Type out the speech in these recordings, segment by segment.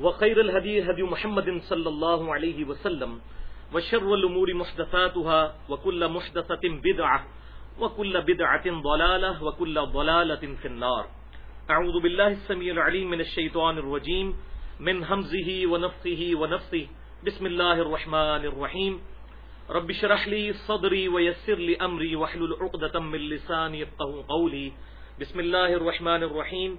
وخير الهدي هدي محمد صلى الله عليه وسلم، وشر الأمور محدثاتها، وكل محدثة بدعة، وكل بدعة ضلالة، وكل ضلالة في النار. أعوذ بالله السميع العليم من الشيطان الرجيم، من همزه ونفثه ونفثه. بسم الله الرحمن الرحيم. رب شرح لي صدري ويسر لي أمري وحلل عقدة من لساني يفقه قولي. بسم الله الرحمن الرحيم.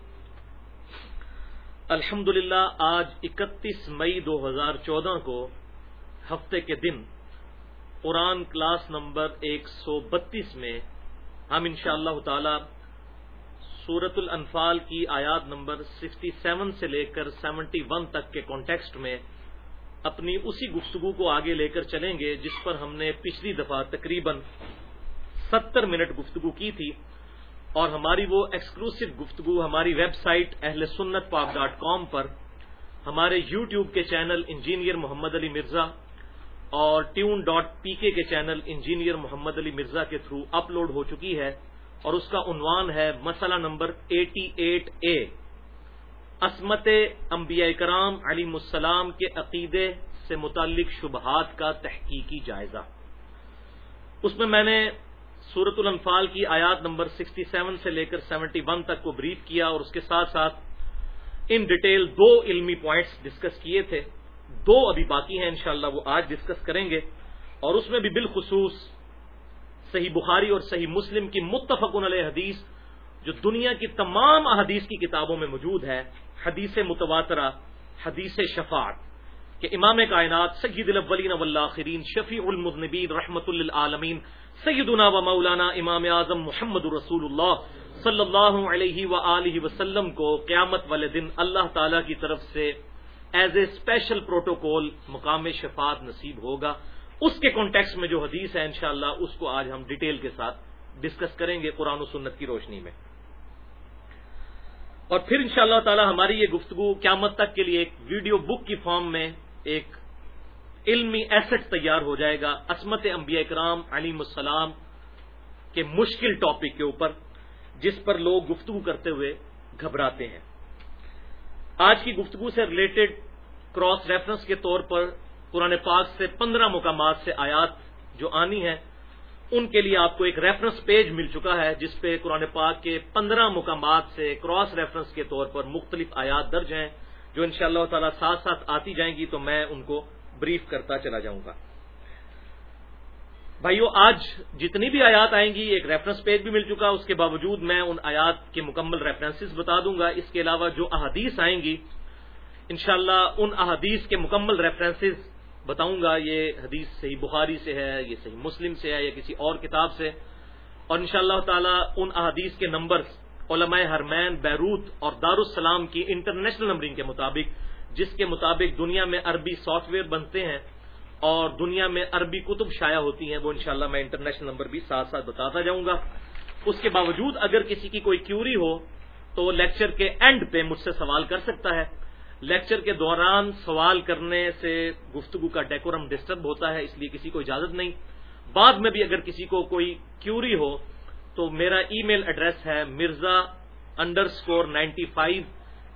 الحمد آج اکتیس مئی دو ہزار چودہ کو ہفتے کے دن قرآن کلاس نمبر ایک سو بتیس میں ہم انشاءاللہ اللہ تعالی سورت الانفال کی آیات نمبر سکسٹی سیون سے لے کر سیونٹی ون تک کے کانٹیکسٹ میں اپنی اسی گفتگو کو آگے لے کر چلیں گے جس پر ہم نے پچھلی دفعہ تقریباً ستر منٹ گفتگو کی تھی۔ اور ہماری وہ ایکسکلوسو گفتگو، ہماری ویب سائٹ اہل سنت پاک ڈاٹ کام پر، ہمارے یو ٹیوب کے چینل انجینئر محمد علی مرزا اور ٹیون ڈاٹ پی کے کے چینل انجینئر محمد علی مرزا کے تھرو اپلوڈ ہو چکی ہے اور اس کا عنوان ہے مسئلہ نمبر ایٹی ایٹ اے عصمت انبیاء کرام علیم السلام کے عقیدے سے متعلق شبہات کا تحقیقی جائزہ۔ اس میں میں نے سورت الانفال کی آیات نمبر 67 سے لے کر 71 تک کو بریف کیا اور اس کے ساتھ ساتھ ان ڈیٹیل دو علمی پوائنٹس ڈسکس کیے تھے۔ دو ابھی باقی ہیں انشاءاللہ، وہ آج ڈسکس کریں گے۔ اور اس میں بھی بالخصوص صحیح بخاری اور صحیح مسلم کی متفق علیہ حدیث، جو دنیا کی تمام احادیث کی کتابوں میں موجود ہے۔ حدیث متواترہ، حدیث شفاعت۔ کہ امام کائنات سید الاولین والآخرین شفیع المذنبین رحمت للعالمین سیدنا و مولانا امام اعظم محمد رسول اللہ صلی اللہ علیہ و وسلم کو قیامت والے دن اللہ تعالی کی طرف سے ایز اے اسپیشل پروٹوکول مقام شفاعت نصیب ہوگا۔ اس کے کانٹیکس میں جو حدیث ہے انشاءاللہ اس کو آج ہم ڈیٹیل کے ساتھ ڈسکس کریں گے قرآن و سنت کی روشنی میں۔ اور پھر انشاءاللہ تعالی ہماری یہ گفتگو قیامت تک کے لیے ایک ویڈیو بک کی فارم میں ایک علمی ایسٹ تیار ہو جائے گا عصمت انبیاء کرام علیم السلام کے مشکل ٹاپک کے اوپر، جس پر لوگ گفتگو کرتے ہوئے گھبراتے ہیں۔ آج کی گفتگو سے ریلیٹڈ کراس ریفرنس کے طور پر قرآن پاک سے پندرہ مقامات سے آیات جو آنی ہیں، ان کے لیے آپ کو ایک ریفرنس پیج مل چکا ہے، جس پہ قرآن پاک کے پندرہ مقامات سے کراس ریفرنس کے طور پر مختلف آیات درج ہیں، جو ان شاء اللہ تعالی ساتھ ساتھ آتی جائیں گی، تو میں ان کو بریف کرتا چلا جاؤں گا۔ بھائیو، آج جتنی بھی آیات آئیں گی، ایک ریفرنس پیج بھی مل چکا۔ اس کے باوجود میں ان آیات کے مکمل ریفرنسز بتا دوں گا۔ اس کے علاوہ جو احادیث آئیں گی، انشاءاللہ ان احادیث کے مکمل ریفرنسز بتاؤں گا۔ یہ حدیث صحیح بخاری سے ہے، یہ صحیح مسلم سے ہے، یا کسی اور کتاب سے۔ اور انشاءاللہ اللہ تعالی ان احادیث کے نمبرز علماء حرمین، بیروت اور دارالسلام کی انٹرنیشنل نمبرنگ کے مطابق جس کے مطابق دنیا میں عربی سافٹ ویئر بنتے ہیں اور دنیا میں عربی کتب شائع ہوتی ہیں، وہ انشاءاللہ میں انٹرنیشنل نمبر بھی ساتھ ساتھ بتاتا جاؤں گا۔ اس کے باوجود اگر کسی کی کوئی کیوری ہو، تو لیکچر کے اینڈ پہ مجھ سے سوال کر سکتا ہے۔ لیکچر کے دوران سوال کرنے سے گفتگو کا ڈیکورم ڈسٹرب ہوتا ہے، اس لیے کسی کو اجازت نہیں۔ بعد میں بھی اگر کسی کو کوئی کیوری ہو، تو میرا ای میل ایڈریس ہے Mirza underscore ninety five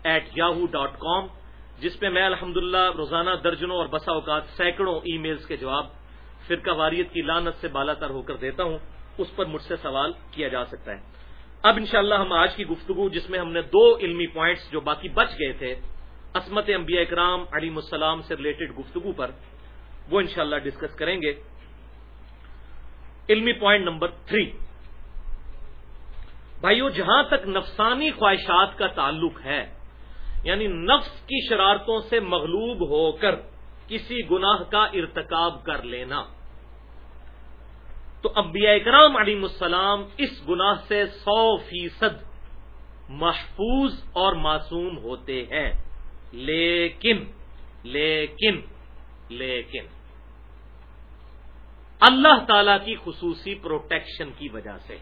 at Yahoo dot com جس پہ میں الحمد روزانہ درجنوں اور بسا اوقات سینکڑوں ای میلز کے جواب فرقہ واریت کی لانت سے بالا تر ہو کر دیتا ہوں، اس پر مجھ سے سوال کیا جا سکتا ہے۔ اب انشاءاللہ ہم آج کی گفتگو، جس میں ہم نے دو علمی پوائنٹس جو باقی بچ گئے تھے، عصمت انبیاء اکرام علیم السلام سے ریلیٹڈ گفتگو پر، وہ انشاءاللہ ڈسکس کریں گے۔ علمی پوائنٹ نمبر تھری۔ بھائیو، جہاں تک نفسانی خواہشات کا تعلق ہے یعنی نفس کی شرارتوں سے مغلوب ہو کر کسی گناہ کا ارتکاب کر لینا۔ تو انبیاء اکرام علیہ السلام اس گناہ سے سو فیصد محفوظ اور معصوم ہوتے ہیں۔ لیکن لیکن لیکن۔ اللہ تعالی کی خصوصی پروٹیکشن کی وجہ سے،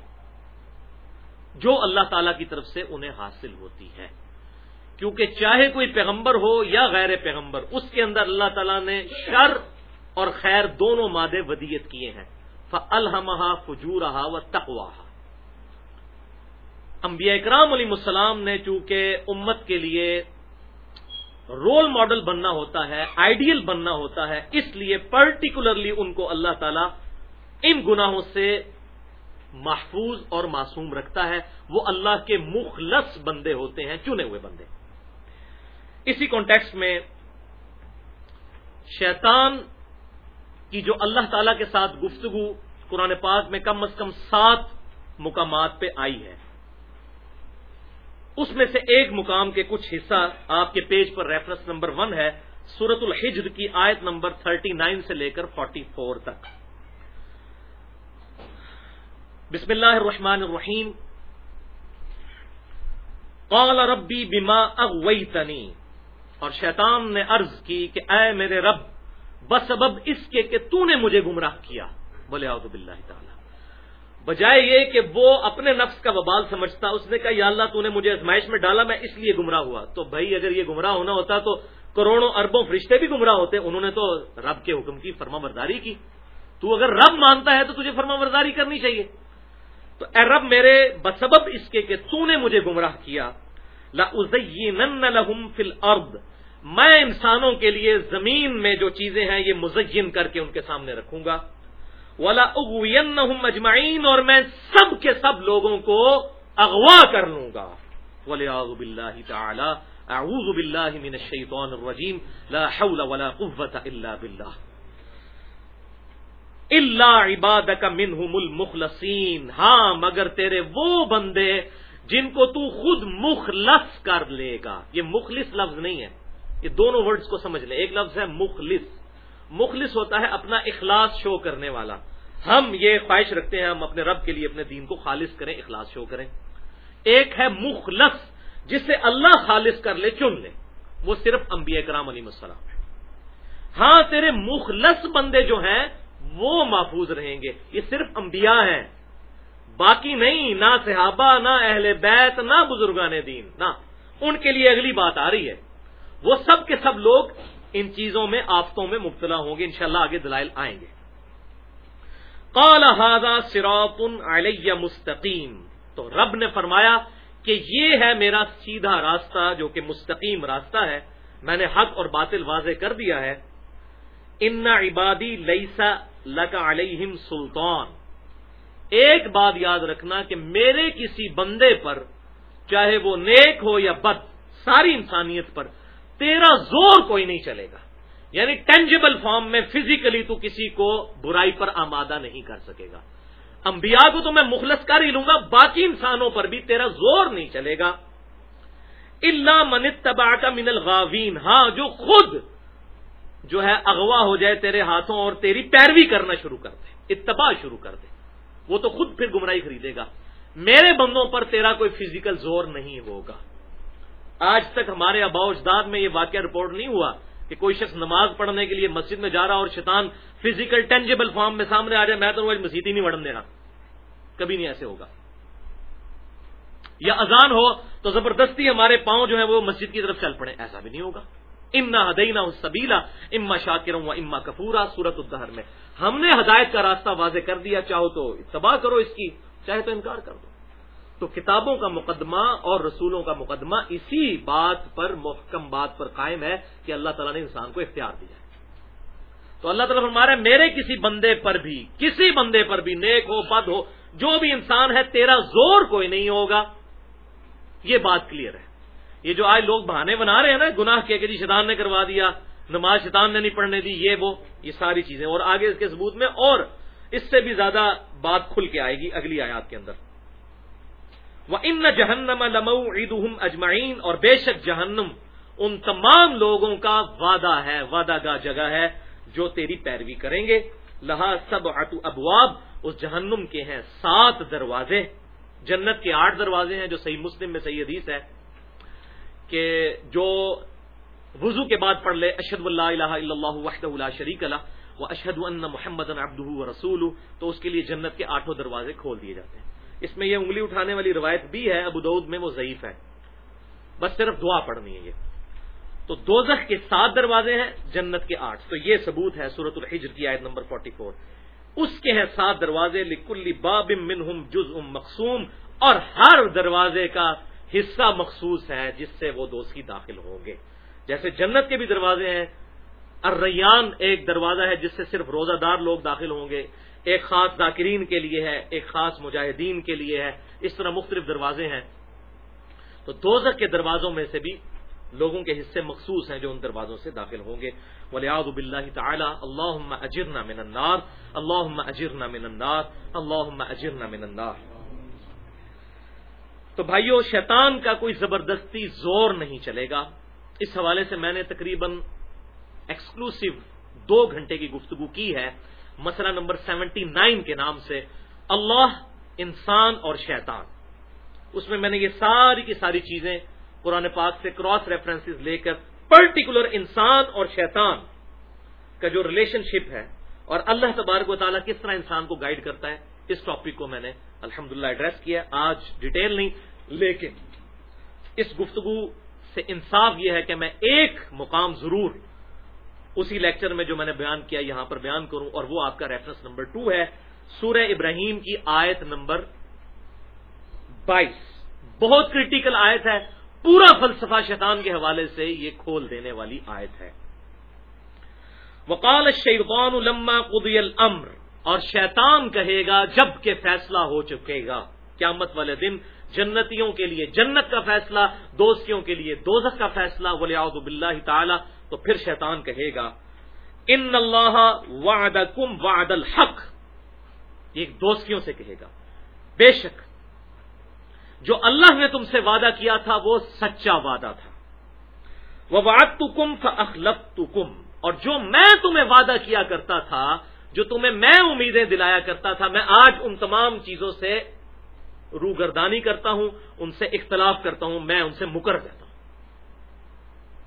جو اللہ تعالی کی طرف سے انہیں حاصل ہوتی ہے۔ کیونکہ چاہے کوئی پیغمبر ہو یا غیر پیغمبر، اس کے اندر اللہ تعالیٰ نے شر اور خیر دونوں مادے ودیت کیے ہیں۔ الحمہ فجورہ و تقواہ انبیاء اکرام علیہ السلام نے چونکہ امت کے لیے رول ماڈل بننا ہوتا ہے آئیڈیل بننا ہوتا ہے، اس لیے پرٹیکولرلی ان کو اللہ تعالی ان گناہوں سے محفوظ اور معصوم رکھتا ہے۔ وہ اللہ کے مخلص بندے ہوتے ہیں، چنے ہوئے بندے۔ اسی کانٹیکس میں شیطان کی جو اللہ تعالی کے ساتھ گفتگو قرآن پاک میں کم از کم سات مقامات پہ آئی ہے۔ اس میں سے ایک مقام کے کچھ حصہ آپ کے پیج پر ریفرنس نمبر ون ہے سورت الحجر کی آیت نمبر تھرٹی نائن سے لے کر فورٹی فور تک۔ بسم اللہ الرحمن الرحیم۔ قال ربی بما اغویتنی۔ اور شیطان نے عرض کی کہ اے میرے رب بسبب اس کے کہ تو نے مجھے گمراہ کیا۔ بولے آؤ باللہ تعالی۔ بجائے یہ کہ وہ اپنے نفس کا وبال سمجھتا، اس نے کہا، یا اللہ تو نے مجھے ازمائش میں ڈالا، میں اس لیے گمراہ ہوا۔ تو بھائی، اگر یہ گمراہ ہونا ہوتا تو کروڑوں اربوں فرشتے بھی گمراہ ہوتے۔ انہوں نے تو رب کے حکم کی فرما برداری کی۔ تو اگر رب مانتا ہے تو تجھے فرما برداری کرنی چاہیے۔ تو اے رب میرے بسبب اس کے کہ تو نے مجھے گمراہ کیا۔ لہم فل ارد میں انسانوں کے لیے زمین میں جو چیزیں ہیں یہ مزین کر کے ان کے سامنے رکھوں گا۔ ولا اغوین اجمعین اور میں سب کے سب لوگوں کو اغوا کر لوں گا۔ ولی اعوذ باللہ تعالی اعوذ باللہ من الشیطان الرجیم لا حول ولا قوت الا باللہ اللہ عبادک منہم المخلصین ہاں مگر تیرے وہ بندے جن کو تو خود مخلص کر لے گا۔ یہ مخلص لفظ نہیں ہے۔ یہ دونوں ورڈز کو سمجھ لیں۔ ایک لفظ ہے مخلص۔ مخلص ہوتا ہے اپنا اخلاص شو کرنے والا۔ ہم یہ خواہش رکھتے ہیں ہم اپنے رب کے لیے اپنے دین کو خالص کریں، اخلاص شو کریں۔ ایک ہے مخلص، جسے اللہ خالص کر لے، چن لے۔ وہ صرف انبیاء کرام علی السلام ہاں تیرے مخلص بندے جو ہیں، وہ محفوظ رہیں گے۔ یہ صرف انبیاء ہیں۔ باقی نہیں، نہ صحابہ، نہ اہل بیت، نہ بزرگان دین، نہ۔ ان کے لیے اگلی بات آ رہی ہے۔ وہ سب کے سب لوگ ان چیزوں میں، آفتوں میں مبتلا ہوں گے، انشاءاللہ آگے دلائل آئیں گے۔ قال هذا صراط علیہ مستقیم تو رب نے فرمایا کہ یہ ہے میرا سیدھا راستہ جو کہ مستقیم راستہ ہے۔ میں نے حق اور باطل واضح کر دیا ہے۔ ان عبادی لیسا لک علیہم سلطان۔ ایک بات یاد رکھنا کہ میرے کسی بندے پر، چاہے وہ نیک ہو یا بد، ساری انسانیت پر تیرا زور کوئی نہیں چلے گا۔ یعنی ٹینجیبل فارم میں فزیکلی تو کسی کو برائی پر آمادہ نہیں کر سکے گا۔ انبیاء کو تو میں مخلص کر ہی لوں گا، باقی انسانوں پر بھی تیرا زور نہیں چلے گا۔ اللہ من تباہ کا من الغاوین ہاں جو خود جو ہے اغوا ہو جائے تیرے ہاتھوں اور تیری پیروی کرنا شروع کر دے، اتباع شروع کر دے۔ وہ تو خود پھر گمراہی خریدے گا۔ میرے بندوں پر تیرا کوئی فزیکل زور نہیں ہوگا۔ آج تک ہمارے اباؤ اجداد میں یہ واقعہ رپورٹ نہیں ہوا کہ کوئی شخص نماز پڑھنے کے لیے مسجد میں جا رہا اور شیطان فزیکل ٹینجیبل فارم میں سامنے آ جائے، میں تو مسجد ہی نہیں بڑھن دینا کبھی نہیں ایسے ہوگا۔ یا اذان ہو تو زبردستی ہمارے پاؤں جو ہے وہ مسجد کی طرف چل پڑے ایسا بھی نہیں ہوگا۔ امنا ہدینا سبیلا اما شاکر اما کپورا سورت الدہر میں ہم نے ہدایت کا راستہ واضح کر دیا، چاہو تو تباہ کرو اس کی، چاہے تو انکار کر دو۔ تو کتابوں کا مقدمہ اور رسولوں کا مقدمہ اسی بات پر، محکم بات پر قائم ہے کہ اللہ تعالیٰ نے انسان کو اختیار دیا ہے۔ تو اللہ تعالیٰ فرما رہا ہے میرے کسی بندے پر بھی، کسی بندے پر بھی نیک ہو، بد ہو، جو بھی انسان ہے، تیرا زور کوئی نہیں ہوگا۔ یہ بات کلیئر ہے۔ یہ جو آج لوگ بہانے بنا رہے ہیں نا، گناہ کے کہ جی شیطان نے کروا دیا، نماز شیطان نے نہیں پڑھنے دی، یہ وہ، یہ ساری چیزیں۔ اور آگے اس کے ثبوت میں اور اس سے بھی زیادہ بات کھل کے آئے گی اگلی آیات کے اندر۔ وہ ان جہنم لمو عید اجمعین اور بے شک جہنم ان تمام لوگوں کا وعدہ ہے، وعدہ گاہ جگہ ہے جو تیری پیروی کریں گے۔ لہا سب ابواب اس جہنم کے ہیں سات دروازے۔ جنت کے آٹھ دروازے ہیں جو صحیح مسلم میں صحیح حدیث ہے کہ جو وضو کے بعد پڑھ لے اشد اللہ الہ الا اللہ وحدہ اللہ شریک اللہ وہ اشد ان محمد ابدہ رسول تو اس کے لیے جنت کے آٹھوں دروازے کھول دیے جاتے ہیں۔ اس میں یہ انگلی اٹھانے والی روایت بھی ہے، ابو دعود میں وہ ضعیف ہے۔ بس صرف دعا پڑھنی ہے یہ۔ تو دوزخ کے سات دروازے ہیں، جنت کے آٹھ۔ تو یہ ثبوت ہے سورت الحجر کی آیت نمبر فورٹی فور اس کے ہیں سات دروازے لکل باب منہم جز ام مقصوم اور ہر دروازے کا حصہ مخصوص ہے، جس سے وہ دوستی داخل ہوں گے۔ جیسے جنت کے بھی دروازے ہیں، الریان ایک دروازہ ہے، جس سے صرف روزہ دار لوگ داخل ہوں گے۔ ایک خاص ذاکرین کے لیے ہے، ایک خاص مجاہدین کے لیے ہے۔ اس طرح مختلف دروازے ہیں۔ تو دوزر کے دروازوں میں سے بھی لوگوں کے حصے مخصوص ہیں جو ان دروازوں سے داخل ہوں گے۔ ولیاد بلّہ تعالیٰ اللہ اجرنا من النار اللہ اجرنا من النار اللہ اجرنا من النار۔ تو بھائیو، شیطان کا کوئی زبردستی زور نہیں چلے گا۔ اس حوالے سے میں نے تقریباً ایکسکلوسو دو گھنٹے کی گفتگو کی ہے۔ مسئلہ نمبر سیونٹی نائن کے نام سے اللہ، انسان اور شیطان۔ اس میں میں نے یہ ساری کی ساری چیزیں قرآن پاک سے کراس ریفرنسز لے کر پرٹیکولر انسان اور شیطان کا جو ریلیشن شپ ہے اور اللہ تبارک و تعالیٰ کس طرح انسان کو گائیڈ کرتا ہے، اس ٹاپک کو میں نے الحمد ایڈریس کیا، آج ڈیٹیل نہیں، لیکن اس گفتگو سے انصاف یہ ہے کہ میں ایک مقام ضرور اسی لیکچر میں جو میں نے بیان کیا یہاں پر بیان کروں اور وہ آپ کا ریفرنس نمبر ٹو ہے۔ سورہ ابراہیم کی آیت نمبر بائیس۔ بہت کریٹیکل آیت ہے۔ پورا فلسفہ شیطان کے حوالے سے یہ کھول دینے والی آیت ہے۔ وقال الشیطان لما قضی الامر۔ اور شیطان کہے گا جبکہ فیصلہ ہو چکے گا۔ قیامت والے دن جنتیوں کے لیے جنت کا فیصلہ، دوستیوں کے لیے دوزخ کا فیصلہ ولی باللہ تعالی۔ تو پھر شیطان کہے گا، ان اللہ وعد کم وعد الحق. ایک دوستیوں سے کہے گا، بے شک، جو اللہ نے تم سے وعدہ کیا تھا وہ سچا وعدہ تھا۔ وہ واد تو کم کم اور جو میں تمہیں وعدہ کیا کرتا تھا، جو تمہیں میں امیدیں دلایا کرتا تھا، میں آج ان تمام چیزوں سے روگردانی کرتا ہوں، ان سے اختلاف کرتا ہوں، میں ان سے مکر دیتا ہوں۔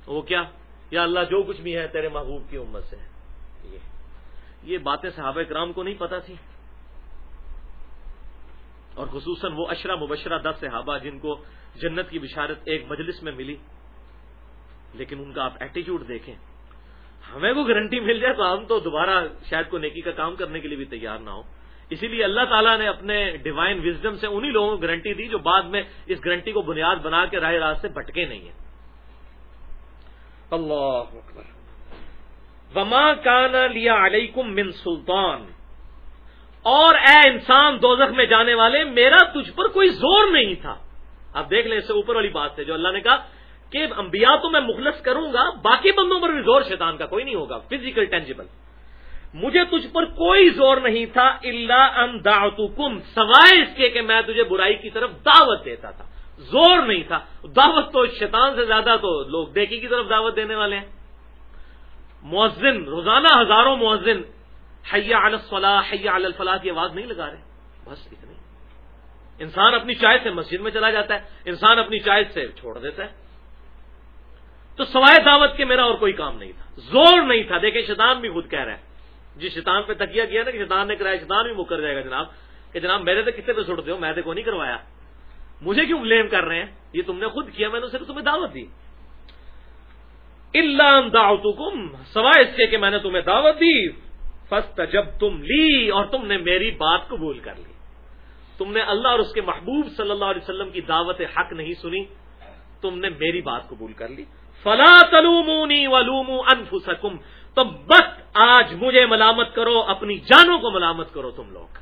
وہ کیا؟ یا اللہ جو کچھ بھی ہے تیرے محبوب کی امت سے۔ یہ باتیں صحابہ کرام کو نہیں پتا تھی۔ اور خصوصاً وہ اشرا مبشرہ دس صحابہ جن کو جنت کی بشارت ایک مجلس میں ملی۔ لیکن ان کا آپ ایٹیچیوڈ دیکھیں۔ ہمیں وہ گارنٹی مل جائے تو ہم تو دوبارہ شاید کو نیکی کا کام کرنے کے لیے بھی تیار نہ ہو اسی لیے اللہ تعالیٰ نے اپنے ڈیوائن وزڈم سے انہی لوگوں کو گارنٹی دی جو بعد میں اس گارنٹی کو بنیاد بنا کے راہ راست سے بھٹکے نہیں ہیں۔ اللہ وما کانا لیا علیکم من سلطان۔ اور اے انسان دوزخ میں جانے والے، میرا تجھ پر کوئی زور نہیں تھا۔ آپ دیکھ لیں اس سے اوپر والی بات ہے جو اللہ نے کہا کہ انبیاء تو میں مخلص کروں گا، باقی بندوں پر بھی زور شیطان کا کوئی نہیں ہوگا فزیکل ٹینجیبل مجھے تجھ پر کوئی زور نہیں تھا اللہ ان کم سوائے اس کے کہ میں تجھے برائی کی طرف دعوت دیتا تھا۔ زور نہیں تھا۔ دعوت تو شیطان سے زیادہ تو لوگ دیکھی کی طرف دعوت دینے والے ہیں۔ مؤذن، روزانہ ہزاروں مؤذن حیا الفلاح حیا الفلاح کی آواز نہیں لگا رہے۔ بس اتنی انسان اپنی چائے سے مسجد میں چلا جاتا ہے، انسان اپنی چائے سے چھوڑ دیتا ہے۔ تو سوائے دعوت کے میرا اور کوئی کام نہیں تھا۔ زور نہیں تھا۔ دیکھیں، شیطان بھی خود کہہ رہا ہے۔ جس شیطان پہ تکیا کیا نا کہ شیطان نے کرایا، شیطان بھی مکر جائے گا جناب۔ کہ جناب، میرے تو کتنے پہ سٹتے ہو؟ میں کو نہیں کروایا۔ مجھے کیوں بلیم کر رہے ہیں؟ یہ تم نے خود کیا، میں نے صرف تمہیں دعوت دی۔ اللہ دعوت سوائے اس کے کہ میں نے تمہیں دعوت دی۔ فسٹ جب تم لی اور تم نے میری بات قبول کر لی۔ تم نے اللہ اور اس کے محبوب صلی اللہ علیہ وسلم کی دعوت حق نہیں سنی۔ تم نے میری بات قبول کر لی۔ فلا تلومونی ولوم انفسکم تو بس آج مجھے ملامت کرو، اپنی جانوں کو ملامت کرو تم لوگ۔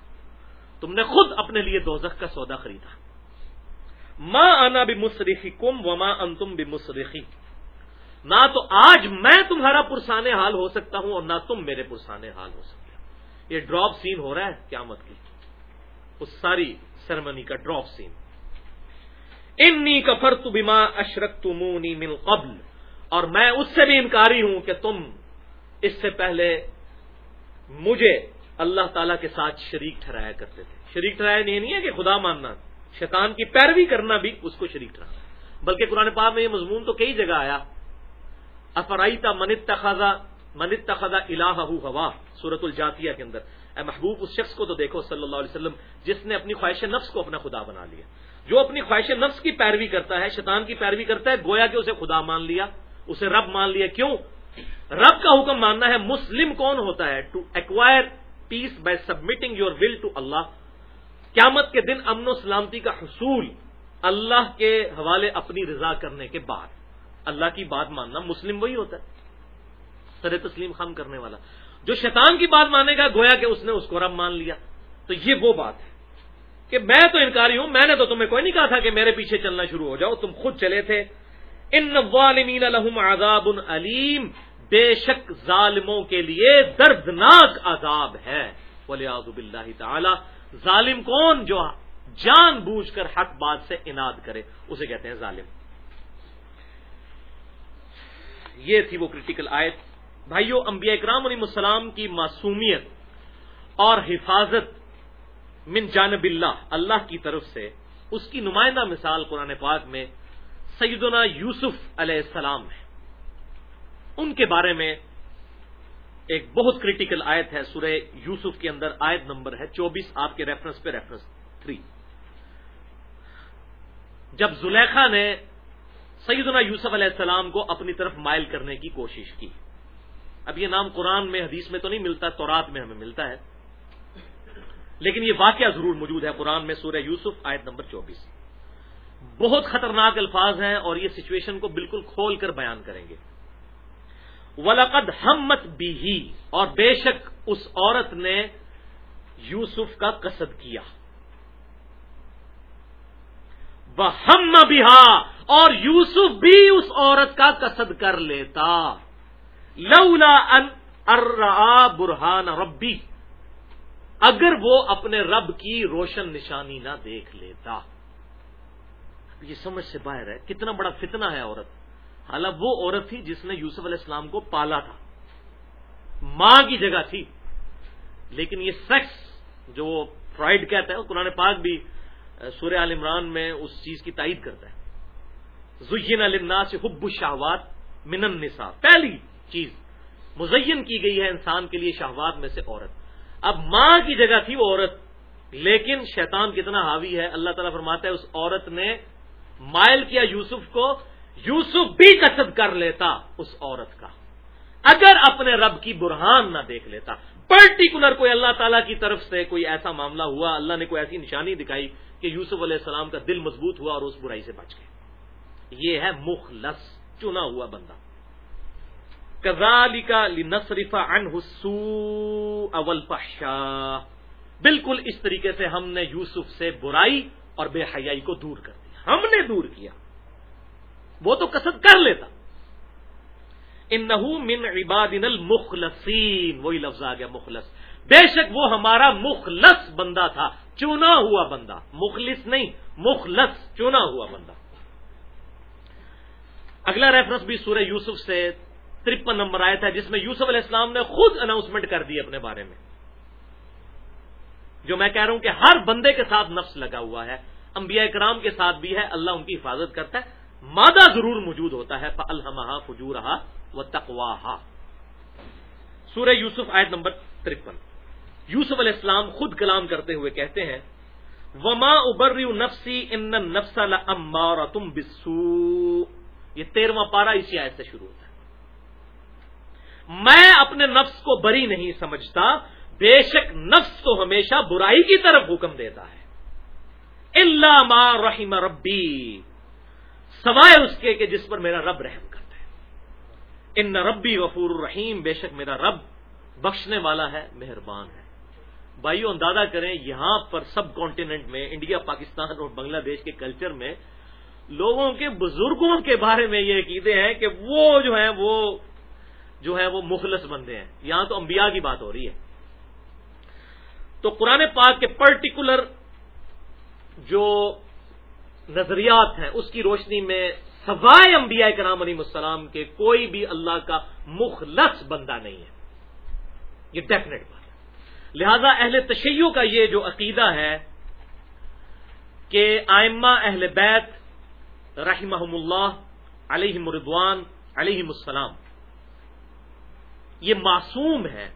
تم نے خود اپنے لیے دوزخ کا سودا خریدا۔ ماں آنا بھی مسرخی کم و ماں ان تم بھی نہ تو آج میں تمہارا پرسانے حال ہو سکتا ہوں اور نہ تم میرے پرسانے حال ہو سکتے یہ ڈراپ سین ہو رہا ہے قیامت کی۔ اس ساری سرمنی کا ڈراپ سین۔ انی کفر تو بیما اشرک تمونی من قبل۔ اور میں اس سے بھی انکاری ہوں کہ تم اس سے پہلے مجھے اللہ تعالی کے ساتھ شریک ٹھہرایا کرتے تھے۔ شریک ٹھہرایا نہیں نہیں ہے کہ خدا ماننا۔ شیطان کی پیروی کرنا بھی اس کو شریک ٹھہرانا بلکہ قرآن پاک میں یہ مضمون تو کئی جگہ آیا۔ افرائی منت تخذا منت تخذا الہ ہوا سورت الجاتیہ کے اندر۔ اے محبوب، اس شخص کو تو دیکھو صلی اللہ علیہ وسلم، جس نے اپنی خواہش نفس کو اپنا خدا بنا لیا۔ جو اپنی خواہش نفس کی پیروی کرتا ہے، شیطان کی پیروی کرتا ہے، گویا کہ اسے خدا مان لیا، اسے رب مان لیا۔ کیوں؟ رب کا حکم ماننا ہے مسلم کون ہوتا ہے؟ To acquire peace by submitting your will to اللہ قیامت کے دن امن و سلامتی کا حصول اللہ کے حوالے اپنی رضا کرنے کے بعد۔ اللہ کی بات ماننا مسلم وہی ہوتا ہے۔ سر تسلیم خم کرنے والا۔ جو شیطان کی بات مانے گا، گویا کہ اس نے اس کو رب مان لیا۔ تو یہ وہ بات ہے کہ میں تو انکاری ہوں، میں نے تو تمہیں کوئی نہیں کہا تھا کہ میرے پیچھے چلنا شروع ہو جاؤ، تم خود چلے تھے۔ ان لہم عذاب علیم۔ بے شک ظالموں کے لیے دردناک عذاب ہے۔ باللہ تعالی۔ ظالم کون جو جان بوجھ کر حق بات سے اناد کرے؟ اسے کہتے ہیں ظالم۔ یہ تھی وہ کریٹیکل آیت۔ بھائیو، انبیاء اکرام علیہ السلام کی معصومیت اور حفاظت من جانب اللہ اللہ کی طرف سے اس کی نمائندہ مثال قرآن پاک میں سیدنا یوسف علیہ السلام ہے۔ ان کے بارے میں ایک بہت کریٹیکل آیت ہے، سورہ یوسف کے اندر آیت نمبر ہے، چوبیس، آپ کے ریفرنس پہ ریفرنس تھری جب زلیخا نے سیدنا یوسف علیہ السلام کو اپنی طرف مائل کرنے کی کوشش کی، اب یہ نام قرآن میں، حدیث میں تو نہیں ملتا، تورات میں ہمیں ملتا ہے، لیکن یہ واقعہ ضرور موجود ہے قرآن میں، سورہ یوسف، آیت نمبر چوبیس۔ بہت خطرناک الفاظ ہیں اور یہ سچویشن کو بالکل کھول کر بیان کریں گے۔ ولقد ہمت بھی ہی اور بے شک اس عورت نے یوسف کا قصد کیا۔ وہ ہم اور یوسف بھی اس عورت کا قصد کر لیتا۔ لولا ان ارا برہان ربی اگر وہ اپنے رب کی روشن نشانی نہ دیکھ لیتا۔ یہ سمجھ سے باہر ہے، کتنا بڑا فتنہ ہے عورت۔ حالانکہ وہ عورت تھی جس نے یوسف علیہ السلام کو پالا تھا۔ ماں کی جگہ تھی۔ لیکن یہ سیکس جو فرائڈ کہتا ہے قرآن پاک بھی سورہ عال عمران میں اس چیز کی تائید کرتا ہے۔ زین علمنا سے حب شہوات من النساء۔ پہلی چیز، مزین کی گئی ہے انسان کے لیے شہوات میں سے عورت۔ اب ماں کی جگہ تھی وہ عورت، لیکن شیطان کتنا حاوی ہے۔ اللہ تعالیٰ فرماتا ہے، اس عورت نے مائل کیا یوسف کو یوسف بھی قصد کر لیتا اس عورت کا۔ اگر اپنے رب کی برہان نہ دیکھ لیتا۔ پرٹیکولر کوئی اللہ تعالیٰ کی طرف سے کوئی ایسا معاملہ ہوا، اللہ نے کوئی ایسی نشانی دکھائی کہ یوسف علیہ السلام کا دل مضبوط ہوا اور اس برائی سے بچ گئے یہ ہے مخلص، چنا ہوا بندہ۔ کزالی کا نصرفا ان حسو اول پشا بالکل اس طریقے سے ہم نے یوسف سے برائی اور بے حیائی کو دور کر دیا۔ ہم نے دور کیا۔ وہ تو کسد کر لیتا۔ ان من عبادن المخلصین، وہی لفظ آ گیا مخلص۔ بے شک وہ ہمارا مخلص بندہ تھا، چنا ہوا بندہ۔ مخلص نہیں، مخلص، چنا ہوا بندہ۔ اگلا ریفرنس بھی سورہ یوسف سے ترپن نمبر آیا تھا، جس میں یوسف علیہ السلام نے خود اناؤنسمنٹ کر دی اپنے بارے میں۔ جو میں کہہ رہا ہوں کہ ہر بندے کے ساتھ نفس لگا ہوا ہے، انبیاء کرام کے ساتھ بھی ہے، اللہ ان کی حفاظت کرتا ہے۔ مادہ ضرور موجود ہوتا ہے الحمہ فجورہ و تقواہ سورہ یوسف آیت نمبر ترپن۔ یوسف علیہ السلام خود کلام کرتے ہوئے کہتے ہیں، وما ابر نفسی ان نفس امار تم بسو یہ تیرواں پارا اسی آیت سے شروع ہوتا ہے۔ میں اپنے نفس کو بری نہیں سمجھتا، بے شک نفس تو ہمیشہ برائی کی طرف حکم دیتا ہے۔ اللہ ما رحم ربی سوائے اس کے کہ جس پر میرا رب رحم کرتا ہے۔ ان ربی غفور الرحیم، بے شک میرا رب بخشنے والا ہے، مہربان ہے۔ بھائیو، اندازہ کریں یہاں پر سب کانٹیننٹ میں، انڈیا، پاکستان اور بنگلہ دیش کے کلچر میں لوگوں کے، بزرگوں کے بارے میں یہ عقیدے ہیں کہ وہ جو ہیں، وہ جو ہے وہ مخلص بندے ہیں۔ یہاں تو انبیاء کی بات ہو رہی ہے۔ تو قرآن پاک کے پرٹیکولر جو نظریات ہیں، اس کی روشنی میں سوائے انبیاء کرام علیہ السلام کے کوئی بھی اللہ کا مخلص بندہ نہیں ہے۔ یہ ڈیفینیٹ بات ہے۔ لہذا اہل تشیع کا یہ جو عقیدہ ہے کہ آئمہ اہل بیت رحمہ اللہ علیہ مردوان علیہ السلام، یہ معصوم ہے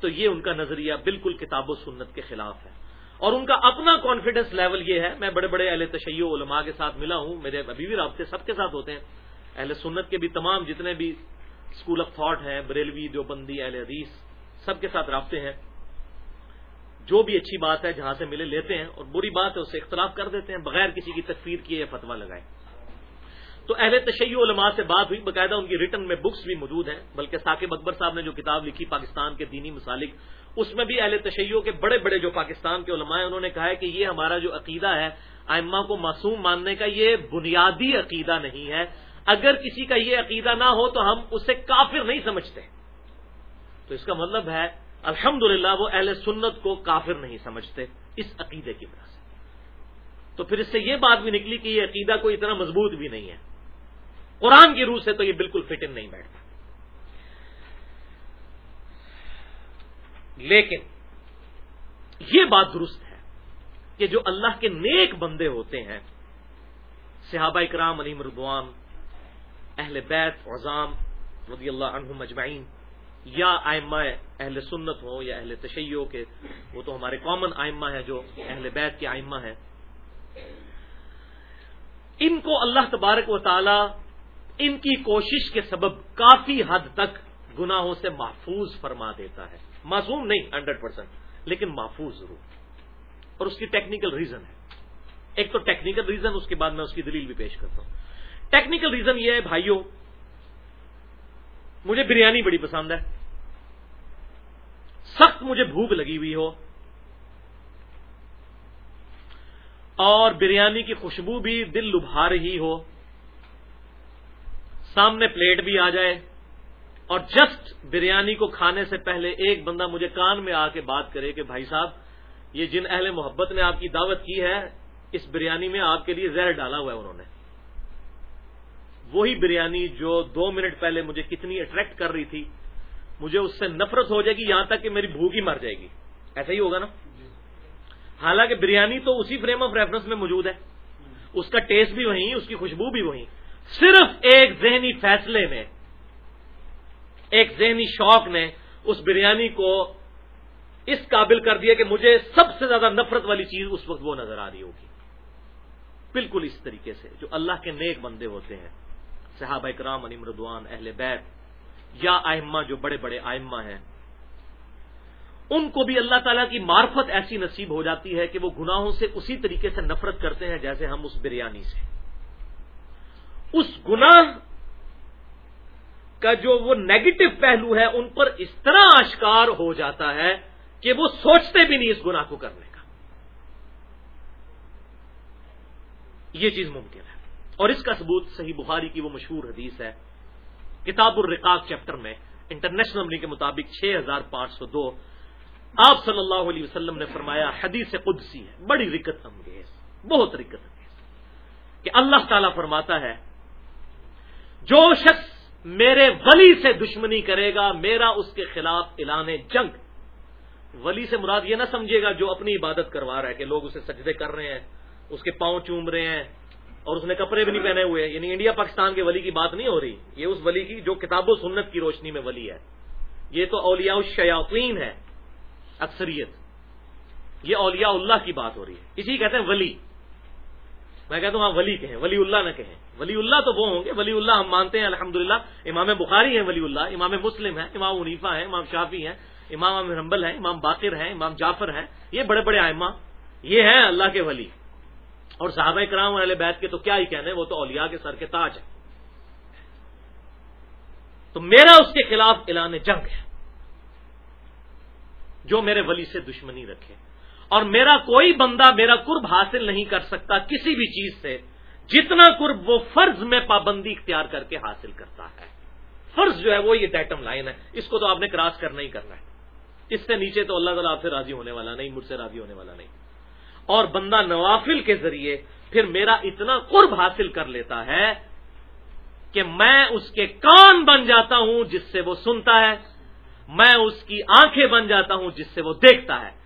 تو یہ ان کا نظریہ بالکل کتاب و سنت کے خلاف ہے۔ اور ان کا اپنا کانفیڈنس لیول یہ ہے۔ میں بڑے بڑے اہل تشیع علماء کے ساتھ ملا ہوں۔ میرے ابھی بھی رابطے سب کے ساتھ ہوتے ہیں۔ اہل سنت کے بھی تمام جتنے بھی اسکول آف تھاٹ ہیں، بریلوی، دیوبندی، اہل حدیث، سب کے ساتھ رابطے ہیں۔ جو بھی اچھی بات ہے، جہاں سے ملے لیتے ہیں اور بری بات ہے، اسے اختلاف کر دیتے ہیں، بغیر کسی کی تکفیر کیے یا فتوا لگائے۔ تو اہل تشیع علماء سے بات ہوئی۔ باقاعدہ ان کی ریٹرن میں بکس بھی موجود ہیں۔ بلکہ ثاقب اکبر صاحب نے جو کتاب لکھی، پاکستان کے دینی مسالک اس میں بھی اہل تشیع کے بڑے بڑے جو پاکستان کے علماء ہیں، انہوں نے کہا ہے کہ یہ ہمارا جو عقیدہ ہے، ائمہ کو معصوم ماننے کا یہ بنیادی عقیدہ نہیں ہے۔ اگر کسی کا یہ عقیدہ نہ ہو تو ہم اسے کافر نہیں سمجھتے۔ تو اس کا مطلب ہے الحمد وہ اہل سنت کو کافر نہیں سمجھتے اس عقیدے کی وجہ سے۔ تو پھر اس سے یہ بات بھی نکلی کہ یہ عقیدہ کوئی اتنا مضبوط بھی نہیں ہے۔ قرآن کی روح سے تو یہ بالکل فٹ ان نہیں بیٹھتا۔ لیکن یہ بات درست ہے کہ جو اللہ کے نیک بندے ہوتے ہیں، صحابہ اکرام علی مردوان اہل بیت، عظام رضی اللہ عنہ مجمعین یا آئمہ اہل سنت ہوں یا اہل تشیع کے، وہ تو ہمارے کامن آئمہ ہیں جو اہل بیت کے آئمہ ہیں۔ ان کو اللہ تبارک و تعالی ان کی کوشش کے سبب کافی حد تک گناہوں سے محفوظ فرما دیتا ہے۔ معصوم نہیں ہنڈریڈ پرسینٹ لیکن محفوظ ضرور۔ اور اس کی ٹیکنیکل ریزن ہے۔ ایک تو ٹیکنیکل ریزن اس کے بعد میں اس کی دلیل بھی پیش کرتا ہوں۔ ٹیکنیکل ریزن یہ ہے بھائیوں مجھے بریانی بڑی پسند ہے۔ سخت مجھے بھوک لگی ہوئی ہو۔ اور بریانی کی خوشبو بھی دل لبھا رہی ہو۔ سامنے پلیٹ بھی آ جائے۔ اور جسٹ بریانی کو کھانے سے پہلے ایک بندہ مجھے کان میں آ کے بات کرے کہ بھائی صاحب، یہ جن اہل محبت نے آپ کی دعوت کی ہے، اس بریانی میں آپ کے لیے زہر ڈالا ہوا ہے انہوں نے۔ وہی بریانی جو دو منٹ پہلے مجھے کتنی اٹریکٹ کر رہی تھی، مجھے اس سے نفرت ہو جائے گی، یہاں تک کہ میری بھوک ہی مر جائے گی۔ ایسا ہی ہوگا نا؟ حالانکہ بریانی تو اسی فریم آف ریفرنس میں موجود ہے۔ اس کا ٹیسٹ بھی وہیں، اس کی خوشبو بھی وہیں۔ صرف ایک ذہنی فیصلے میں ایک ذہنی شوق نے اس بریانی کو اس قابل کر دیا کہ مجھے سب سے زیادہ نفرت والی چیز اس وقت وہ نظر آ رہی ہوگی۔ بالکل اس طریقے سے جو اللہ کے نیک بندے ہوتے ہیں۔ صحابہ اکرام، علی مردوان، اہل بیت یا آئمہ جو بڑے بڑے آئمہ ہیں، ان کو بھی اللہ تعالیٰ کی معرفت ایسی نصیب ہو جاتی ہے کہ وہ گناہوں سے اسی طریقے سے نفرت کرتے ہیں جیسے ہم اس بریانی سے۔ اس گناہ کا جو وہ نیگیٹو پہلو ہے، ان پر اس طرح آشکار ہو جاتا ہے کہ وہ سوچتے بھی نہیں اس گناہ کو کرنے کا۔ یہ چیز ممکن ہے۔ اور اس کا ثبوت صحیح بخاری کی وہ مشہور حدیث ہے۔ کتاب الرقاق چیپٹر میں انٹرنیشنل کے مطابق چھ ہزار پانچ سو دو آپ صلی اللہ علیہ وسلم نے فرمایا، حدیث قدسی ہے۔ بڑی رکت انگیز، بہت رکت انگیز۔ کہ اللہ تعالی فرماتا ہے، جو شخص میرے ولی سے دشمنی کرے گا میرا اس کے خلاف اعلان جنگ۔ ولی سے مراد یہ نہ سمجھے گا جو اپنی عبادت کروا رہا ہے کہ لوگ اسے سجدے کر رہے ہیں اس کے پاؤں چوم رہے ہیں اور اس نے کپڑے بھی نہیں پہنے ہوئے۔ یعنی انڈیا پاکستان کے ولی کی بات نہیں ہو رہی۔ یہ اس ولی کی جو کتاب و سنت کی روشنی میں ولی ہے۔ یہ تو اولیاء الشیاطین ہے اکثریت۔ یہ اولیاء اللہ کی بات ہو رہی ہے۔ اسی کہتے ہیں ولی۔ میں کہتا ہوں ہاں ولی کہیں، ولی اللہ نہ کہیں۔ ولی اللہ تو وہ ہوں گے، ولی اللہ ہم مانتے ہیں الحمد امام بخاری ہیں ولی اللہ، امام مسلم ہیں، امام عنیفا ہیں، امام شافی ہیں، امام حمبل ہیں، امام باقر ہیں، امام جعفر ہیں۔ یہ بڑے بڑے آئمہ یہ ہیں اللہ کے ولی۔ اور صحابہ کرام والے بیت کے تو کیا ہی کہنے، وہ تو اولیاء کے سر کے تاج ہیں۔ تو میرا اس کے خلاف اعلان جنگ ہے، جو میرے ولی سے دشمنی رکھے۔ اور میرا کوئی بندہ میرا قرب حاصل نہیں کر سکتا کسی بھی چیز سے، جتنا قرب وہ فرض میں پابندی اختیار کر کے حاصل کرتا ہے۔ فرض جو ہے وہ یہ ڈیٹم لائن ہے۔ اس کو تو آپ نے کراس کرنا ہی کرنا ہے۔ اس سے نیچے تو اللہ تعالیٰ آپ سے راضی ہونے والا نہیں، مجھ سے راضی ہونے والا نہیں۔ اور بندہ نوافل کے ذریعے پھر میرا اتنا قرب حاصل کر لیتا ہے کہ میں اس کے کان بن جاتا ہوں جس سے وہ سنتا ہے، میں اس کی آنکھیں بن جاتا ہوں جس سے وہ دیکھتا ہے۔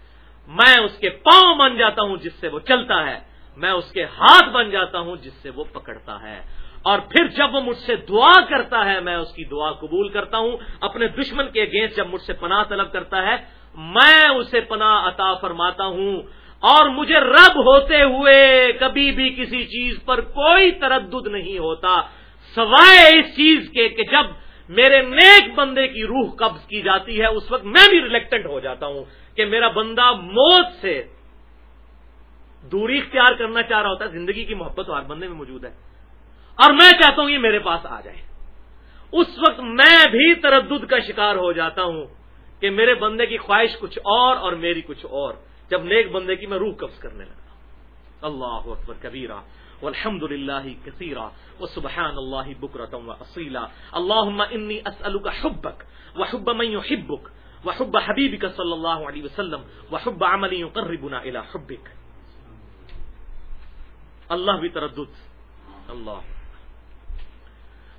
میں اس کے پاؤں بن جاتا ہوں جس سے وہ چلتا ہے، میں اس کے ہاتھ بن جاتا ہوں جس سے وہ پکڑتا ہے۔ اور پھر جب وہ مجھ سے دعا کرتا ہے، میں اس کی دعا قبول کرتا ہوں، اپنے دشمن کے اگینسٹ جب مجھ سے پناہ طلب کرتا ہے، میں اسے پناہ عطا فرماتا ہوں۔ اور مجھے رب ہوتے ہوئے کبھی بھی کسی چیز پر کوئی تردد نہیں ہوتا، سوائے اس چیز کے کہ جب میرے نیک بندے کی روح قبض کی جاتی ہے، اس وقت میں بھی ریلیکٹنٹ ہو جاتا ہوں۔ کہ میرا بندہ موت سے دوری اختیار کرنا چاہ رہا ہوتا ہے، زندگی کی محبت تو ہر بندے میں موجود ہے۔ اور میں چاہتا ہوں یہ میرے پاس آ جائے۔ اس وقت میں بھی تردد کا شکار ہو جاتا ہوں کہ میرے بندے کی خواہش کچھ اور اور میری کچھ اور۔ جب نیک بندے کی میں روح قبض کرنے لگا۔ اللہ اکبر کبیرہ۔ والحمد للہ کثیرہ۔ و سبحان اللہ بکرتم و اصیلا اللہ انی اسألک حبک و حب من يحبک و حب حبیبک صلی اللہ علیہ وسلم و حب عمل يقربنا حبک اللہ بھی تردد. اللہ.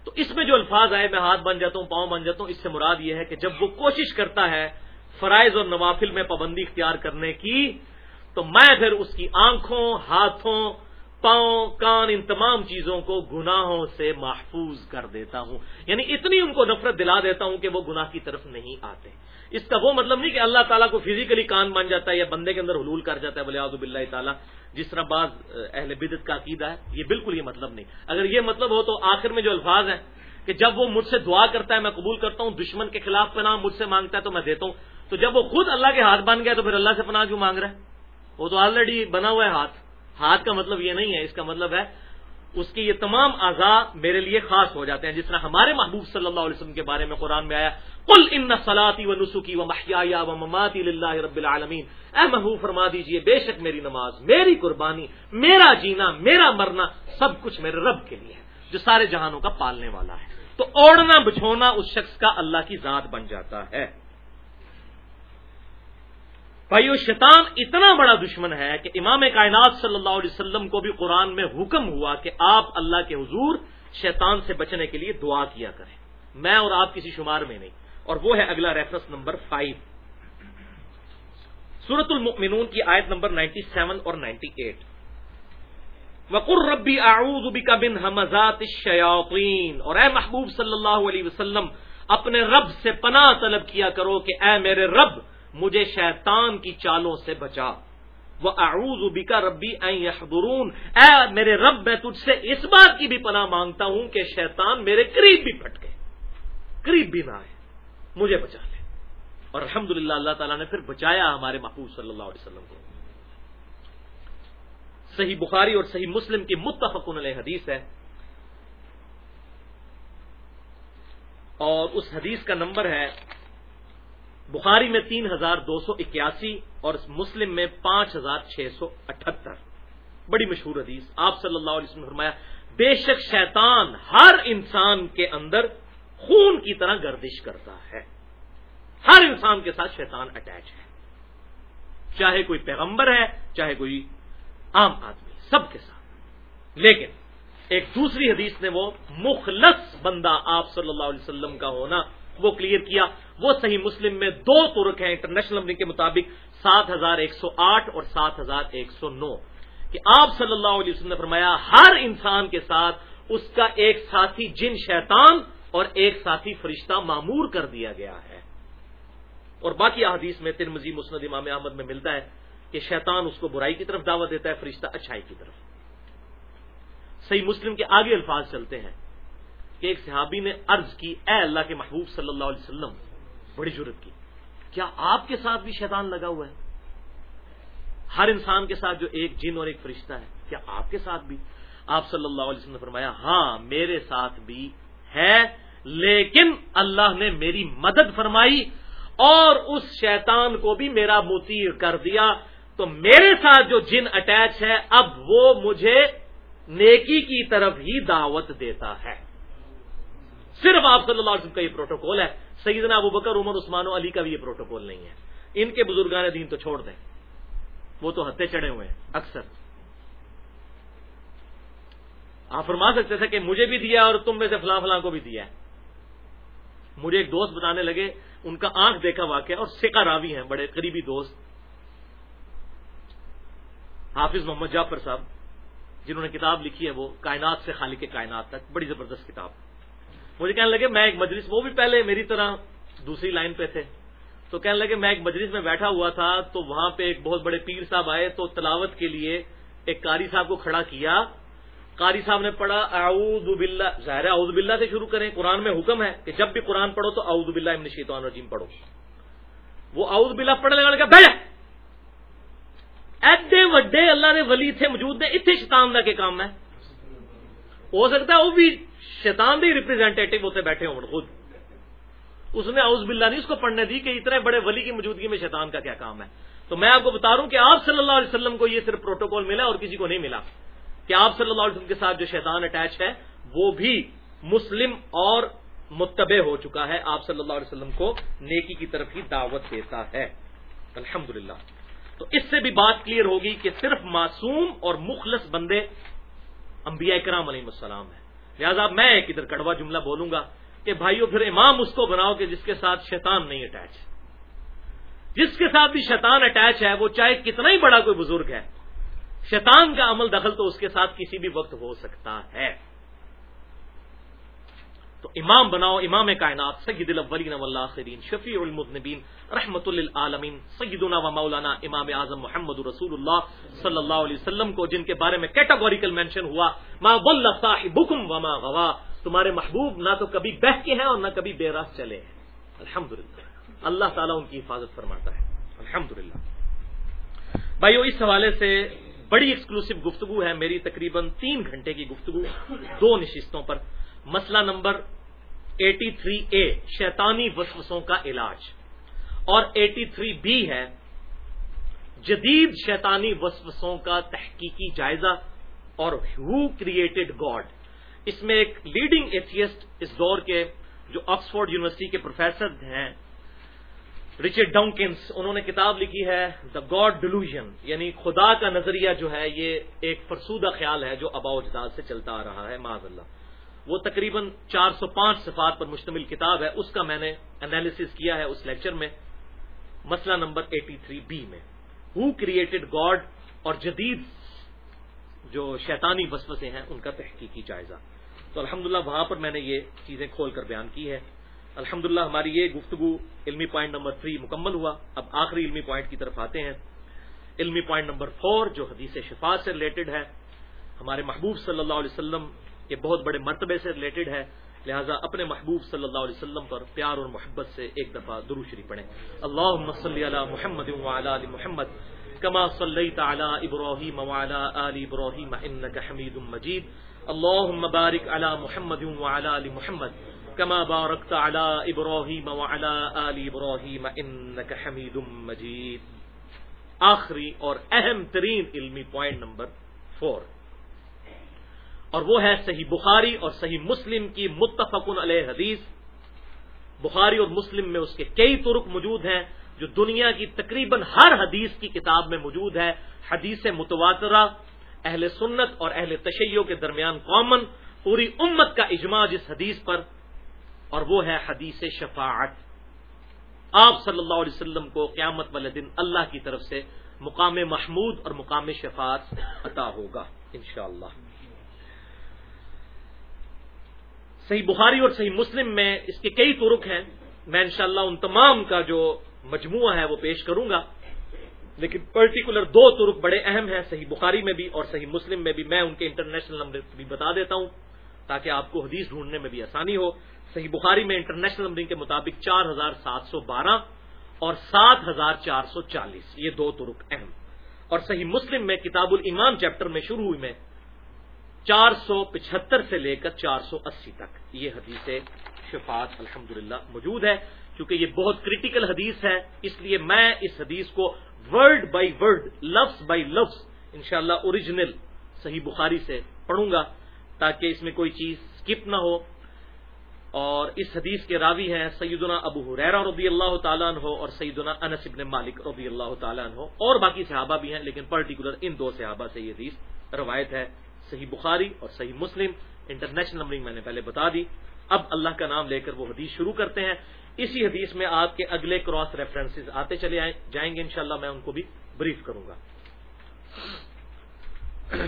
تو اس میں جو الفاظ آئے، میں ہاتھ بن جاتا ہوں، پاؤں بن جاتا ہوں، اس سے مراد یہ ہے کہ جب وہ کوشش کرتا ہے فرائض اور نوافل میں پابندی اختیار کرنے کی، تو میں پھر اس کی آنکھوں، ہاتھوں، پاؤں، کان، ان تمام چیزوں کو گناہوں سے محفوظ کر دیتا ہوں۔ یعنی اتنی ان کو نفرت دلا دیتا ہوں کہ وہ گناہ کی طرف نہیں آتے۔ اس کا وہ مطلب نہیں کہ اللہ تعالیٰ کو فزیکلی کان بن جاتا ہے یا بندے کے اندر حلول کر جاتا ہے بولے آزب اللہ تعالیٰ۔ جس طرح بعض اہل بدت کا عقیدہ ہے، یہ بالکل یہ مطلب نہیں۔ اگر یہ مطلب ہو تو آخر میں جو الفاظ ہیں کہ جب وہ مجھ سے دعا کرتا ہے، میں قبول کرتا ہوں، دشمن کے خلاف پناہ مجھ سے مانگتا ہے تو میں دیتا ہوں۔ تو جب وہ خود اللہ کے ہاتھ بن گیا تو پھر اللہ سے پناہ کیوں مانگ رہا ہے؟ وہ تو آلریڈی بنا ہوا ہے ہاتھ۔ ہاتھ کا مطلب یہ نہیں ہے، اس کا مطلب ہے اس کے یہ تمام اعضاء میرے لیے خاص ہو جاتے ہیں۔ جس طرح ہمارے محبوب صلی اللہ علیہ وسلم کے بارے میں قرآن میں آیا کل ان سلاتی و نسخی و محیا و مماتی اللہ رب العالمین اے محبوب، فرما دیجیے، بے شک میری نماز، میری قربانی، میرا جینا، میرا مرنا سب کچھ میرے رب کے لیے ہے، جو سارے جہانوں کا پالنے والا ہے۔ تو اوڑنا بچھونا اس شخص کا اللہ کی ذات بن جاتا ہے۔ بھائیو، شیطان اتنا بڑا دشمن ہے کہ امام کائنات صلی اللہ علیہ وسلم کو بھی قرآن میں حکم ہوا کہ آپ اللہ کے حضور شیطان سے بچنے کے لیے دعا کیا کریں۔ میں اور آپ کسی شمار میں نہیں۔ اور وہ ہے اگلا ریفرنس نمبر فائیو سورت المؤمنون کی آیت نمبر نائنٹی سیون اور نائنٹی ایٹ وقر ربی کا بن حمزات اور اے محبوب صلی اللہ علیہ وسلم، اپنے رب سے پناہ طلب کیا کرو کہ اے میرے رب، مجھے شیطان کی چالوں سے بچا. وہ اعوذ بکا ربی یحضرون اے میرے رب، میں تجھ سے اس بات کی بھی پناہ مانگتا ہوں کہ شیطان میرے قریب بھی پھٹ گئے. قریب بھی نہ آئے. مجھے بچا لے۔ اور الحمد اللہ تعالیٰ نے پھر بچایا ہمارے محفوظ صلی اللہ علیہ وسلم کو۔ صحیح بخاری اور صحیح مسلم کی متفق علیہ حدیث ہے۔ اور اس حدیث کا نمبر ہے بخاری میں تین ہزار دو سو اکیاسی اور مسلم میں پانچ ہزار چھ سو اٹھہتر۔ بڑی مشہور حدیث۔ آپ صلی اللہ علیہ وسلم فرمایا، بے شک شیطان ہر انسان کے اندر خون کی طرح گردش کرتا ہے۔ ہر انسان کے ساتھ شیطان اٹیچ ہے۔ چاہے کوئی پیغمبر ہے، چاہے کوئی عام آدمی، سب کے ساتھ۔ لیکن ایک دوسری حدیث نے وہ مخلص بندہ آپ صلی اللہ علیہ وسلم کا ہونا وہ کلیئر کیا۔ وہ صحیح مسلم میں دو ترک ہیں انٹرنیشنل نمبر کے مطابق، سات ہزار ایک سو آٹھ اور سات ہزار ایک سو نو۔ کہ آپ صلی اللہ علیہ وسلم نے فرمایا، ہر انسان کے ساتھ اس کا ایک ساتھی جن شیطان اور ایک ساتھی فرشتہ معمور کر دیا گیا ہے۔ اور باقی احادیث میں ترمزی مسند امام احمد میں ملتا ہے کہ شیطان اس کو برائی کی طرف دعوت دیتا ہے، فرشتہ اچھائی کی طرف۔ صحیح مسلم کے آگے الفاظ چلتے ہیں کہ ایک صحابی نے عرض کی، اے اللہ کے محبوب صلی اللہ علیہ وسلم، بڑی ضرورت کی۔ کیا آپ کے ساتھ بھی شیطان لگا ہوا ہے؟ ہر انسان کے ساتھ جو ایک جن اور ایک فرشتہ ہے، کیا آپ کے ساتھ بھی؟ آپ صلی اللہ علیہ وسلم نے فرمایا ہاں میرے ساتھ بھی ہے، لیکن اللہ نے میری مدد فرمائی اور اس شیطان کو بھی میرا متیر کر دیا۔ تو میرے ساتھ جو جن اٹیچ ہے، اب وہ مجھے نیکی کی طرف ہی دعوت دیتا ہے۔ صرف آپ صلی اللہ علیہ وسلم کا یہ پروٹوکول ہے۔ سیدنا ابو بکر، عمر، عثمان و علی کا بھی یہ پروٹوکول نہیں ہے۔ ان کے بزرگان دین تو چھوڑ دیں۔ وہ تو ہتے چڑھے ہوئے ہیں، اکثر۔ آپ فرما سکتے تھے کہ مجھے بھی دیا اور تم میں سے فلاں فلاں کو بھی دیا ہے۔ مجھے ایک دوست بتانے لگے، ان کا آنکھ دیکھا واقعہ، اور سکا راوی ہیں، بڑے قریبی دوست۔ حافظ محمد جعفر صاحب، جنہوں نے کتاب لکھی ہے، وہ کائنات سے خالی کے کائنات تک، بڑی زبردست کتاب۔ مجھے کہنے لگے، میں ایک مجلس، وہ بھی پہلے میری طرح دوسری لائن پہ تھے۔ تو کہنے لگے، میں ایک مجلس میں بیٹھا ہوا تھا، تو وہاں پہ ایک بہت بڑے پیر صاحب آئے، تو تلاوت کے لیے ایک قاری صاحب کو کھڑا کیا۔ قاری صاحب نے پڑھا، اعوذ باللہ، ظاہر اعوذ باللہ سے شروع کریں، قرآن میں حکم ہے کہ جب بھی قرآن پڑھو تو اعوذ باللہ ابن شیطان رجیم پڑھو۔ وہ اعوذ باللہ پڑھنے لگا بیٹھ۔ ایڈے وڈے اللہ نے ولی تھے موجود نے اتنے شیطان کا کام ہے۔ ہو سکتا ہے وہ بھی شیطان کے ریپرزینٹیٹو ہوتے بیٹھے ہوں خود۔ اس نے اعوذ باللہ نہیں، اس کو پڑھنے دی کہ اتنے بڑے ولی کی موجودگی میں شیطان کا کیا کام ہے۔ تو میں آپ کو بتا رہا ہوں کہ آپ صلی اللہ علیہ وسلم کو یہ صرف پروٹوکول ملا اور کسی کو نہیں ملا۔ کہ آپ صلی اللہ علیہ وسلم کے ساتھ جو شیطان اٹیچ ہے، وہ بھی مسلم اور متبع ہو چکا ہے۔ آپ صلی اللہ علیہ وسلم کو نیکی کی طرف ہی دعوت دیتا ہے۔ الحمد تو اس سے بھی بات کلیئر ہوگی کہ صرف معصوم اور مخلص بندے انبیاء کرام علیہ السلام ہیں۔ لہٰذا میں ایک ادھر کڑوا جملہ بولوں گا کہ بھائیو، پھر امام اس کو بناؤ کہ جس کے ساتھ شیطان نہیں اٹیچ۔ جس کے ساتھ بھی شیطان اٹیچ ہے، وہ چاہے کتنا ہی بڑا کوئی بزرگ ہے شیطان کا عمل دخل تو اس کے ساتھ کسی بھی وقت ہو سکتا ہے۔ تو امام بناؤ، امام کائنات، سید الاولین والآخرین، شفیع المذنبین، رحمت للعالمین، سیدنا و مولانا امام اعظم محمد رسول اللہ صلی اللہ علیہ وسلم کو جن کے بارے میں کیٹاگوریکل مینشن ہوا، ما ضل صاحبکم وما غوا۔ تمہارے محبوب نہ تو کبھی بہ کے ہیں اور نہ کبھی بے راہ چلے ہیں۔ الحمدللہ۔ اللہ تعالیٰ ان کی حفاظت فرماتا ہے۔ الحمدللہ۔ بھائیو، اس حوالے سے بڑی ایکسکلوسو گفتگو ہے، میری تقریباً تین گھنٹے کی گفتگو دو نشستوں پر۔ مسئلہ نمبر ایٹی تھری اے شیطانی وسوسوں کا علاج۔ اور ایٹی تھری بی ہے، جدید شیطانی وسوسوں کا تحقیقی جائزہ اور ہو کریٹڈ گاڈ اس میں ایک لیڈنگ ایتھیسٹ اس دور کے، جو آکسفورڈ یونیورسٹی کے پروفیسر ہیں رچرڈ ڈاؤنکنس انہوں نے کتاب لکھی ہے دا گاڈ ڈیلوژن یعنی خدا کا نظریہ جو ہے، یہ ایک فرسودہ خیال ہے جو ابا اجداد سے چلتا آ رہا ہے معذ اللہ۔ وہ تقریباً چار سو پانچ صفات پر مشتمل کتاب ہے، اس کا میں نے انالیس کیا ہے اس لیکچر میں، مسئلہ نمبر ایٹی تھری بی میں۔ ہو کریٹڈ گاڈ اور جدید جو شیطانی وسوسے ہیں، ان کا تحقیقی جائزہ۔ تو الحمدللہ، وہاں پر میں نے یہ چیزیں کھول کر بیان کی ہے الحمدللہ ہماری یہ گفتگو علمی پوائنٹ نمبر تھری مکمل ہوا۔ اب آخری علمی پوائنٹ کی طرف آتے ہیں۔ علمی پوائنٹ نمبر فور جو حدیث شفا سے ریلیٹڈ ہے، ہمارے محبوب صلی اللہ علیہ وسلم یہ بہت بڑے مرتبے سے ریلیٹڈ ہے۔ لہٰذا اپنے محبوب صلی اللہ علیہ وسلم پر پیار اور محبت سے ایک دفعہ درو شریف پڑھیں۔ اللہ صلی علی محمد علی محمد، کما صلی تعلی ابراہیم وعلی آل ابراہیم انک مجید۔ اللهم بارک علی محمد وعلی آل محمد۔ کما بارکت علی ابراہیم وعلی آل ابراہیم انک حمید مجید آخری اور اہم ترین علمی پوائنٹ نمبر فور اور وہ ہے صحیح بخاری اور صحیح مسلم کی متفق علیہ حدیث. بخاری اور مسلم میں اس کے کئی ترک موجود ہیں جو دنیا کی تقریباً ہر حدیث کی کتاب میں موجود ہے. حدیث متواترہ، اہل سنت اور اہل تشیعوں کے درمیان کامن پوری امت کا اجماع جس حدیث پر اور وہ ہے حدیث شفاعت۔ آپ صلی اللہ علیہ وسلم کو قیامت والے دن اللہ کی طرف سے مقام محمود اور مقام شفاعت عطا ہوگا، انشاءاللہ۔ اللہ صحیح بخاری اور صحیح مسلم میں اس کے کئی ترک ہیں۔ میں انشاءاللہ ان تمام کا جو مجموعہ ہے وہ پیش کروں گا۔ لیکن پرٹیکولر دو ترک بڑے اہم ہیں، صحیح بخاری میں بھی اور صحیح مسلم میں بھی۔ میں ان کے انٹرنیشنل نمبر بھی بتا دیتا ہوں تاکہ آپ کو حدیث ڈھونڈنے میں بھی آسانی ہو۔ صحیح بخاری میں انٹرنیشنل نمبرنگ کے مطابق چار ہزار سات سو بارہ اور سات ہزار چار سو چالیس۔ یہ دو ترک اہم۔ اور صحیح مسلم میں کتاب الایمان چیپٹر میں شروع ہوئی میں چار سو پچہتر سے لے کر چار سو اسی تک۔ یہ حدیث شفاعت الحمد موجود ہے۔ کیونکہ یہ بہت کریٹیکل حدیث ہے، اس لیے میں اس حدیث کو ورڈ بائی ورڈ لفظ بائی لفظ، انشاءاللہ اوریجنل صحیح بخاری سے پڑھوں گا، تاکہ اس میں کوئی چیز اسکپ نہ ہو۔ اور اس حدیث کے راوی ہیں سیدنا ابو حریرا رضی اللہ تعالیٰ عنہ اور سیدنا انس ابن مالک رضی اللہ تعالیٰ عنہ اور باقی صحابہ بھی ہیں، لیکن پرٹیکولر ان دو صحابہ سے یہ حدیث روایت ہے۔ صحیح بخاری اور صحیح مسلم انٹرنیشنل نمبرنگ میں نے پہلے بتا دی۔ اب اللہ کا نام لے کر وہ حدیث شروع کرتے ہیں۔ اسی حدیث میں آپ کے اگلے کراس ریفرنسز آتے چلے جائیں گے انشاءاللہ، میں ان کو بھی بریف کروں گا۔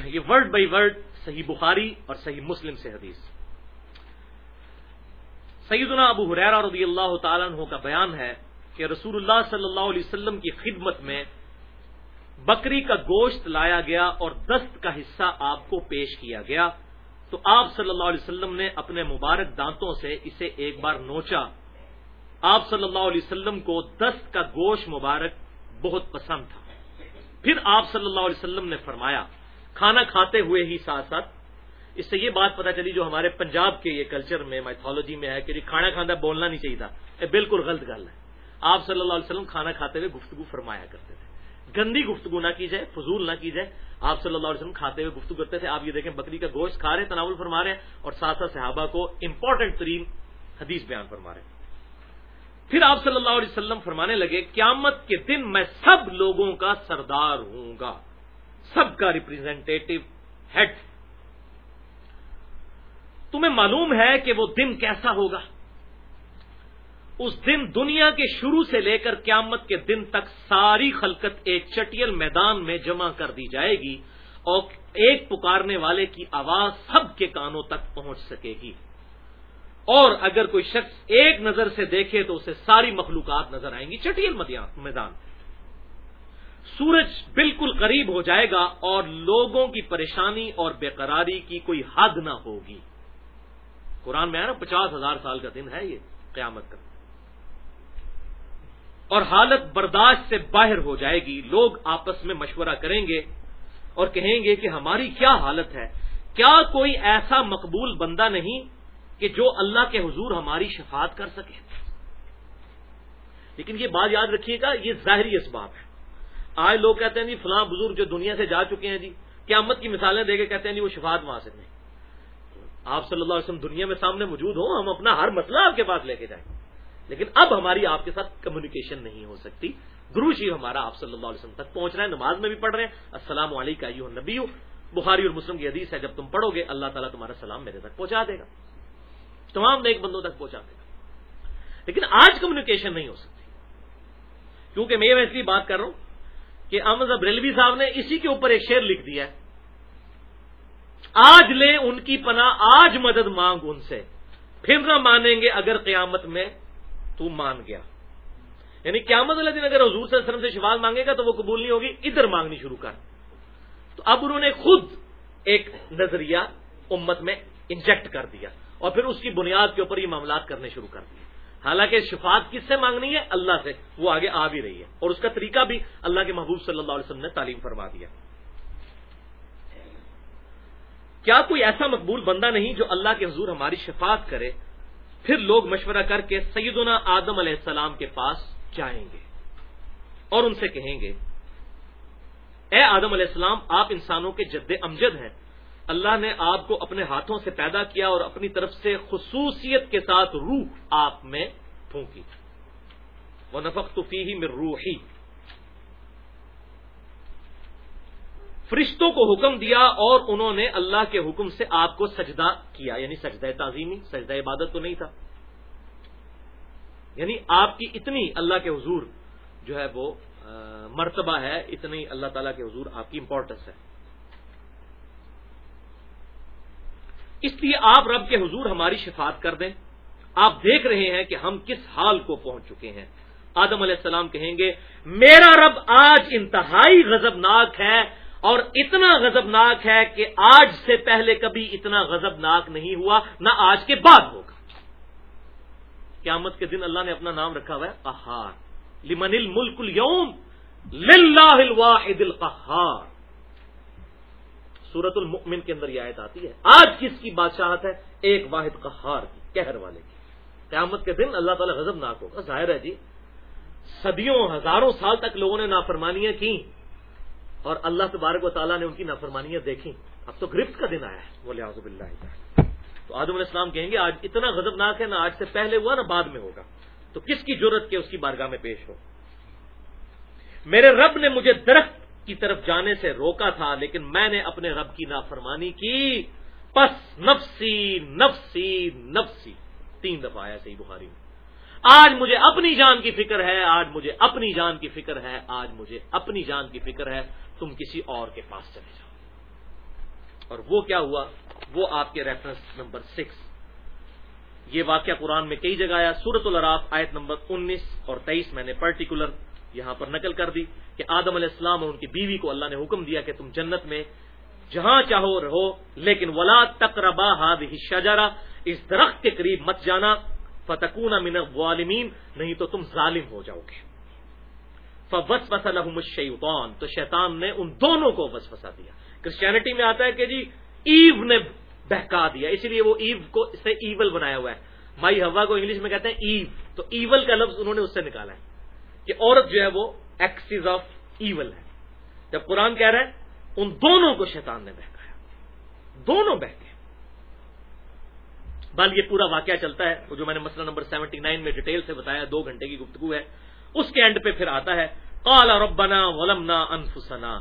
یہ ورڈ بائی ورڈ صحیح بخاری اور صحیح مسلم سے حدیث۔ سیدنا ابو حریرہ رضی اللہ تعالیٰ عنہ کا بیان ہے کہ رسول اللہ صلی اللہ علیہ وسلم کی خدمت میں بکری کا گوشت لایا گیا اور دست کا حصہ آپ کو پیش کیا گیا۔ تو آپ صلی اللہ علیہ وسلم نے اپنے مبارک دانتوں سے اسے ایک بار نوچا۔ آپ صلی اللہ علیہ وسلم کو دست کا گوشت مبارک بہت پسند تھا۔ پھر آپ صلی اللہ علیہ وسلم نے فرمایا، کھانا کھاتے ہوئے ہی ساتھ ساتھ اس سے یہ بات پتا چلی جو ہمارے پنجاب کے یہ کلچر میں مائتھولوجی میں ہے کہ جی کھانا کھانا بولنا نہیں چاہیے تھا یہ بالکل غلط گل ہے۔ آپ صلی اللہ علیہ وسلم کھانا کھاتے ہوئے گفتگو فرمایا کرتے تھے۔ گندی گفتگو نہ کی جائے، فضول نہ کی جائے۔ آپ صلی اللہ علیہ وسلم کھاتے ہوئے گفتگو کرتے تھے۔ آپ یہ دیکھیں بکری کا گوشت کھا رہے ہیں، تناول فرما رہے ہیں اور ساتھ ساتھ صحابہ کو امپورٹنٹ ترین حدیث بیان فرما رہے ہیں۔ پھر آپ صلی اللہ علیہ وسلم فرمانے لگے، قیامت کے دن میں سب لوگوں کا سردار ہوں گا۔ سب کا ریپرزینٹیٹو ہیڈ تمہیں معلوم ہے کہ وہ دن کیسا ہوگا۔ اس دن دنیا کے شروع سے لے کر قیامت کے دن تک ساری خلقت ایک چٹیل میدان میں جمع کر دی جائے گی اور ایک پکارنے والے کی آواز سب کے کانوں تک پہنچ سکے گی۔ اور اگر کوئی شخص ایک نظر سے دیکھے تو اسے ساری مخلوقات نظر آئیں گی، چٹیل میدان۔ سورج بالکل قریب ہو جائے گا اور لوگوں کی پریشانی اور بے قراری کی کوئی حد نہ ہوگی۔ قرآن میں ہے نا پچاس ہزار سال کا دن ہے یہ قیامت کا اور حالت برداشت سے باہر ہو جائے گی۔ لوگ آپس میں مشورہ کریں گے اور کہیں گے کہ ہماری کیا حالت ہے؟ کیا کوئی ایسا مقبول بندہ نہیں کہ جو اللہ کے حضور ہماری شفاعت کر سکے؟ لیکن یہ بات یاد رکھیے گا، یہ ظاہری اسباب ہے آج لوگ کہتے ہیں جی فلاں بزرگ جو دنیا سے جا چکے ہیں جی قیامت کی مثالیں دے کے کہتے ہیں جی وہ شفاعت وہاں سے نہیں۔ آپ صلی اللہ علیہ وسلم دنیا میں سامنے موجود ہوں، ہم اپنا ہر مسئلہ آپ کے پاس لے کے جائیں۔ لیکن اب ہماری آپ کے ساتھ کمیونیکیشن نہیں ہو سکتی۔ گروش ہی جی ہمارا آپ صلی اللہ علیہ وسلم تک پہنچ رہا ہے نماز میں بھی پڑھ رہے ہیں۔ السلام علیکم نبی بخاری اور مسلم کی حدیث ہے، جب تم پڑھو گے، اللہ تعالیٰ تمہارا سلام میرے تک پہنچا دے گا۔ تمام نیک بندوں تک پہنچا دے گا۔ لیکن آج کمیونیکیشن نہیں ہو سکتی۔ کیونکہ میں اس لیے بات کر رہا ہوں کہ احمد ریلوی صاحب نے اسی کے اوپر ایک شعر لکھ دیا ہے۔ آج لیں ان کی پناہ، آج مدد مانگ ان سے۔ پھر نہ مانیں گے اگر قیامت میں تو مان گیا۔ یعنی قیامت والے دن اگر حضور صلی اللہ علیہ وسلم سے شفاعت مانگے گا تو وہ قبول نہیں ہوگی، ادھر مانگنی شروع کر۔ تو اب انہوں نے خود ایک نظریہ امت میں انجیکٹ کر دیا اور پھر اس کی بنیاد کے اوپر یہ معاملات کرنے شروع کر دیے۔ حالانکہ شفاعت کس سے مانگنی ہے؟ اللہ سے۔ وہ آگے آ بھی رہی ہے اور اس کا طریقہ بھی اللہ کے محبوب صلی اللہ علیہ وسلم نے تعلیم فرما دیا۔ کیا کوئی ایسا مقبول بندہ نہیں جو اللہ کے حضور ہماری شفاعت کرے؟ پھر لوگ مشورہ کر کے سیدنا آدم علیہ السلام کے پاس جائیں گے اور ان سے کہیں گے، اے آدم علیہ السلام، آپ انسانوں کے جد امجد ہیں۔ اللہ نے آپ کو اپنے ہاتھوں سے پیدا کیا اور اپنی طرف سے خصوصیت کے ساتھ روح آپ میں پھونکی۔ وہ نفق تو فی ہی میں روحی فرشتوں کو حکم دیا اور انہوں نے اللہ کے حکم سے آپ کو سجدہ کیا یعنی سجدہ تعظیمی، سجدہ عبادت تو نہیں تھا۔ یعنی آپ کی اتنی اللہ کے حضور جو ہے وہ مرتبہ ہے، اتنی اللہ تعالیٰ کے حضور آپ کی امپورٹنس ہے۔ اس لیے آپ رب کے حضور ہماری شفاعت کر دیں۔ آپ دیکھ رہے ہیں کہ ہم کس حال کو پہنچ چکے ہیں۔ آدم علیہ السلام کہیں گے، میرا رب آج انتہائی غضبناک ہے اور اتنا غضبناک ہے کہ آج سے پہلے کبھی اتنا غضبناک نہیں ہوا، نہ آج کے بعد ہوگا۔ قیامت کے دن اللہ نے اپنا نام رکھا ہوا ہے قہار۔ لمن الملک اليوم للہ الواحد القہار۔ سورت المؤمن کے اندر یہ آیت آتی ہے۔ آج کس کی بادشاہت ہے؟ ایک واحد قہار کی کہر والے کی۔ قیامت کے دن اللہ تعالی غضبناک ہوگا۔ ظاہر ہے جی صدیوں ہزاروں سال تک لوگوں نے نافرمانیاں کی اور اللہ تبارک و تعالیٰ نے ان کی نافرمانیاں دیکھی اب تو گرفت کا دن آیا ہے۔ وہ لحاظ اللہ تو آدم علیہ السلام کہیں گے، آج اتنا غضبناک ہے، نہ آج سے پہلے ہوا، نہ بعد میں ہوگا۔ تو کس کی ضرورت کے اس کی بارگاہ میں پیش ہو؟ میرے رب نے مجھے درخت کی طرف جانے سے روکا تھا، لیکن میں نے اپنے رب کی نافرمانی کی۔ پس نفسی نفسی نفسی۔ تین دفعہ آیا صحیح بخاری میں۔ آج مجھے اپنی جان کی فکر ہے، آج مجھے اپنی جان کی فکر ہے، آج مجھے اپنی جان کی فکر ہے۔ تم کسی اور کے پاس چلے جاؤ۔ اور وہ کیا ہوا؟ وہ آپ کے ریفرنس نمبر سکس یہ واقعہ قرآن میں کئی جگہ آیا۔ سورت الراف آیت نمبر انیس اور تیئیس میں نے پرٹیکولر یہاں پر نقل کر دی کہ آدم علیہ السلام اور ان کی بیوی کو اللہ نے حکم دیا کہ تم جنت میں جہاں چاہو رہو، لیکن ولا تقربا ہاد شجرا اس درخت کے قریب مت جانا۔ فتکون من الظالمین نہیں تو تم ظالم ہو جاؤ گے۔ فوس فصل الشیطان، تو شیطان نے ان دونوں کو وس فسا دیا۔ کرسچینٹی میں آتا ہے کہ جی ایو نے بہکا دیا اسی لیے وہ ایو کو، اس سے ایول بنایا ہوا ہے۔ مائی ہوا کو انگلش میں کہتے ہیں ایو، تو ایول کا لفظ انہوں نے اس سے نکالا ہے کہ عورت جو ہے وہ ایکسیز آف ایول ہے۔ جب قرآن کہہ رہا ہے، ان دونوں کو شیطان نے بہکایا۔ دونوں بہکے۔ بل یہ پورا واقعہ چلتا ہے جو میں نے مسئلہ نمبر سیونٹی نائن میں ڈیٹیل سے بتایا، دو گھنٹے کی گفتگو ہے۔ اس کے اینڈ پہ پھر آتا ہے کالا ربنا ولمنا انفسنا۔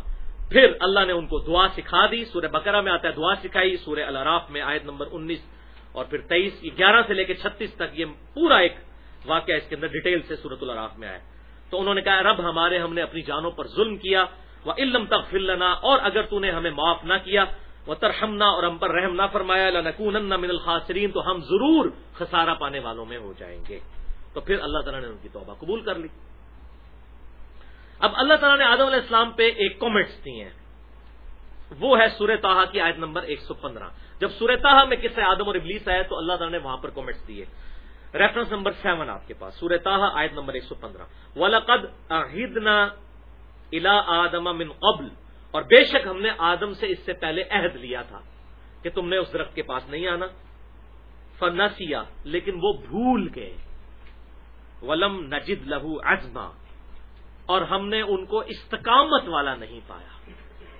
پھر اللہ نے ان کو دعا سکھا دی، سورہ بکرا میں آتا ہے، دعا سکھائی، سورہ الراف میں آیت نمبر انیس۔ اور پھر تیئیس یہ گیارہ سے لے کے چھتیس تک یہ پورا ایک واقعہ اس کے اندر ڈیٹیل سے سورت الراف میں آیا تو انہوں نے کہا، رب ہمارے ہم نے اپنی جانوں پر ظلم کیا وہ علم تک اور اگر تو نے ہمیں معاف نہ کیا وہ ترہمنا اور ہم پر رحم نہ فرمایا نقون من الخاصرین تو ہم ضرور خسارہ پانے والوں میں ہو جائیں گے۔ تو پھر اللہ تعالیٰ نے ان کی توبہ قبول کر لی۔ اب اللہ تعالیٰ نے آدم علیہ السلام پہ ایک کامنٹس دی ہیں۔ وہ ہے سورہ تاہا کی آیت نمبر ایک سو پندرہ۔ جب سورہ تاہا میں کس آدم اور ابلیس آئے تو اللہ تعالیٰ نے وہاں پر کامنٹس دیے ریفرنس نمبر سیون آپ کے پاس۔ سورہ تاہا آیت نمبر ایک سو پندرہ۔ ولقد الا آدم من قبل۔ اور بے شک ہم نے آدم سے اس سے پہلے عہد لیا تھا کہ تم نے اس درخت کے پاس نہیں آنا۔ فنسیا لیکن وہ بھول گئے۔ ولم نجد لہو ازما اور ہم نے ان کو استقامت والا نہیں پایا۔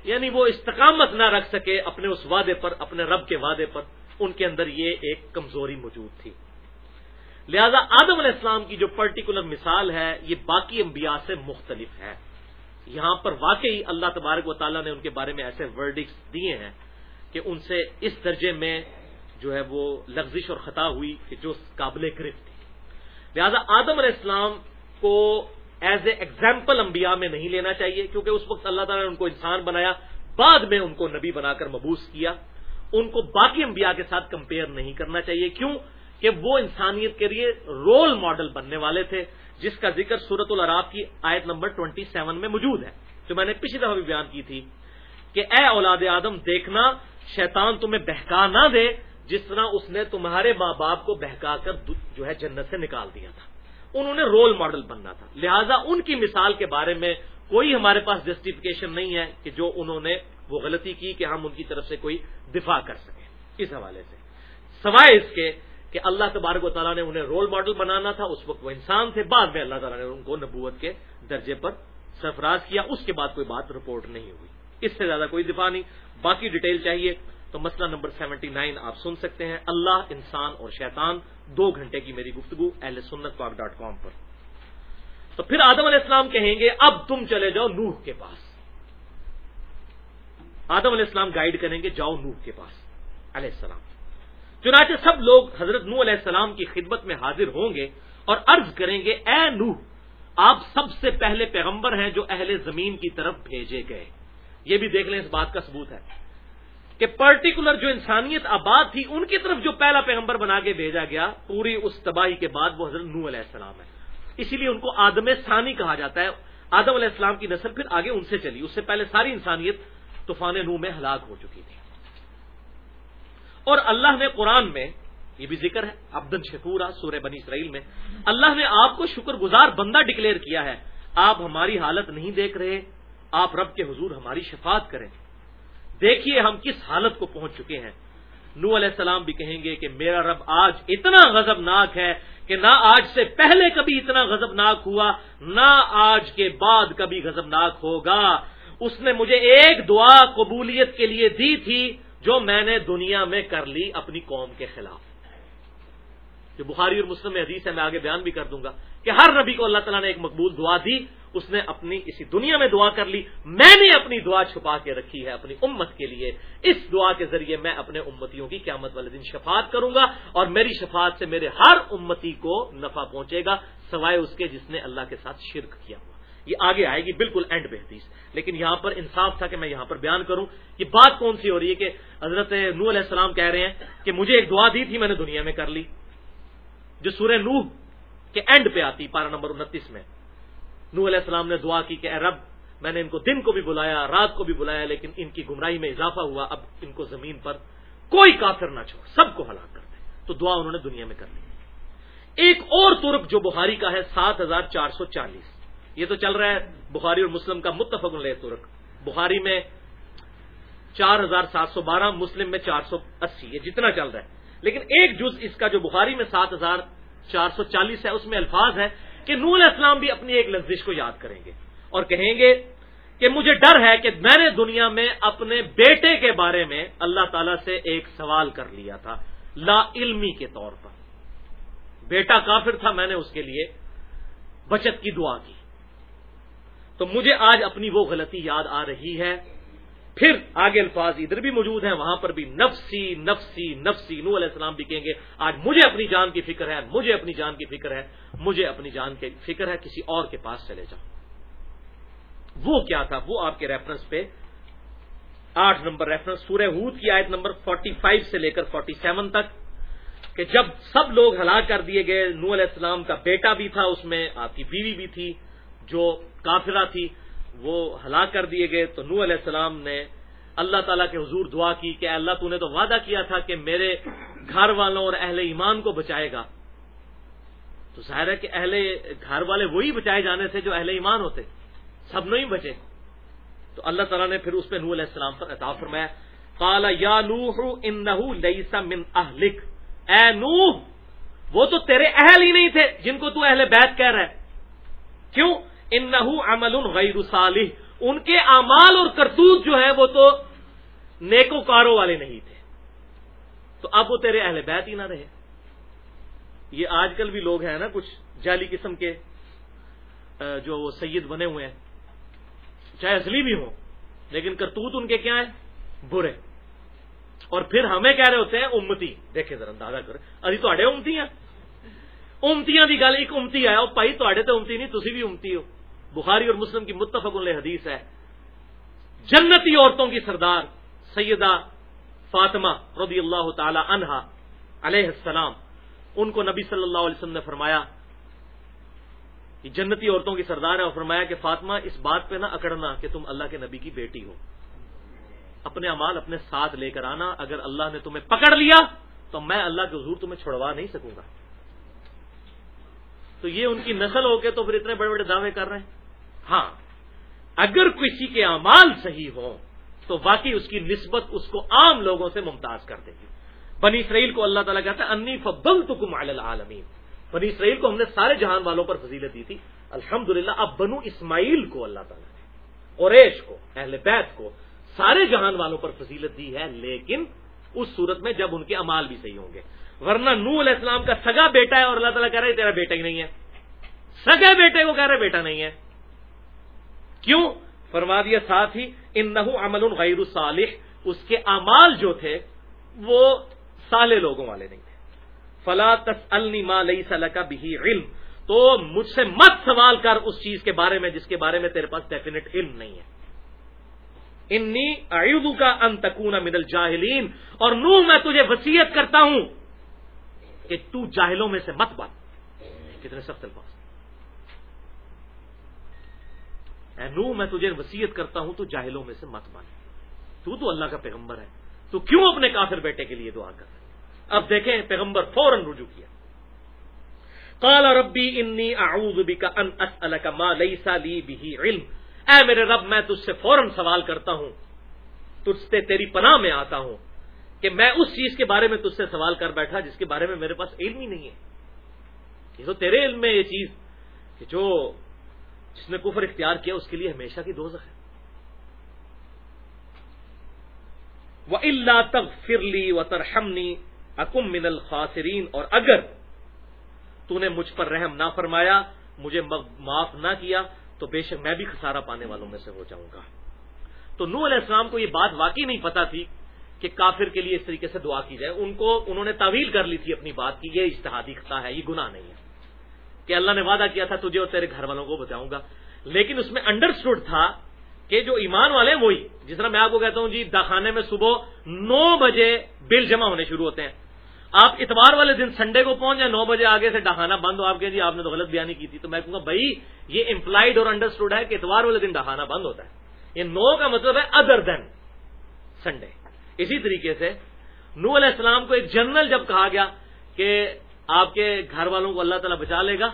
یعنی وہ استقامت نہ رکھ سکے اپنے اس وعدے پر، اپنے رب کے وعدے پر، ان کے اندر یہ ایک کمزوری موجود تھی۔ لہذا آدم علیہ السلام کی جو پرٹیکولر مثال ہے، یہ باقی انبیاء سے مختلف ہے۔ یہاں پر واقعی اللہ تبارک و تعالیٰ نے ان کے بارے میں ایسے ورڈکس دیے ہیں کہ ان سے اس درجے میں جو ہے وہ لغزش اور خطا ہوئی کہ جو قابل گرفت لہذا آدم علیہ السلام کو ایز اے ایگزامپل انبیاء میں نہیں لینا چاہیے، کیونکہ اس وقت اللہ تعالیٰ نے ان کو انسان بنایا، بعد میں ان کو نبی بنا کر مبوس کیا۔ ان کو باقی انبیاء کے ساتھ کمپیئر نہیں کرنا چاہیے، کیوں؟ کہ وہ انسانیت کے لیے رول ماڈل بننے والے تھے، جس کا ذکر سورت العراف کی آیت نمبر ٹوئنٹی سیون میں موجود ہے۔ جو میں نے پچھلی دفعہ بھی بیان کی تھی کہ اے اولاد آدم، دیکھنا، شیطان تمہیں بہکا نہ دے جس طرح اس نے تمہارے ماں باپ کو بہکا کر جو ہے جنت سے نکال دیا تھا۔ انہوں نے رول ماڈل بننا تھا۔ لہذا ان کی مثال کے بارے میں کوئی ہمارے پاس جسٹیفیکیشن نہیں ہے کہ جو انہوں نے وہ غلطی کی کہ ہم ان کی طرف سے کوئی دفاع کر سکیں۔ اس حوالے سے۔ سوائے اس کے کہ اللہ تبارک و تعالیٰ نے انہیں رول ماڈل بنانا تھا، اس وقت وہ انسان تھے۔ بعد میں اللہ تعالیٰ نے ان کو نبوت کے درجے پر سرفراز کیا۔ اس کے بعد کوئی بات رپورٹ نہیں ہوئی۔ اس سے زیادہ کوئی دفاع نہیں۔ باقی ڈیٹیل چاہیے۔ تو مسئلہ نمبر سیونٹی نائن آپ سن سکتے ہیں۔ اللہ، انسان اور شیطان دو گھنٹے کی میری گفتگو اہل سنت پاک ڈاٹ کام پر۔ تو پھر آدم علیہ السلام کہیں گے، اب تم چلے جاؤ نوح کے پاس۔ آدم علیہ السلام گائیڈ کریں گے، جاؤ نوح کے پاس علیہ السلام۔ چنانچہ سب لوگ حضرت نو علیہ السلام کی خدمت میں حاضر ہوں گے اور عرض کریں گے، اے نو آپ سب سے پہلے پیغمبر ہیں جو اہل زمین کی طرف بھیجے گئے۔ یہ بھی دیکھ لیں، اس بات کا ثبوت ہے۔ کہ پرٹیکولر جو انسانیت آباد تھی، ان کی طرف جو پہلا پیغمبر بنا کے بھیجا گیا، پوری اس تباہی کے بعد وہ حضرت نو علیہ السلام ہے اسی لیے ان کو آدم ثانی کہا جاتا ہے۔ آدم علیہ السلام کی نسل پھر آگے ان سے چلی۔ اس سے پہلے ساری انسانیت طوفان نو میں ہلاک ہو چکی تھی۔ اور اللہ نے قرآن میں، یہ بھی ذکر ہے عبدن شکورا، سورہ بنی اسرائیل میں، اللہ نے آپ کو شکر گزار بندہ ڈکلیئر کیا ہے۔ آپ ہماری حالت نہیں دیکھ رہے، آپ رب کے حضور ہماری شفاعت کریں۔ دیکھیے ہم کس حالت کو پہنچ چکے ہیں۔ نو علیہ السلام بھی کہیں گے کہ میرا رب آج اتنا غضبناک ہے کہ نہ آج سے پہلے کبھی اتنا غضبناک ہوا، نہ آج کے بعد کبھی غضبناک ہوگا۔ اس نے مجھے ایک دعا قبولیت کے لیے دی تھی جو میں نے دنیا میں کر لی اپنی قوم کے خلاف۔ جو بخاری اور مسلم میں حدیث ہے، میں آگے بیان بھی کر دوں گا کہ ہر نبی کو اللہ تعالیٰ نے ایک مقبول دعا دی، اس نے اپنی اسی دنیا میں دعا کر لی، میں نے اپنی دعا چھپا کے رکھی ہے اپنی امت کے لیے۔ اس دعا کے ذریعے میں اپنے امتیوں کی قیامت والے دن شفاعت کروں گا اور میری شفاعت سے میرے ہر امتی کو نفع پہنچے گا، سوائے اس کے جس نے اللہ کے ساتھ شرک کیا ہوا۔ یہ آگے آئے گی بالکل اینڈ حدیث۔ لیکن یہاں پر انصاف تھا کہ میں یہاں پر بیان کروں۔ یہ بات کون سی ہو رہی ہے کہ حضرت نو علیہ السلام کہہ رہے ہیں کہ مجھے ایک دعا دی تھی، میں نے دنیا میں کر لی۔ جو سورہ نوح کے اینڈ پہ آتی پارا نمبر انتیس میں۔ نوح علیہ السلام نے دعا کی کہ اے رب، میں نے ان کو دن کو بھی بلایا، رات کو بھی بلایا، لیکن ان کی گمراہی میں اضافہ ہوا۔ اب ان کو زمین پر کوئی کافر نہ چھوڑ، سب کو ہلاک کر دے۔ تو دعا انہوں نے دنیا میں کر لی۔ ایک اور ترک جو بخاری کا ہے، سات ہزار چار سو چالیس۔ یہ تو چل رہا ہے، بخاری اور مسلم کا متفق لے ترک۔ بخاری میں چار ہزار سات سو بارہ، مسلم میں چار سو اسی۔ یہ جتنا چل رہا ہے۔ لیکن ایک جز اس کا جو بخاری میں سات ہزار چار سو چالیس ہے، اس میں الفاظ ہے کہ نور علیہ السلام بھی اپنی ایک لفزش کو یاد کریں گے اور کہیں گے کہ مجھے ڈر ہے کہ میں نے دنیا میں اپنے بیٹے کے بارے میں اللہ تعالی سے ایک سوال کر لیا تھا، لا علمی کے طور پر۔ بیٹا کافر تھا، میں نے اس کے لیے بچت کی دعا کی۔ تو مجھے آج اپنی وہ غلطی یاد آ رہی ہے پھر آگے الفاظ ادھر بھی موجود ہیں، وہاں پر بھی نفسی نفسی نفسی نو علیہ السلام بھی کہیں گے، آج مجھے اپنی جان کی فکر ہے، مجھے اپنی جان کی فکر ہے، مجھے اپنی جان کی فکر ہے، کسی اور کے پاس چلے جاؤ۔ وہ کیا تھا؟ وہ آپ کے ریفرنس پہ آٹھ نمبر ریفرنس سورہ ہود کی آیت نمبر فورٹی فائیو سے لے کر فورٹی سیون تک، کہ جب سب لوگ ہلاک کر دیے گئے نو علیہ السلام کا بیٹا بھی تھا، اس میں آپ کی بیوی بھی تھی، جو کافرہ تھی وہ ہلاک کر دیے گئے تو نو علیہ السلام نے اللہ تعالیٰ کے حضور دعا کی کہ اللہ تو نے تو وعدہ کیا تھا کہ میرے گھر والوں اور اہل ایمان کو بچائے گا۔ تو ظاہر ہے کہ اہل گھر والے وہی بچائے جانے سے جو اہل ایمان ہوتے، سب نہیں بچے۔ تو اللہ تعالیٰ نے پھر اس پہ نو علیہ السلام پر اطاف فرمایا۔ کالا یا نوح ان لئیسا من اہلک۔ اے نوح، وہ تو تیرے اہل ہی نہیں تھے جن کو تو اہل بیت کہہ رہا ہے کیوں؟ ان عمل غیر صالح۔ ان کے اعمال اور کرتوت جو ہے وہ تو نیکوکاروں والے نہیں تھے۔ تو اب وہ تیرے اہل بیت ہی نہ رہے۔ یہ آج کل بھی لوگ ہیں نا کچھ جعلی قسم کے جو وہ سید بنے ہوئے ہیں۔ چاہے اصلی بھی ہوں لیکن کرتوت ان کے کیا ہیں؟ برے۔ اور پھر ہمیں کہہ رہے ہوتے ہیں امتی۔ دیکھے ذرا اندازہ کرے ابھی تھوڑے امتی ہیں۔ امتیاں کی گل ایک امتی آیا بھائی تے تو امتی نہیں تھی بھی امتی ہو۔ بخاری اور مسلم کی متفق اللہ حدیث ہے۔ جنتی عورتوں کی سردار سیدہ فاطمہ رضی اللہ تعالی عنہا علیہ السلام، ان کو نبی صلی اللہ علیہ وسلم نے فرمایا کہ جنتی عورتوں کی سردار ہے اور فرمایا کہ فاطمہ، اس بات پہ نہ اکڑنا کہ تم اللہ کے نبی کی بیٹی ہو۔ اپنے امال اپنے ساتھ لے کر آنا، اگر اللہ نے تمہیں پکڑ لیا تو میں اللہ کے حضور تمہیں چھڑوا نہیں سکوں گا۔ تو یہ ان کی نسل ہو کے تو پھر اتنے بڑے بڑے دعوے کر رہے ہیں۔ ہاں اگر کسی کے امال صحیح ہوں تو واقعی اس کی نسبت اس کو عام لوگوں سے ممتاز کر دے گی۔ بنی اسرائیل کو اللہ تعالیٰ کہتا ہے، انی فبل تو کم العالمین. بنی اسرائیل کو ہم نے سارے جہان والوں پر فضیلت دی تھی۔ الحمد اب بنو اسماعیل کو اللہ تعالیٰ نے اوریش کو، اہل بیت کو سارے جہان والوں پر فضیلت دی ہے، لیکن اس صورت میں جب ان کے امال بھی صحیح ہوں گے۔ ورنہ نو علیہ السلام کا سگا بیٹا ہے اور اللہ تعالیٰ کہہ رہے تیرا بیٹا ہی نہیں ہے۔ سگے بیٹے کو کہہ رہے بیٹا نہیں ہے۔ کیوں؟ فرما دیا ساتھ ہی ان نحو عمل غیر صالح، اس کے امال جو تھے، وہ سالے لوگوں والے نہیں تھے۔ فلا تس ما لئی سل کا بھی علم۔ تو مجھ سے مت سوال کر اس چیز کے بارے میں جس کے بارے میں تیرے پاس ڈیفینیٹ علم نہیں ہے۔ انی ایودو کا انتقون مدل جاہلین اور نو میں تجھے وسیعت کرتا ہوں کہ تو جاہلوں میں سے مت بن۔ کتنے سخت الفاظ۔ اے نو میں تجھے وسیعت کرتا ہوں، تو جاہلوں میں سے مت بن تو تو اللہ کا پیغمبر ہے۔ تو کیوں اپنے کافر بیٹے کے لیے دعا کر اب دیکھیں پیغمبر فوراً رجوع کیا۔ کال ربی انی اعوذ بک ان اسالک ما لیس لی به علم۔ اے میرے رب، میں تجھ سے فوراً سوال کرتا ہوں۔ تجھ سے تیری پناہ میں آتا ہوں کہ میں اس چیز کے بارے میں تجھ سے سوال کر بیٹھا جس کے بارے میں میرے پاس علم ہی نہیں ہے۔ یہ تو تیرے علم میں یہ چیز کہ جو جس نے کفر اختیار کیا، اس کے لیے ہمیشہ کی دوزخ ہے۔ وہ اللہ تب فرلی و ترہمنی اکم من الخاسرین اور اگر تو نے مجھ پر رحم نہ فرمایا، مجھے معاف نہ کیا، تو بے شک میں بھی خسارہ پانے والوں میں سے ہو جاؤں گا۔ تو نو علیہ السلام کو یہ بات واقعی نہیں پتا تھی کہ کافر کے لیے اس طریقے سے دعا کی جائے۔ ان کو انہوں نے تعویل کر لی تھی اپنی بات کی، یہ اشتہادی خطا ہے، یہ گناہ نہیں ہے۔ کہ اللہ نے وعدہ کیا تھا تجھے اور تیرے گھر والوں کو بتاؤں گا۔ لیکن اس میں انڈرسٹوڈ تھا کہ جو ایمان والے ہیں وہی۔ جس طرح میں آپ کو کہتا ہوں جی داخانے میں صبح نو بجے بل جمع ہونے شروع ہوتے ہیں۔ آپ اتوار والے دن سنڈے کو پہنچ جائیں، نو بجے آگے سے ڈہانا بند ہو، آپ کہ جی آپ نے تو غلط بیانی کی تھی۔ تو میں کہوں گا، بھائی، یہ امپلائڈ اور انڈرسٹوڈ ہے کہ اتوار والے دن ڈہانا بند ہوتا ہے۔ یہ نو کا مطلب ہے ادر دین سنڈے اسی طریقے سے نو علیہ السلام کو ایک جنرل جب کہا گیا کہ آپ کے گھر والوں کو اللہ تعالیٰ بچا لے گا۔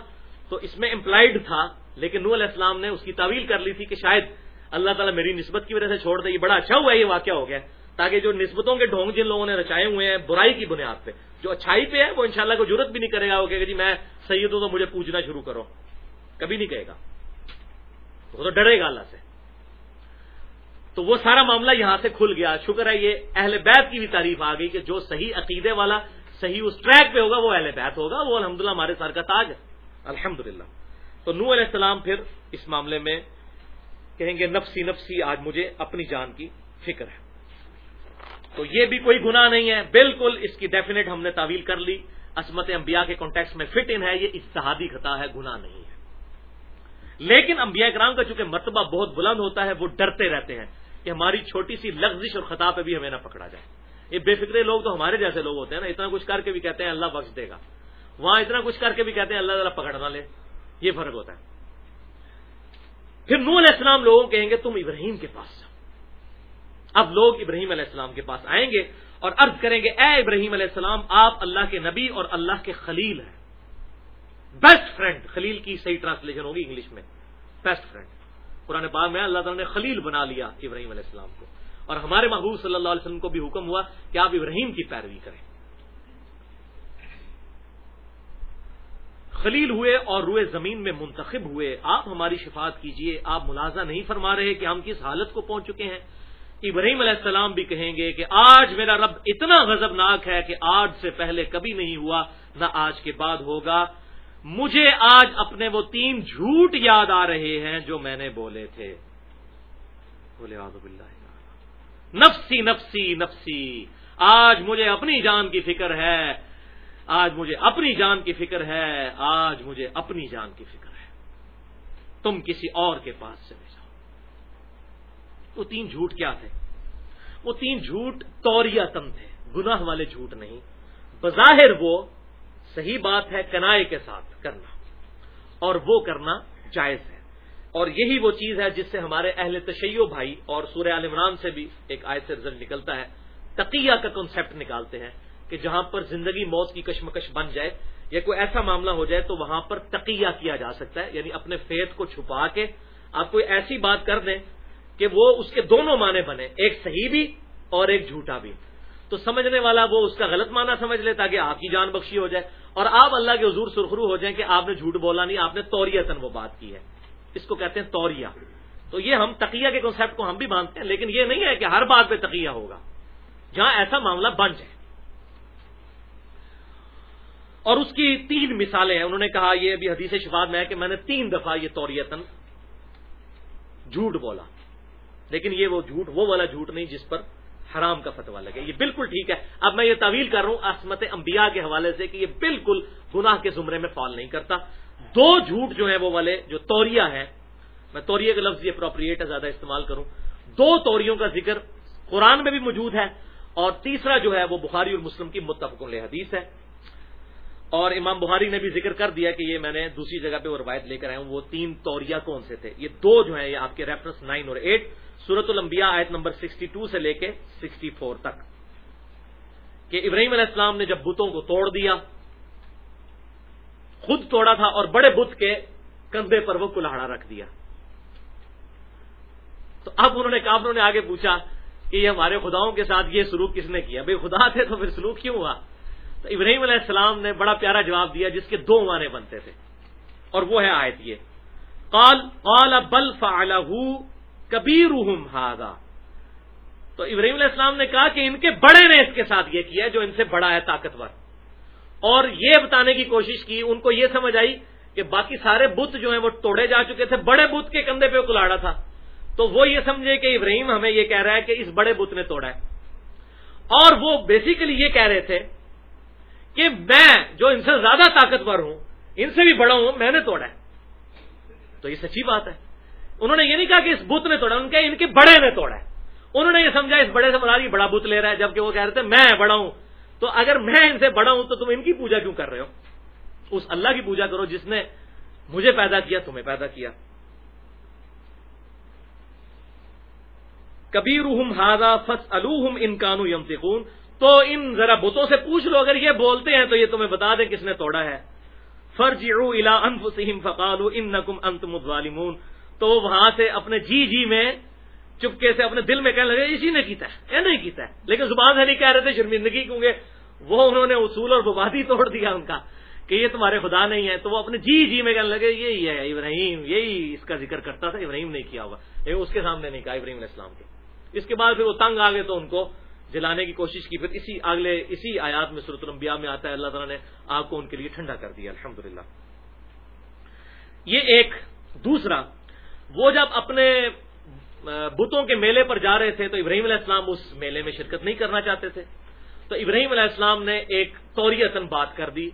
تو اس میں امپلائڈ تھا، لیکن نو علیہ السلام نے اس کی تعویل کر لی تھی کہ شاید اللہ تعالیٰ میری نسبت کی وجہ سے چھوڑ دے۔ یہ بڑا اچھا ہوا ہے، یہ واقعہ ہو گیا۔ تاکہ جو نسبتوں کے ڈھونگ جن لوگوں نے رچائے ہوئے ہیں، برائی کی بنیاد پہ، جو اچھائی پہ ہے، وہ انشاءاللہ کو ضرورت بھی نہیں کرے گا۔ وہ کہ جی میں سید ہوں تو مجھے پوچھنا شروع کرو۔ کبھی نہیں کہے گا۔ وہ تو ڈرے گا اللہ سے۔ تو وہ سارا معاملہ یہاں سے کھل گیا۔ شکر ہے، یہ اہل بیت کی بھی تعریف آ گئی کہ جو صحیح عقیدے والا صحیح اس ٹریک پہ ہوگا، وہ اہل بیت ہوگا، وہ الحمدللہ ہمارے سر کا تاج ہے۔ الحمد تو نو علیہ السلام پھر اس معاملے میں کہیں گے، نفسی نفسی، آج مجھے اپنی جان کی فکر ہے۔ تو یہ بھی کوئی گناہ نہیں ہے۔ بالکل اس کی ڈیفینیٹ ہم نے تعویل کر لی۔ عصمت انبیاء کے کانٹیکس میں فٹ ان ہے، یہ اتحادی خطا ہے، گناہ نہیں ہے۔ لیکن انبیاء کرام کا چونکہ مرتبہ بہت بلند ہوتا ہے، وہ ڈرتے رہتے ہیں کہ ہماری چھوٹی سی لغزش اور خطا پہ بھی ہمیں نہ پکڑا جائے۔ یہ بے فکرے لوگ تو ہمارے جیسے لوگ ہوتے ہیں نا، اتنا کچھ کر کے بھی کہتے ہیں اللہ بخش دے گا۔ وہاں اتنا کچھ کر کے بھی کہتے ہیں اللہ تعالیٰ پکڑ نہ لے۔ یہ فرق ہوتا ہے۔ پھر نور علیہ السلام لوگوں کہیں گے، تم ابراہیم کے پاس اب لوگ ابراہیم علیہ السلام کے پاس آئیں گے اور عرض کریں گے، اے ابراہیم علیہ السلام، آپ اللہ کے نبی اور اللہ کے خلیل ہیں۔ بیسٹ فرینڈ خلیل کی صحیح ٹرانسلیشن ہوگی انگلش میں۔ بیسٹ فرینڈ قرآن باغ میں اللہ تعالیٰ نے خلیل بنا لیا ابراہیم علیہ السلام کو۔ اور ہمارے محبوب صلی اللہ علیہ وسلم کو بھی حکم ہوا کہ آپ ابراہیم کی پیروی کریں۔ خلیل ہوئے اور روئے زمین میں منتخب ہوئے، آپ ہماری شفاعت کیجیے۔ آپ ملازہ نہیں فرما رہے کہ ہم کس حالت کو پہنچ چکے ہیں۔ ابراہیم علیہ السلام بھی کہیں گے کہ آج میرا رب اتنا غضبناک ہے کہ آج سے پہلے کبھی نہیں ہوا، نہ آج کے بعد ہوگا۔ مجھے آج اپنے وہ تین جھوٹ یاد آ رہے ہیں جو میں نے بولے تھے۔ بولے اللہ نفسی نفسی نفسی آج مجھے اپنی جان کی فکر ہے آج مجھے اپنی جان کی فکر ہے آج مجھے اپنی جان کی فکر ہے تم کسی اور کے پاس چلے جاؤ۔ وہ تین جھوٹ کیا تھے؟ وہ تین جھوٹ توریا تم تھے۔ گناہ والے جھوٹ نہیں۔ بظاہر وہ صحیح بات ہے کنائے کے ساتھ کرنا اور وہ کرنا جائز ہے۔ اور یہی وہ چیز ہے جس سے ہمارے اہل تشیع بھائی اور سورہ عمران سے بھی ایک آیت سے رزلٹ نکلتا ہے۔ تقیہ کا کنسپٹ نکالتے ہیں کہ جہاں پر زندگی موت کی کشمکش بن جائے یا کوئی ایسا معاملہ ہو جائے تو وہاں پر تقیہ کیا جا سکتا ہے یعنی اپنے فیت کو چھپا کے آپ کوئی ایسی بات کر دیں کہ وہ اس کے دونوں معنی بنے، ایک صحیح بھی اور ایک جھوٹا بھی۔ تو سمجھنے والا وہ اس کا غلط معنی سمجھ لے تاکہ آپ کی جان بخشی ہو جائے اور آپ اللہ کے حضور سرخرو ہو جائیں کہ آپ نے جھوٹ بولا نہیں، آپ نے توریتن وہ بات کی ہے۔ اس کو کہتے ہیں توریا تو یہ ہم تقیہ کے کنسپٹ کو ہم بھی مانتے ہیں، لیکن یہ نہیں ہے کہ ہر بات پہ تقیہ ہوگا۔ جہاں ایسا معاملہ بن جائے۔ اور اس کی تین مثالیں ہیں۔ انہوں نے کہا، یہ ابھی حدیث شفاد میں ہے کہ میں نے تین دفعہ یہ توریتن جھوٹ بولا۔ لیکن یہ وہ جھوٹ، وہ والا جھوٹ نہیں جس پر حرام کا فتوا لگے۔ یہ بالکل ٹھیک ہے۔ اب میں یہ طویل کر رہا ہوں عصمت انبیاء کے حوالے سے کہ یہ بالکل گناہ کے زمرے میں فال نہیں کرتا۔ دو جھوٹ جو ہیں وہ والے، جو توریا ہے میں توریا کا لفظ یہ اپروپریٹ ہے، زیادہ استعمال کروں۔ دو توریوں کا ذکر قرآن میں بھی موجود ہے اور تیسرا جو ہے وہ بخاری اور مسلم کی متفق حدیث ہے۔ اور امام بخاری نے بھی ذکر کر دیا کہ یہ میں نے دوسری جگہ پہ وہ روایت لے کر آیا ہوں، وہ تین توریا کون سے تھے؟ یہ دو جو ہیں، یہ آپ کے ریفرنس نائن اور ایٹ سورت الانبیاء آیت نمبر سکسٹی ٹو سے لے کے سکسٹی فور تک۔ کہ ابراہیم علیہ السلام نے جب بتوں کو توڑ دیا خود توڑا تھا اور بڑے بت کے کندھے پر وہ کلاڑا رکھ دیا۔ تو اب انہوں نے کافروں نے آگے پوچھا کہ یہ ہمارے خداؤں کے ساتھ یہ سلوک کس نے کیا؟ بھائی خدا تھے تو پھر سلوک کیوں ہوا؟ تو ابراہیم علیہ السلام نے بڑا پیارا جواب دیا جس کے دو معنی بنتے تھے۔ اور وہ ہے آیت یہ۔ قال قال، بل فعلہ کبیر تو ابراہیم علیہ السلام نے کہا کہ ان کے بڑے نے اس کے ساتھ یہ کیا جو ان سے بڑا ہے، طاقتور۔ اور یہ بتانے کی کوشش کی، ان کو یہ سمجھ آئی کہ باقی سارے بت جو ہیں وہ توڑے جا چکے تھے، بڑے بت کے کندھے پہ کلاڑا تھا۔ تو وہ یہ سمجھے کہ ابراہیم ہمیں یہ کہہ رہا ہے کہ اس بڑے بت نے توڑا ہے۔ اور وہ بیسیکلی یہ کہہ رہے تھے کہ میں جو ان سے زیادہ طاقتور ہوں، ان سے بھی بڑا ہوں، میں نے توڑا ہے۔ تو یہ سچی بات ہے۔ انہوں نے یہ نہیں کہا کہ اس بت نے توڑا، ان کے ان کے بڑے نے توڑا ہے۔ انہوں نے یہ سمجھا، اس بڑے سے مراد یہ بڑا بت لے رہا ہے، جبکہ وہ کہہ رہے تھے، میں بڑا ہوں۔ تو اگر میں ان سے بڑا ہوں تو تم ان کی پوجا کیوں کر رہے ہو؟ اس اللہ کی پوجا کرو جس نے مجھے پیدا کیا، تمہیں پیدا کیا۔ کبیر ہاضا فس الوہم ان کانو یم تو ان ذرا بتوں سے پوچھ لو، اگر یہ بولتے ہیں تو یہ تمہیں بتا دیں کس نے توڑا ہے۔ فرج الا انفسہم فقالو انکم انتم الظالمون۔ تو وہاں سے اپنے جی جی میں چپکے سے اپنے دل میں کہنے لگے، اسی نے کیتا ہے یہ نہیں کیتا ہے. لیکن زبان سے نہیں کہہ رہے تھے شرمندگی، کیونکہ وہ انہوں نے اصول اور ببادی توڑ دیا ان کا کہ یہ تمہارے خدا نہیں ہے۔ تو وہ اپنے جی جی میں کہنے لگے، یہی ہے، ابراہیم، یہی اس کا ذکر کرتا تھا، ابراہیم نہیں کیا ہوگا لیکن اس کے سامنے نہیں کہا، ابراہیم علیہ السلام کے۔ اس کے بعد پھر وہ تنگ آ گئے تو ان کو جلانے کی کوشش کی۔ پھر اسی اگلے، اسی آیات میں صورت الانبیاء میں آتا ہے، اللہ تعالیٰ نے آگ کو ان کے لیے ٹھنڈا کر دیا الحمد یہ ایک، دوسرا، وہ جب اپنے بتوں کے میلے پر جا رہے تھے تو ابراہیم علیہ السلام اس میلے میں شرکت نہیں کرنا چاہتے تھے۔ تو ابراہیم علیہ السلام نے ایک توریتن بات کر دی۔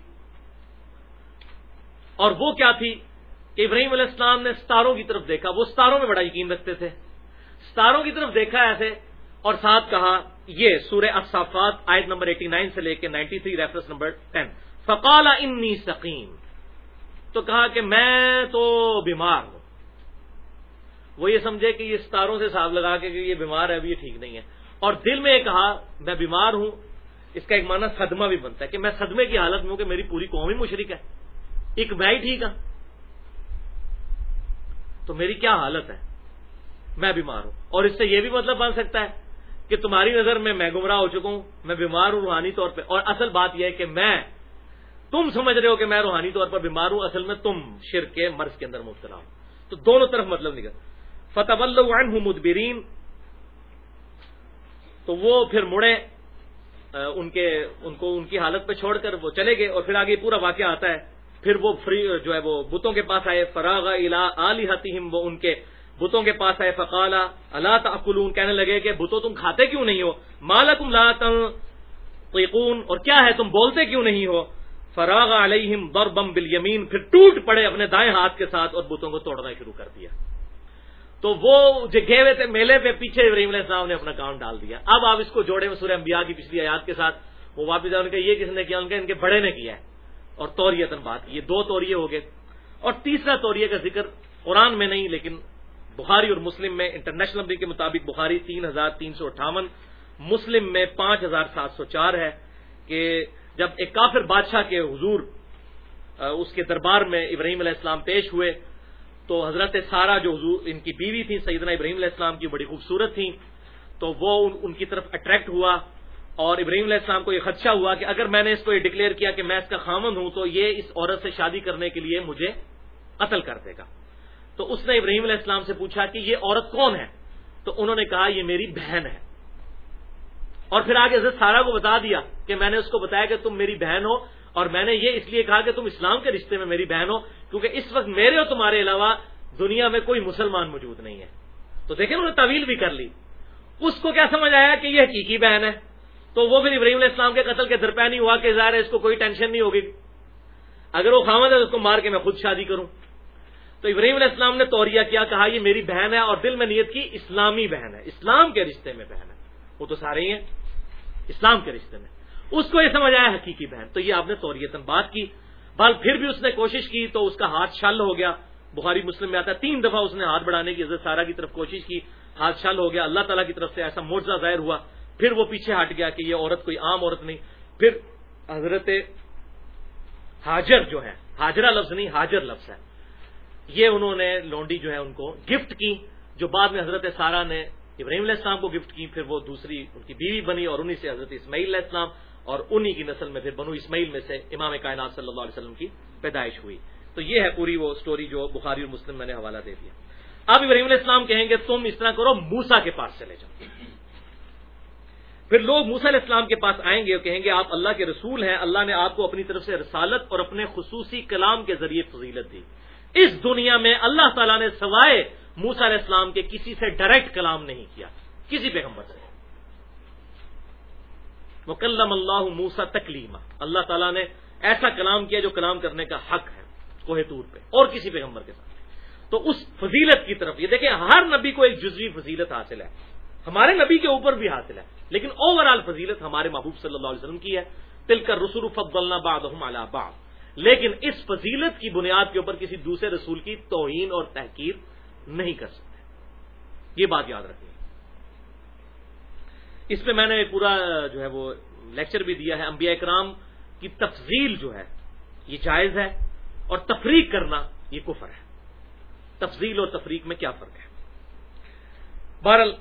اور وہ کیا تھی؟ کہ ابراہیم علیہ السلام نے ستاروں کی طرف دیکھا۔ وہ ستاروں میں بڑا یقین رکھتے تھے۔ ستاروں کی طرف دیکھا ایسے اور ساتھ کہا، یہ سورہ اصافات آیت نمبر ایٹی نائن سے لے کے ninety three reference number ten فقال انی سقیم تو کہا کہ میں تو بیمار ہوں۔ وہ یہ سمجھے کہ یہ ستاروں سے صاف لگا کے کہ یہ بیمار ہے، ابھی یہ ٹھیک نہیں ہے۔ اور دل میں یہ کہا، میں بیمار ہوں۔ اس کا ایک معنی صدمہ بھی بنتا ہے کہ میں صدمے کی حالت میں ہوں کہ میری پوری قوم ہی مشرق ہے۔ ایک میں ہی ٹھیک ہوں تو میری کیا حالت ہے؟ میں بیمار ہوں۔ اور اس سے یہ بھی مطلب بن سکتا ہے کہ تمہاری نظر میں میں گمراہ ہو چکا ہوں، میں بیمار ہوں روحانی طور پہ۔ اور اصل بات یہ ہے کہ میں، تم سمجھ رہے ہو کہ میں روحانی طور پر بیمار ہوں، اصل میں تم شر کے مرض کے اندر مبتلا ہوں تو دونوں طرف مطلب نکل فتح اللہ مدبرین۔ تو وہ پھر مڑے ان کے، ان کو ان کی حالت پہ چھوڑ کر وہ چلے گئے اور پھر آگے پورا واقعہ آتا ہے۔ پھر وہ فری، جو ہے وہ بتوں کے پاس آئے، فراغ الا علی وہ ان کے بتوں کے پاس آئے، فقالا اللہ تعقلون کہنے لگے کہ بتوں تم کھاتے کیوں نہیں ہو؟ مالکم لا تنطقون؟ اور کیا ہے؟ تم بولتے کیوں نہیں ہو؟ فراغ علیہم ضربم بالیمین، پھر ٹوٹ پڑے اپنے دائیں ہاتھ کے ساتھ اور بتوں کو توڑنا شروع کر دیا۔ تو وہ جو گئے ہوئے تھے میلے پہ پیچھے ابراہیم علیہ السلام نے اپنا کام ڈال دیا۔ اب آپ اس کو جوڑے میں سورہ انبیاء کی پچھلی آیات کے ساتھ وہ واپس ان کا یہ کس نے کیا؟ ان کے ان کے بڑے نے کیا ہے۔ اور توریتن بات، یہ دو توریے ہو گئے۔ اور تیسرا توریے کا ذکر قرآن میں نہیں، لیکن بخاری اور مسلم میں، انٹرنیشنل نمبر کے مطابق بخاری تین ہزار تین سو اٹھاون، مسلم میں پانچ ہزار سات سو چار ہے کہ جب ایک کافر بادشاہ کے حضور اس کے دربار میں ابراہیم علیہ السلام پیش ہوئے تو حضرت سارا جو حضور ان کی بیوی تھی، سیدنا ابراہیم علیہ السلام کی بڑی خوبصورت تھی، تو وہ ان کی طرف اٹریکٹ ہوا اور ابراہیم علیہ السلام کو یہ خدشہ ہوا کہ اگر میں نے اس کو یہ ڈکلیئر کیا کہ میں اس کا خامن ہوں، تو یہ اس عورت سے شادی کرنے کے لیے مجھے قتل کر دے گا۔ تو اس نے ابراہیم علیہ السلام سے پوچھا کہ یہ عورت کون ہے؟ تو انہوں نے کہا، یہ میری بہن ہے۔ اور پھر آگے حضرت سارا کو بتا دیا کہ میں نے اس کو بتایا کہ تم میری بہن ہو اور میں نے یہ اس لیے کہا کہ تم اسلام کے رشتے میں میری بہن ہو، کیونکہ اس وقت میرے اور تمہارے علاوہ دنیا میں کوئی مسلمان موجود نہیں ہے۔ تو دیکھیں انہوں نے طویل بھی کر لی۔ اس کو کیا سمجھ آیا کہ یہ حقیقی بہن ہے؟ تو وہ پھر ابراہیم علیہ السلام کے قتل کے درپے نہیں ہوا کہ ظاہر ہے اس کو کوئی ٹینشن نہیں ہوگی۔ اگر وہ خامد ہے تو اس کو مار کے میں خود شادی کروں۔ تو ابراہیم علیہ السلام نے توریہ کیا، کہا یہ میری بہن ہے اور دل میں نیت کی اسلامی بہن ہے۔ اسلام کے رشتے میں بہن ہے۔ وہ تو سارے ہی ہیں۔ اسلام کے رشتے میں۔ اس کو یہ سمجھ آیا حقیقی بہن، تو یہ آپ نے توریتن بات کی۔ بال پھر بھی اس نے کوشش کی تو اس کا ہاتھ شل ہو گیا۔ بخاری مسلم میں آتا ہے، تین دفعہ اس نے ہاتھ بڑھانے کی عزت سارا کی طرف کوشش کی، ہاتھ شل ہو گیا۔ اللہ تعالیٰ کی طرف سے ایسا موجہ ظاہر ہوا۔ پھر وہ پیچھے ہٹ گیا کہ یہ عورت کوئی عام عورت نہیں۔ پھر حضرت حاجر جو ہے حاجرہ لفظ نہیں، حاجر لفظ ہے۔ یہ انہوں نے لونڈی جو ہے ان کو گفٹ کی، جو بعد میں حضرت سارا نے ابراہیم علیہ السلام کو گفٹ کی، پھر وہ دوسری ان کی بیوی بنی اور انہی سے حضرت اسماعیل علیہ السلام اور انہی کی نسل میں پھر بنو اسماعیل میں سے امام کائنات صلی اللہ علیہ وسلم کی پیدائش ہوئی۔ تو یہ ہے پوری وہ سٹوری جو بخاری اور مسلم میں نے حوالہ دے دیا۔ اب ابراہیم علیہ السلام کہیں گے، تم اس طرح کرو موسا کے پاس چلے جاؤ۔ پھر لوگ موسیٰ علیہ السلام کے پاس آئیں گے اور کہیں گے، آپ اللہ کے رسول ہیں، اللہ نے آپ کو اپنی طرف سے رسالت اور اپنے خصوصی کلام کے ذریعے فضیلت دی۔ اس دنیا میں اللہ تعالیٰ نے سوائے موسا علیہ السلام کے کسی سے ڈائریکٹ کلام نہیں کیا، کسی پیغمبر سے۔ مکلم اللہ موسا تکلیمہ اللہ تعالیٰ نے ایسا کلام کیا جو کلام کرنے کا حق ہے، کوہ طور پہ، اور کسی پیغمبر کے ساتھ۔ تو اس فضیلت کی طرف، یہ دیکھیں، ہر نبی کو ایک جزوی فضیلت حاصل ہے۔ ہمارے نبی کے اوپر بھی حاصل ہے، لیکن اوور آل فضیلت ہمارے محبوب صلی اللہ علیہ وسلم کی ہے۔ تل کر رسول فضلنا بعد بعض۔ لیکن اس فضیلت کی بنیاد کے اوپر کسی دوسرے رسول کی توہین اور تحقیر نہیں کر سکتے۔ یہ بات یاد رکھیں۔ اس پہ میں نے پورا جو ہے وہ لیکچر بھی دیا ہے، انبیاء اکرام کی تفضیل جو ہے، یہ جائز ہے اور تفریق کرنا یہ کفر ہے۔ تفضیل اور تفریق میں کیا فرق ہے؟ بہرحال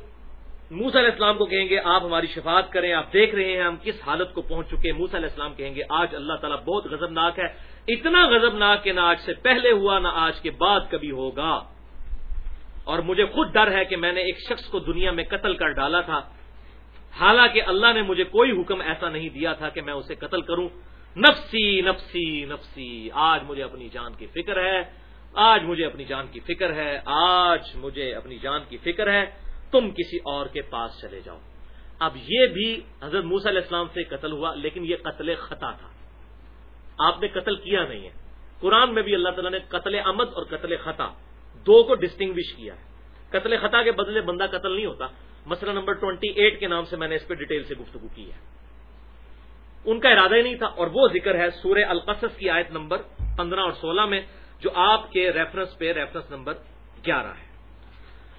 موسا علیہ السلام کو کہیں گے، آپ ہماری شفاعت کریں، آپ دیکھ رہے ہیں ہم کس حالت کو پہنچ چکے ہیں۔ موسا علیہ السلام کہیں گے، آج اللہ تعالیٰ بہت غزبناک ہے۔ اتنا غزبناک کہ نہ آج سے پہلے ہوا، نہ آج کے بعد کبھی ہوگا۔ اور مجھے خود ڈر ہے کہ میں نے ایک شخص کو دنیا میں قتل کر ڈالا تھا۔ حالانکہ اللہ نے مجھے کوئی حکم ایسا نہیں دیا تھا کہ میں اسے قتل کروں۔ نفسی نفسی نفسی، آج مجھے اپنی جان کی فکر ہے۔ آج مجھے اپنی جان کی فکر ہے۔ آج مجھے اپنی جان کی فکر ہے۔ تم کسی اور کے پاس چلے جاؤ۔ اب یہ بھی حضرت موس علیہ السلام سے قتل ہوا، لیکن یہ قتل خطا تھا۔ آپ نے قتل کیا نہیں ہے۔ قرآن میں بھی اللہ تعالیٰ نے قتل امد اور قتل خطا دو کو ڈسٹنگوش کیا ہے۔ قتل خطا کے بدلے بندہ قتل نہیں ہوتا۔ مسئلہ نمبر ٹوئنٹی ایٹ کے نام سے میں نے اس پہ ڈیٹیل سے گفتگو کی ہے۔ ان کا ارادہ ہی نہیں تھا اور وہ ذکر ہے سورہ القصص کی آیت نمبر پندرہ اور سولہ میں، جو آپ کے ریفرنس پہ ریفرنس نمبر گیارہ ہے۔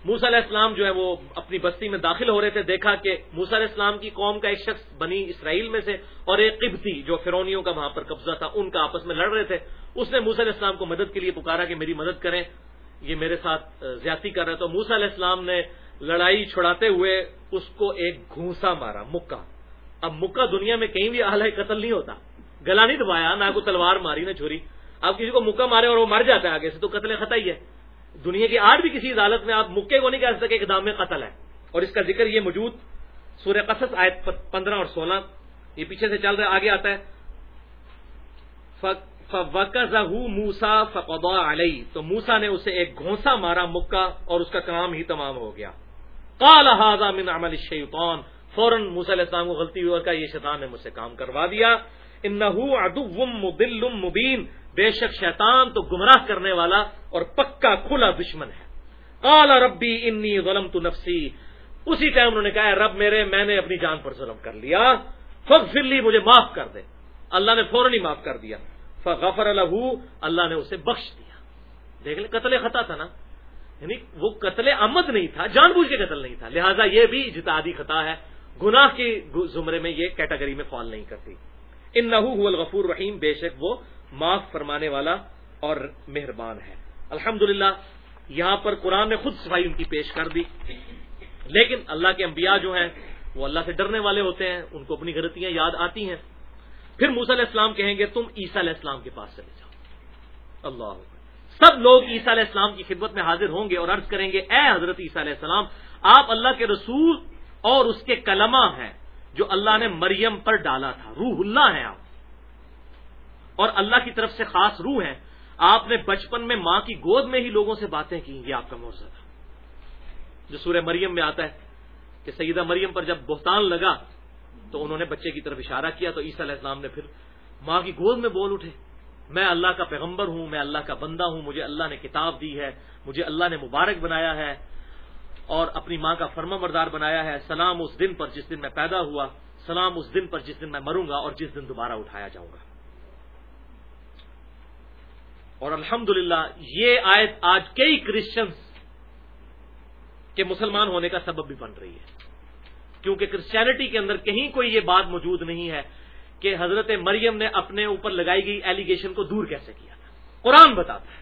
موسا علیہ السلام جو ہے وہ اپنی بستی میں داخل ہو رہے تھے، دیکھا کہ موسا علیہ السلام کی قوم کا ایک شخص بنی اسرائیل میں سے اور ایک قبطی جو فرونیوں کا وہاں پر قبضہ تھا، ان کا آپس میں لڑ رہے تھے۔ اس نے موسا علیہ السلام کو مدد کے لیے پکارا کہ میری مدد کریں۔ یہ میرے ساتھ زیادتی کر رہے تو موسا علیہ السلام نے لڑائی چھڑاتے ہوئے اس کو ایک گھونسا مارا، مکہ۔ اب مکہ دنیا میں کہیں بھی اعلی قتل نہیں ہوتا۔ گلا نہیں دبایا، نہ کوئی تلوار ماری، نہ چھری۔ اب کسی کو مکہ مارے اور وہ مر جاتا ہے آگے سے، تو قتل خطا ہی ہے۔ دنیا کی آج بھی کسی عدالت میں، آپ مکے کو نہیں کہہ سکتے کہ دام میں قتل ہے۔ اور اس کا ذکر یہ موجود سورہ قصص آیت پندرہ اور سولہ، یہ پیچھے سے چل رہا آگے آتا ہے۔ موسا فقبا علیہ۔ تو موسا نے اسے ایک گھونسا مارا مکہ اور اس کا کام ہی تمام ہو گیا۔ کال من عمل الشیطان۔ فوراً موسا علیہ السلام کو غلطی ہوئی اور کہا، یہ شیطان نے مجھ سے کام کروا دیا۔ ادو مبل مبین۔ بے شک شیطان تو گمراہ کرنے والا اور پکا کھلا دشمن ہے۔ کالا ربی انی غلم تو نفسی۔ اسی ٹائم انہوں نے کہا رب میرے، میں نے اپنی جان پر ظلم کر لیا۔ فخ مجھے معاف کر دے۔ اللہ نے فوراً ہی معاف کر دیا۔ فغفر الح اللہ نے اسے بخش دیا۔ دیکھ لیں، قتل خطا تھا نا۔ یعنی وہ قتل امد نہیں تھا، جان بوجھ کے قتل نہیں تھا۔ لہٰذا یہ بھی جتادی خطا ہے۔ گناہ کی زمرے میں یہ کیٹیگری میں فال نہیں کرتی۔ ان نحو الغفور رحیم بے شک وہ معاف فرمانے والا اور مہربان ہے۔ الحمد یہاں پر قرآن نے خود صفائی ان کی پیش کر دی۔ لیکن اللہ کے انبیاء جو ہیں، وہ اللہ سے ڈرنے والے ہوتے ہیں، ان کو اپنی غلطیاں یاد آتی ہیں۔ پھر موسیٰ علیہ السلام کہیں گے، تم عیسیٰ علیہ السلام کے پاس چلے جاؤ۔ اللہ سب لوگ عیسیٰ علیہ السلام کی خدمت میں حاضر ہوں گے اور عرض کریں گے، اے حضرت عیسیٰ علیہ السلام، آپ اللہ کے رسول اور اس کے کلمہ ہیں جو اللہ نے مریم پر ڈالا تھا۔ روح اللہ ہیں آپ۔ اور اللہ کی طرف سے خاص روح ہیں۔ آپ نے بچپن میں ماں کی گود میں ہی لوگوں سے باتیں کی یہ آپ کا موضوع تھا۔ جو سورہ مریم میں آتا ہے کہ سیدہ مریم پر جب بہتان لگا تو انہوں نے بچے کی طرف اشارہ کیا تو عیسیٰ علیہ السلام نے پھر ماں کی گود میں بول اٹھے، میں اللہ کا پیغمبر ہوں، میں اللہ کا بندہ ہوں، مجھے اللہ نے کتاب دی ہے، مجھے اللہ نے مبارک بنایا ہے اور اپنی ماں کا فرما مردار بنایا ہے، سلام اس دن پر جس دن میں پیدا ہوا، سلام اس دن پر جس دن میں مروں گا اور جس دن دوبارہ اٹھایا جاؤں گا۔ اور الحمد یہ آیت آج کئی کرسچنس کے مسلمان ہونے کا سبب بھی بن رہی ہے۔ کیونکہ کرسچینٹی کے اندر کہیں کوئی یہ بات موجود نہیں ہے کہ حضرت مریم نے اپنے اوپر لگائی گئی ایلیگیشن کو دور کیسے کیا۔ تھا قرآن بتاتا ہے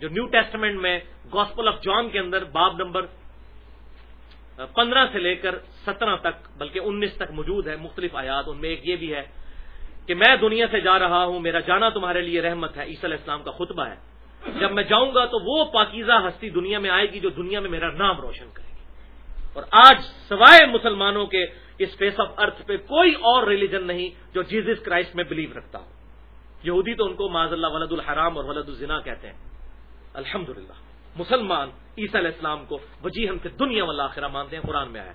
جو نیو ٹیسٹمنٹ میں گاسپل آف جان کے اندر باب نمبر پندرہ سے لے کر سترہ تک بلکہ انیس تک موجود ہے، مختلف آیات، ان میں ایک یہ بھی ہے کہ میں دنیا سے جا رہا ہوں، میرا جانا تمہارے لیے رحمت ہے، عیسی علیہ السلام کا خطبہ ہے۔ جب میں جاؤں گا تو وہ پاکیزہ ہستی دنیا میں آئے گی جو دنیا میں میرا نام روشن کرے۔ اور آج سوائے مسلمانوں کے اس فیس آف ارتھ پہ کوئی اور ریلیجن نہیں جو جیزس کرائسٹ میں بلیو رکھتا ہو۔ یہودی تو ان کو معذ اللہ ولد الحرام اور ولد الزنا کہتے ہیں۔ الحمد مسلمان عیسی علیہ السلام کو وجیحن سے دنیا والا آخرہ مانتے ہیں، قرآن میں آیا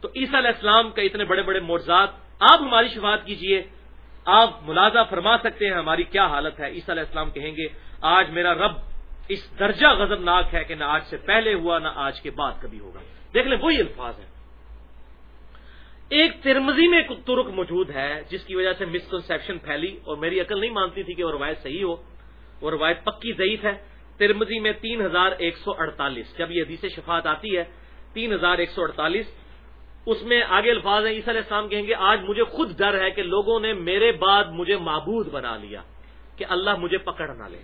تو عیسی علیہ السلام کا اتنے بڑے بڑے معجزات، آپ ہماری شفاعت کیجیے۔ آپ ملازہ فرما سکتے ہیں ہماری کیا حالت ہے۔ عیسی علیہ السلام کہیں گے، آج میرا رب اس درجہ غضب ہے کہ نہ آج سے پہلے ہوا، نہ آج کے بعد کبھی ہوگا۔ دیکھ لیں، وہی الفاظ ہیں۔ ایک ترمزی میں ایک ترک موجود ہے، جس کی وجہ سے مسکنسپشن پھیلی اور میری عقل نہیں مانتی تھی کہ وہ روایت صحیح ہو۔ وہ روایت پکی ضعیف ہے۔ ترمزی میں تین ہزار ایک سو اڑتالیس، جب یہ حدیث شفاعت آتی ہے، تین ہزار ایک سو اڑتالیس، اس میں آگے الفاظ ہیں، عیسیٰ علیہ السلام کہیں گے، آج مجھے خود ڈر ہے کہ لوگوں نے میرے بعد مجھے معبود بنا لیا، کہ اللہ مجھے پکڑ نہ لے۔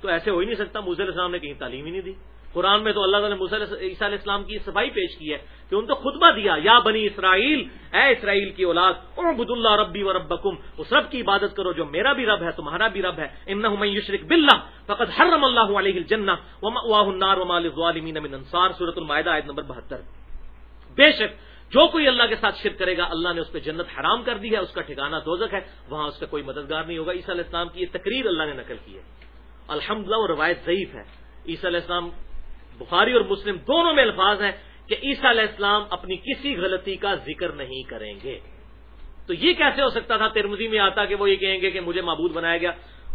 تو ایسے ہو ہی نہیں سکتا علیہ السلام نے کہیں تعلیم ہی نہیں دی۔ قرآن میں تو اللہ تعالیٰ نے عیسیٰ علیہ السلام کی صفائی پیش کی ہے کہ ان کو خطبہ دیا، یا بنی اسرائیل، اے اسرائیل کی اولاد عبد اللہ ربی و ربکم، اس رب کی عبادت کرو جو میرا بھی رب ہے، تمہارا بھی رب ہے ان یشرک بلّہ فقط حرم اللہ علیہ الجنہ النار وما للظالمین من انصار. سورۃ المائدہ آیت نمبر بہتر۔ بے شک، جو کوئی اللہ کے ساتھ شرک کرے گا، اللہ نے اس پہ جنت حرام کر دی ہے، اس کا ٹھکانہ دوزک ہے، وہاں اس کا کوئی مددگار نہیں ہوگا۔ عیسیٰ علیہ السلام کی یہ تقریر اللہ نے نقل کی ہے۔ الحمد للہ روایت ضعیف ہے۔ عیسیٰ علیہ السلام بخاری اور مسلم دونوں میں الفاظ ہیں کہ عیسیٰ علیہ السلام اپنی کسی غلطی کا ذکر نہیں کریں گے۔ تو یہ کیسے ہو سکتا تھا؟ ترمزی میں آتا کہ وہ یہ کہیں گے کہ مجھے معبود بنایا گیا۔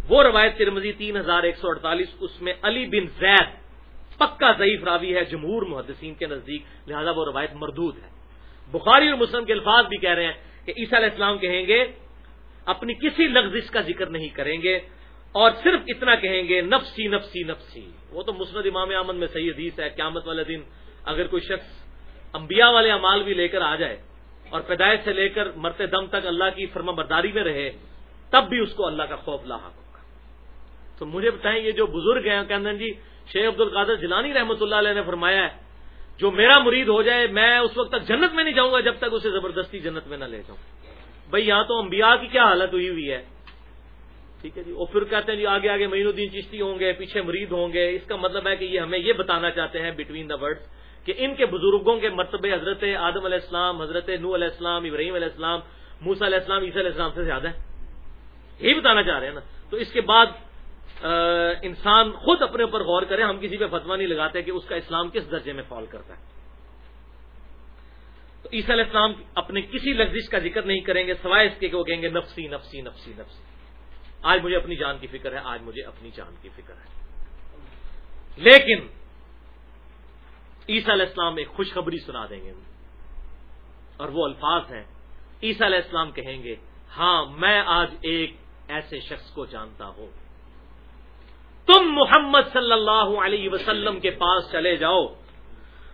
وہ روایت ترمزی تین ہزار ایک سو اڑتالیس، اس میں علی بن زید پکا ضعیف راوی ہے، جمہور محدثین کے نزدیک، لہذا وہ روایت مردود ہے۔ بخاری اور مسلم کے الفاظ بھی کہہ رہے ہیں کہ عیسیٰ علیہ السلام کہیں گے، اپنی کسی لفظ کا ذکر نہیں کریں گے اور صرف اتنا کہیں گے، نفسی نفسی نفسی۔ وہ تو مسند امام احمد میں صحیح حدیث ہے، قیامت والے دن اگر کوئی شخص انبیاء والے امال بھی لے کر آ جائے اور پیدائش سے لے کر مرتے دم تک اللہ کی فرما برداری میں رہے، تب بھی اس کو اللہ کا خوف لاحق ہوگا۔ تو مجھے بتائیں، یہ جو بزرگ ہیں کہتے ہیں جی شیخ عبد القادر جلانی رحمۃ اللہ علیہ نے فرمایا ہے، جو میرا مرید ہو جائے، میں اس وقت تک جنت میں نہیں جاؤں گا جب تک اسے زبردستی جنت میں نہ لے جاؤں۔ بھائی یہاں تو انبیاء کی کیا حالت ہوئی ہوئی ہے؟ ٹھیک ہے جی؟ اور پھر کہتے ہیں جی آگے آگے معین الدین چشتی ہوں گے، پیچھے مرید ہوں گے۔ اس کا مطلب ہے کہ یہ ہمیں یہ بتانا چاہتے ہیں بٹوین دا ورڈ کہ ان کے بزرگوں کے مرتبے حضرت آدم علیہ السلام، حضرت نو علیہ السلام، ابراہیم علیہ السلام موسا علیہ السلام، عیسی علیہ السلام سے زیادہ ہے یہی بتانا چاہ رہے ہیں نا۔ تو اس کے بعد انسان خود اپنے اوپر غور کرے، ہم کسی پہ فتوا نہیں لگاتے کہ اس کا اسلام کس درجے میں فال کرتا ہے۔ تو عیسی علیہ السلام اپنے کسی لفظ کا ذکر نہیں کریں گے، سوائے اس کے کہ وہ کہیں گے نفسی نفسی نفسی نفسی۔ آج مجھے اپنی جان کی فکر ہے، آج مجھے اپنی جان کی فکر ہے۔ لیکن، عیسیٰ علیہ السلام ایک خوشخبری سنا دیں گے۔ اور وہ الفاظ ہیں۔ عیسیٰ علیہ السلام کہیں گے ہاں میں آج ایک ایسے شخص کو جانتا ہوں۔ تم محمد صلی اللہ علیہ وسلم کے پاس چلے جاؤ۔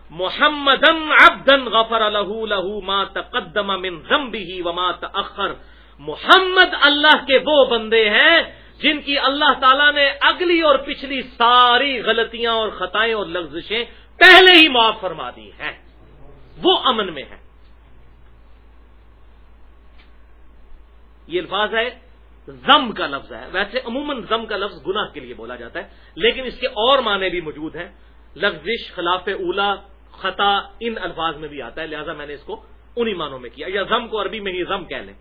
محمد ابدن غفر لہو لہو ما تقدم من ذنبه وما تأخر۔ محمد اللہ کے وہ بندے ہیں جن کی اللہ تعالیٰ نے اگلی اور پچھلی ساری غلطیاں اور خطائیں اور لفزشیں پہلے ہی معاف فرما دی ہیں۔ وہ امن میں ہے یہ الفاظ ہے زم کا لفظ ہے۔ ویسے عموماً زم کا لفظ گناہ کے لیے بولا جاتا ہے، لیکن اس کے اور معنی بھی موجود ہیں۔ لفزش خلاف اولا، خطا، ان الفاظ میں بھی آتا ہے، لہذا میں نے اس کو انہی معنوں میں کیا۔ یا زم کو عربی میں ہی زم کہہ لیں۔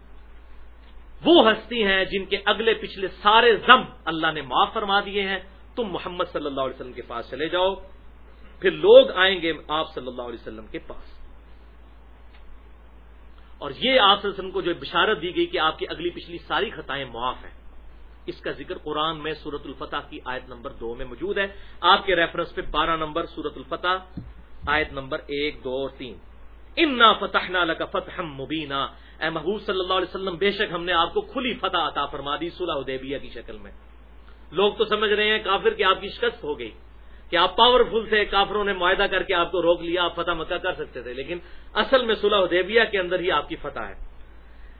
وہ ہستی ہیں جن کے اگلے پچھلے سارے زم اللہ نے معاف فرما دیے ہیں۔ تم محمد صلی اللہ علیہ وسلم کے پاس چلے جاؤ۔ پھر لوگ آئیں گے آپ صلی اللہ علیہ وسلم کے پاس۔ اور یہ آپ صلی اللہ علیہ وسلم کو جو بشارت دی گئی کہ آپ کی اگلی پچھلی ساری خطائیں معاف ہیں۔ اس کا ذکر قرآن میں سورت الفتح کی آیت نمبر دو میں موجود ہے۔ آپ کے ریفرنس پہ بارہ نمبر سورت الفتح، آیت نمبر ایک، دو اور تین۔ انا فتح کا فتح مبینہ اے محبوب صلی اللہ علیہ وسلم، بے شک ہم نے آپ کو کھلی فتح عطا فرما دی صلح حدیبیہ کی شکل میں۔ لوگ تو سمجھ رہے ہیں کافر کہ آپ کی شکست ہو گئی، کہ آپ پاورفل تھے، کافروں نے معاہدہ کر کے آپ کو روک لیا، آپ فتح مکہ کر سکتے تھے، لیکن اصل میں صلح حدیبیہ کے اندر ہی آپ کی فتح ہے۔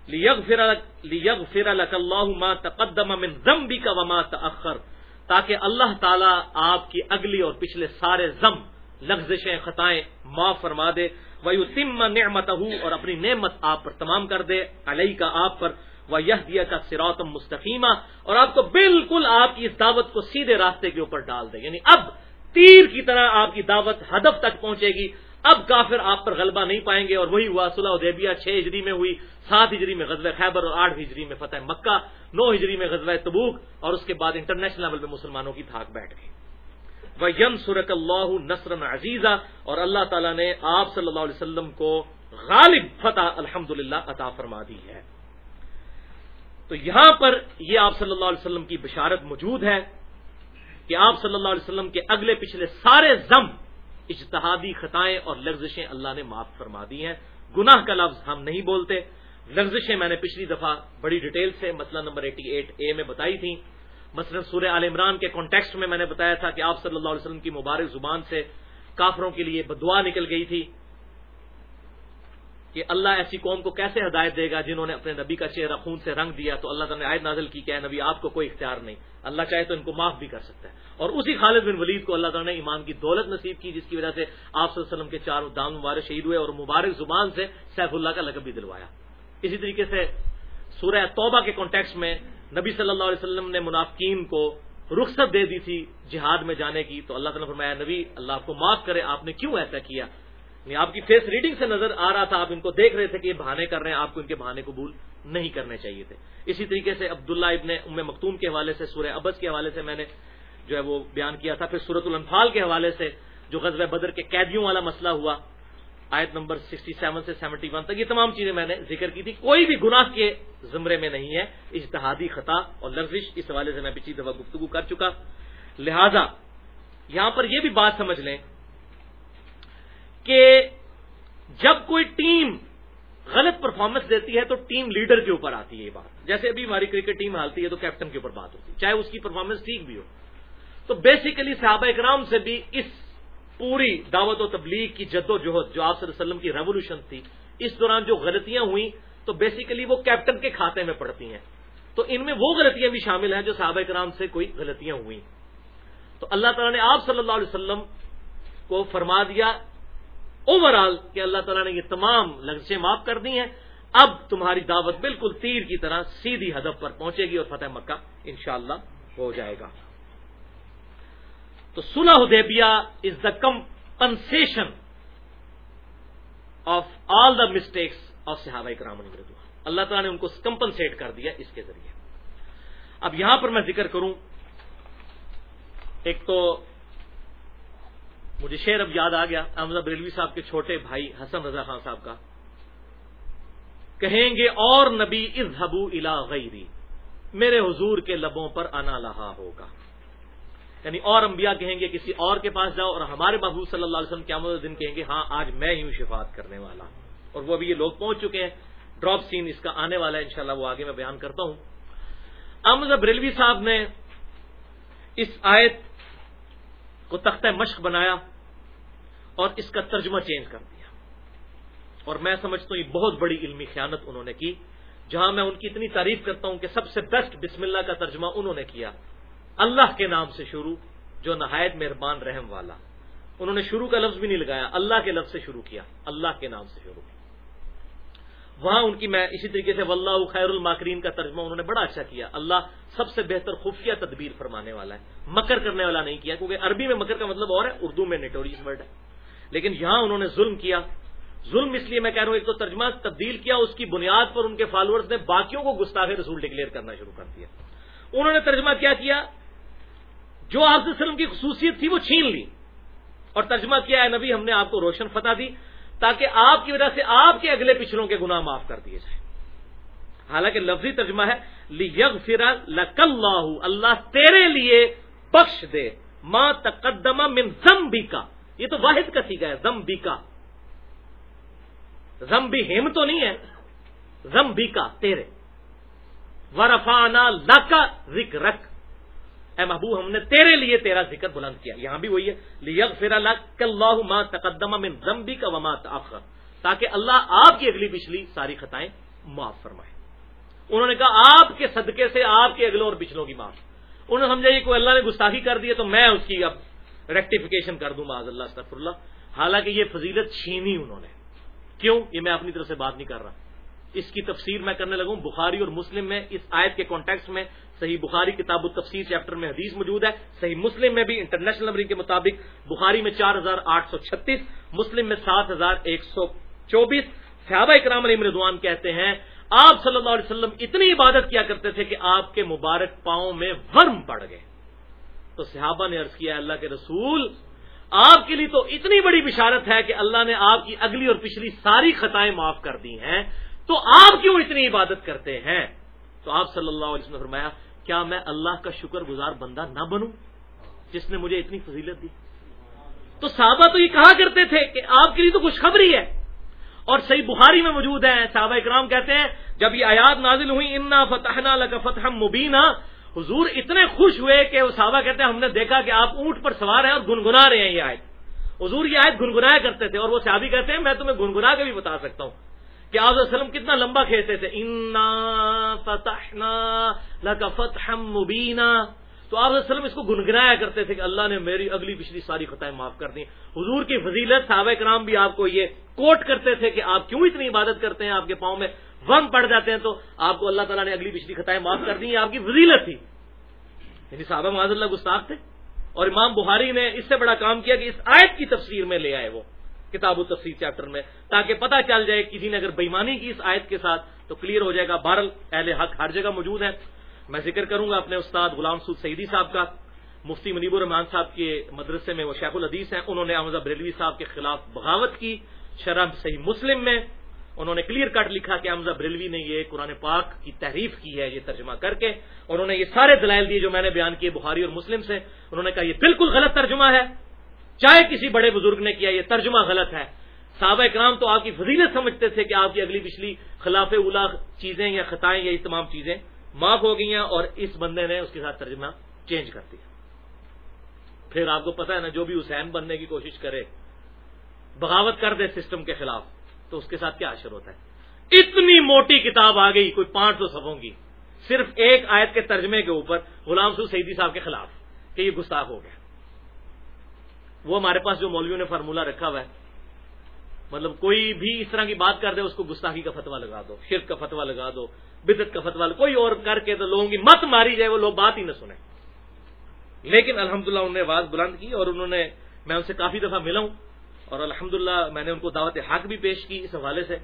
لیگ فر اللہ تقدم من ذنبی کا تاکہ اللہ تعالیٰ آپ کی اگلی اور پچھلے سارے زم لفزشیں خطائیں معاف فرما دے۔ وہ تم نعمت اور اپنی نعمت آپ پر تمام کر دے۔ علیہ کا آپ پر۔ وہ یہ دیا کا سراطم مستقیمہ اور آپ کو بالکل آپ کی اس دعوت کو سیدھے راستے کے اوپر ڈال دے۔ یعنی اب تیر کی طرح آپ کی دعوت ہدف تک پہنچے گی۔ اب کافر آپ پر غلبہ نہیں پائیں گے، اور وہی ہوا، صلح دیبیا چھ ہجری میں ہوئی، سات ہجری میں غزوہ خیبر اور آٹھ ہجری میں فتح مکہ، نو ہجری میں غزوہ تبوک، اور اس کے بعد انٹرنیشنل لیول میں مسلمانوں کی تھاک بیٹھ گئی۔ وہ یم سورک اللہ نسر عزیزہ اور اللہ تعالیٰ نے آپ صلی اللہ علیہ وسلم کو غالب فتح الحمد عطا فرما دی ہے۔ تو یہاں پر یہ آپ صلی اللہ علیہ وسلم کی بشارت موجود ہے کہ آپ صلی اللہ علیہ وسلم کے اگلے پچھلے سارے زم اجتہادی خطائیں اور لفزشیں اللہ نے معاف فرما دی ہیں۔ گناہ کا لفظ ہم نہیں بولتے۔ لفزشیں میں نے پچھلی دفعہ بڑی ڈیٹیل سے مسئلہ نمبر ایٹی ایٹ اے میں بتائی تھیں۔ مثلا سورہ عال عمران کے کانٹیکسٹ میں میں نے بتایا تھا کہ آپ صلی اللہ علیہ وسلم کی مبارک زبان سے کافروں کے لیے بدعا نکل گئی تھی کہ اللہ ایسی قوم کو کیسے ہدایت دے گا جنہوں نے اپنے نبی کا چہرہ خون سے رنگ دیا تو اللہ تعالیٰ نے عائد نازل کی کہ نبی آپ کو کوئی اختیار نہیں اللہ چاہے تو ان کو معاف بھی کر سکتا ہے اور اسی خالد بن ولید کو اللہ تعالیٰ نے ایمان کی دولت نصیب کی جس کی وجہ سے آپ صلی اللہ علیہ وسلم کے چار دام مبارک شہید ہوئے اور مبارک زبان سے سیف اللہ کا لقب بھی دلوایا اسی طریقے سے سورہ توبہ کے کانٹیکس میں نبی صلی اللہ علیہ وسلم نے منافقین کو رخصت دے دی تھی جہاد میں جانے کی، تو اللہ تعالیٰ فرمایا، نبی، اللہ آپ کو معاف کرے، آپ نے کیوں ایسا کیا؟ یعنی آپ کی فیس ریڈنگ سے نظر آ رہا تھا، آپ ان کو دیکھ رہے تھے کہ یہ بہانے کر رہے ہیں، آپ کو ان کے بہانے قبول نہیں کرنے چاہیے تھے۔ اسی طریقے سے عبداللہ ابن ام مختوم کے حوالے سے، سورہ ابز کے حوالے سے میں نے جو ہے وہ بیان کیا تھا۔ پھر سورت الانفال کے حوالے سے جو غزب بدر کے قیدیوں والا مسئلہ ہوا آیت نمبر 67 سے 71 تک یہ تمام چیزیں میں نے ذکر کی تھی۔ کوئی بھی گناہ کے زمرے میں نہیں ہے۔ اجتہادی خطا اور لفظ اس حوالے سے میں پچھلی دفعہ گفتگو کر چکا۔ لہذا یہاں پر یہ بھی بات سمجھ لیں کہ جب کوئی ٹیم غلط پرفارمنس دیتی ہے تو ٹیم لیڈر کے اوپر آتی ہے یہ بات۔ جیسے ابھی ہماری کرکٹ ٹیم حالتی ہے تو کیپٹن کے اوپر بات ہوتی ہے، چاہے اس کی پرفارمنس ٹھیک بھی ہو۔ تو بیسیکلی صحابہ اکرام سے بھی اس پوری دعوت و تبلیغ کی جد و جہد جو آپ صلی اللہ علیہ وسلم کی ریولیوشن تھی، اس دوران جو غلطیاں ہوئیں، تو بیسیکلی وہ کیپٹن کے کھاتے میں پڑتی ہیں۔ تو ان میں وہ غلطیاں بھی شامل ہیں جو صحابہ کرام سے کوئی غلطیاں ہوئیں۔ تو اللہ تعالیٰ نے آپ صلی اللہ علیہ وسلم کو فرما دیا اوور آل کہ اللہ تعالیٰ نے یہ تمام لفظیں معاف کر دی ہیں۔ اب تمہاری دعوت بالکل تیر کی طرح سیدھی ہدف پر پہنچے گی اور فتح مکہ انشاءاللہ ہو جائے گا۔ تو سلح حدیبیہ is the compensation of all the mistakes of صحابہ کرام اللہ تعالیٰ نے ان کو کمپنسیٹ کر دیا اس کے ذریعے. اب یہاں پر میں ذکر کروں ایک تو مجھے شعر اب یاد آ گیا، احمد بریلوی صاحب کے چھوٹے بھائی حسن رضا خان صاحب کا۔ کہیں گے اور نبی اظہبو الا غیری، میرے حضور کے لبوں پر انا لہا ہوگا۔ یعنی اور انبیاء کہیں گے، کسی اور کے پاس جاؤ اور ہمارے محبوب صلی اللہ علیہ وسلم قیامت دن کہیں گے ہاں آج میں ہی ہوں شفات کرنے والا اور وہ ابھی یہ لوگ پہنچ چکے ہیں۔ ڈراپ سین اس کا آنے والا ہے، انشاءاللہ وہ آگے میں بیان کرتا ہوں۔ احمد بریلوی صاحب نے اس آیت کو تختہ مشق بنایا اور اس کا ترجمہ چینج کر دیا۔ اور میں سمجھتا ہوں یہ بہت بڑی علمی خیانت انہوں نے کی، جہاں میں ان کی اتنی تعریف کرتا ہوں کہ سب سے بیسٹ بسم اللہ کا ترجمہ انہوں نے کیا۔ اللہ کے نام سے شروع، جو نہایت مہربان رحم والا۔ انہوں نے شروع کا لفظ بھی نہیں لگایا، اللہ کے لفظ سے شروع کیا، اللہ کے نام سے شروع۔ کیا وہاں ان کی میں اسی طریقے سے واللہ خیر الماکرین کا ترجمہ انہوں نے بڑا اچھا کیا۔ اللہ سب سے بہتر خفیہ تدبیر فرمانے والا ہے۔ مکر کرنے والا نہیں کیا، کیونکہ عربی میں مکر کا مطلب اور ہے، اردو میں نیٹوریس ورڈ ہے۔ لیکن یہاں انہوں نے ظلم کیا۔ ظلم اس لیے میں کہہ رہا ہوں، ایک تو ترجمہ تبدیل کیا، اس کی بنیاد پر ان کے فالوورز نے باقیوں کو گستاخ رسول ڈکلیئر کرنا شروع کر دیا۔ انہوں نے ترجمہ کیا کیا؟ جو آپ وسلم کی خصوصیت تھی وہ چھین لی۔ اور ترجمہ کیا ہے، نبی ہم نے آپ کو روشن فتح دی تاکہ آپ کی وجہ سے آپ کے اگلے پچھلوں کے گناہ معاف کر دیے جائیں۔ حالانکہ لفظی ترجمہ ہے لی یگ فرا اللہ تیرے لیے بخش دے۔ ماں تقدمہ من زمبی کا یہ تو واحد کا سیکھا ہے زمبی کا زمبی ہم تو نہیں ہے زمبی کا تیرے۔ ورفانہ لکا ذکر رکھ اے محبوب، ہم نے تیرے لیے تیرا ذکر بلند کیا۔ یہاں بھی وہی ہے لیگ فر اللہ ماں تقدمہ من زمبی کا وما تاخر تاکہ اللہ آپ کی اگلی پچھلی ساری خطائیں معاف فرمائے۔ انہوں نے کہا، آپ کے صدقے سے آپ کے اگلوں اور پچھلوں کی معاف۔ انہوں نے سمجھا، یہ کوئی اللہ نے گستاخی کر دی تو میں اس کی اب ریکٹیفیکیشن کر دوں معذ اللہ استفر اللہ۔ حالانکہ یہ فضیلت چھینی انہوں نے۔ کیوں؟ یہ میں اپنی طرف سے بات نہیں کر رہا۔ اس کی تفسیر میں کرنے لگوں، بخاری اور مسلم میں، اس آیت کے کانٹیکس میں صحیح بخاری کتاب التفسیر چیپٹر میں حدیث موجود ہے، صحیح مسلم میں بھی انٹرنیشنل نمبرنگ کے مطابق بخاری میں چار ہزار آٹھ سو چھتیس، مسلم میں سات ہزار ایک سو چوبیس۔ صحابہ اکرام علی مردوان کہتے ہیں، آپ صلی اللہ علیہ وسلم اتنی عبادت کیا کرتے تھے کہ آپ کے مبارک پاؤں میں ورم پڑ گئے۔ تو صحابہ نے عرض کیا، اللہ کے رسول، آپ کے لیے تو اتنی بڑی بشارت ہے کہ اللہ نے آپ کی اگلی اور پچھلی ساری خطائیں معاف کر دی ہیں۔ تو آپ کیوں اتنی عبادت کرتے ہیں؟ تو آپ صلی اللہ علیہ وسلم نے فرمایا کیا میں اللہ کا شکر گزار بندہ نہ بنوں جس نے مجھے اتنی فضیلت دی؟ تو صحابہ تو یہ کہا کرتے تھے کہ آپ کے لیے تو خوشخبری ہے۔ اور صحیح بخاری میں موجود ہے، صحابہ اکرام کہتے ہیں، جب یہ آیات نازل ہوئی انا فتح فتح مبینہ حضور اتنے خوش ہوئے کہ وہ صحابہ کہتے ہیں، ہم نے دیکھا کہ آپ اونٹ پر سوار ہیں اور گنگنا رہے ہیں یہ آیت۔ حضور یہ آیت گنگنایا کرتے تھے اور وہ صحابی کہتے ہیں، میں تمہیں گنگنا کے بھی بتا سکتا ہوں۔ کہ آز وسلم کتنا لمبا کھیلتے تھے؟ انا فتح فتح مبینہ تو آپ وسلم اس کو گنگنایا کرتے تھے کہ اللہ نے میری اگلی پچھلی ساری خطائیں معاف کر دی حضور کی فضیلت صحابہ کرام بھی آپ کو یہ کوٹ کرتے تھے کہ آپ کیوں اتنی عبادت کرتے ہیں؟ آپ کے پاؤں میں ون پڑ جاتے ہیں تو آپ کو اللہ تعالیٰ نے اگلی پچھلی خطائیں معاف کر دی آپ کی فضیلت تھی۔ یعنی صحابہ معاذ اللہ گستاخ تھے اور امام بخاری نے اس سے بڑا کام کیا کہ اس آیت کی تفسیر میں لے آئے وہ۔ کتاب و تفسیر چیپٹر میں، تاکہ پتہ چل جائے کسی نے اگر بےمانی کی اس آیت کے ساتھ، تو کلیئر ہو جائے گا بہرل اہل حق ہر جگہ موجود ہے میں ذکر کروں گا اپنے استاد غلام سود سعیدی صاحب کا، مفتی منیب الرحمان صاحب کے مدرسے میں وہ شیخ الحدیث ہیں۔ انہوں نے احمد بریلوی صاحب کے خلاف بغاوت کی شرح صحیح مسلم میں۔ انہوں نے کلیئر کٹ لکھا کہ احمد بریلوی نے یہ قرآن پاک کی تحریف کی ہے، یہ ترجمہ کر کے۔ انہوں نے یہ سارے دلائل دیے جو میں نے بیان کیے، بخاری اور مسلم سے۔ انہوں نے کہا یہ بالکل غلط ترجمہ ہے۔ چاہے کسی بڑے بزرگ نے کیا، یہ ترجمہ غلط ہے۔ صحابہ اکرام تو آپ کی فضیلت سمجھتے تھے کہ آپ کی اگلی پچھلی خلاف اولا چیزیں یا خطائیں یا یہ تمام چیزیں معاف ہو گئی ہیں اور اس بندے نے اس کے ساتھ ترجمہ چینج کر دیا۔ پھر آپ کو پتا ہے نا، جو بھی حسین بننے کی کوشش کرے، بغاوت کر دے سسٹم کے خلاف، تو اس کے ساتھ کیا اثر ہوتا ہے؟ اتنی موٹی کتاب آ گئی، کوئی پانچ سو سفوں کی۔ صرف ایک آیت کے ترجمے کے اوپر غلام سو سعیدی صاحب کے خلاف کہ یہ گستاخ ہو گیا۔ وہ ہمارے پاس جو مولویوں نے فارمولہ رکھا ہوا ہے مطلب کوئی بھی اس طرح کی بات کر دے، اس کو گستاخی کا فتوا لگا دو، شرک کا فتوا لگا دو بدت کا فتوا کوئی اور کر کے تو لوگوں کی مت ماری جائے، وہ لوگ بات ہی نہ سنیں۔ لیکن الحمدللہ انہوں نے آواز بلند کی اور انہوں نے، میں ان سے کافی دفعہ ملا ہوں اور الحمدللہ میں نے ان کو دعوت حق بھی پیش کی اس حوالے سے۔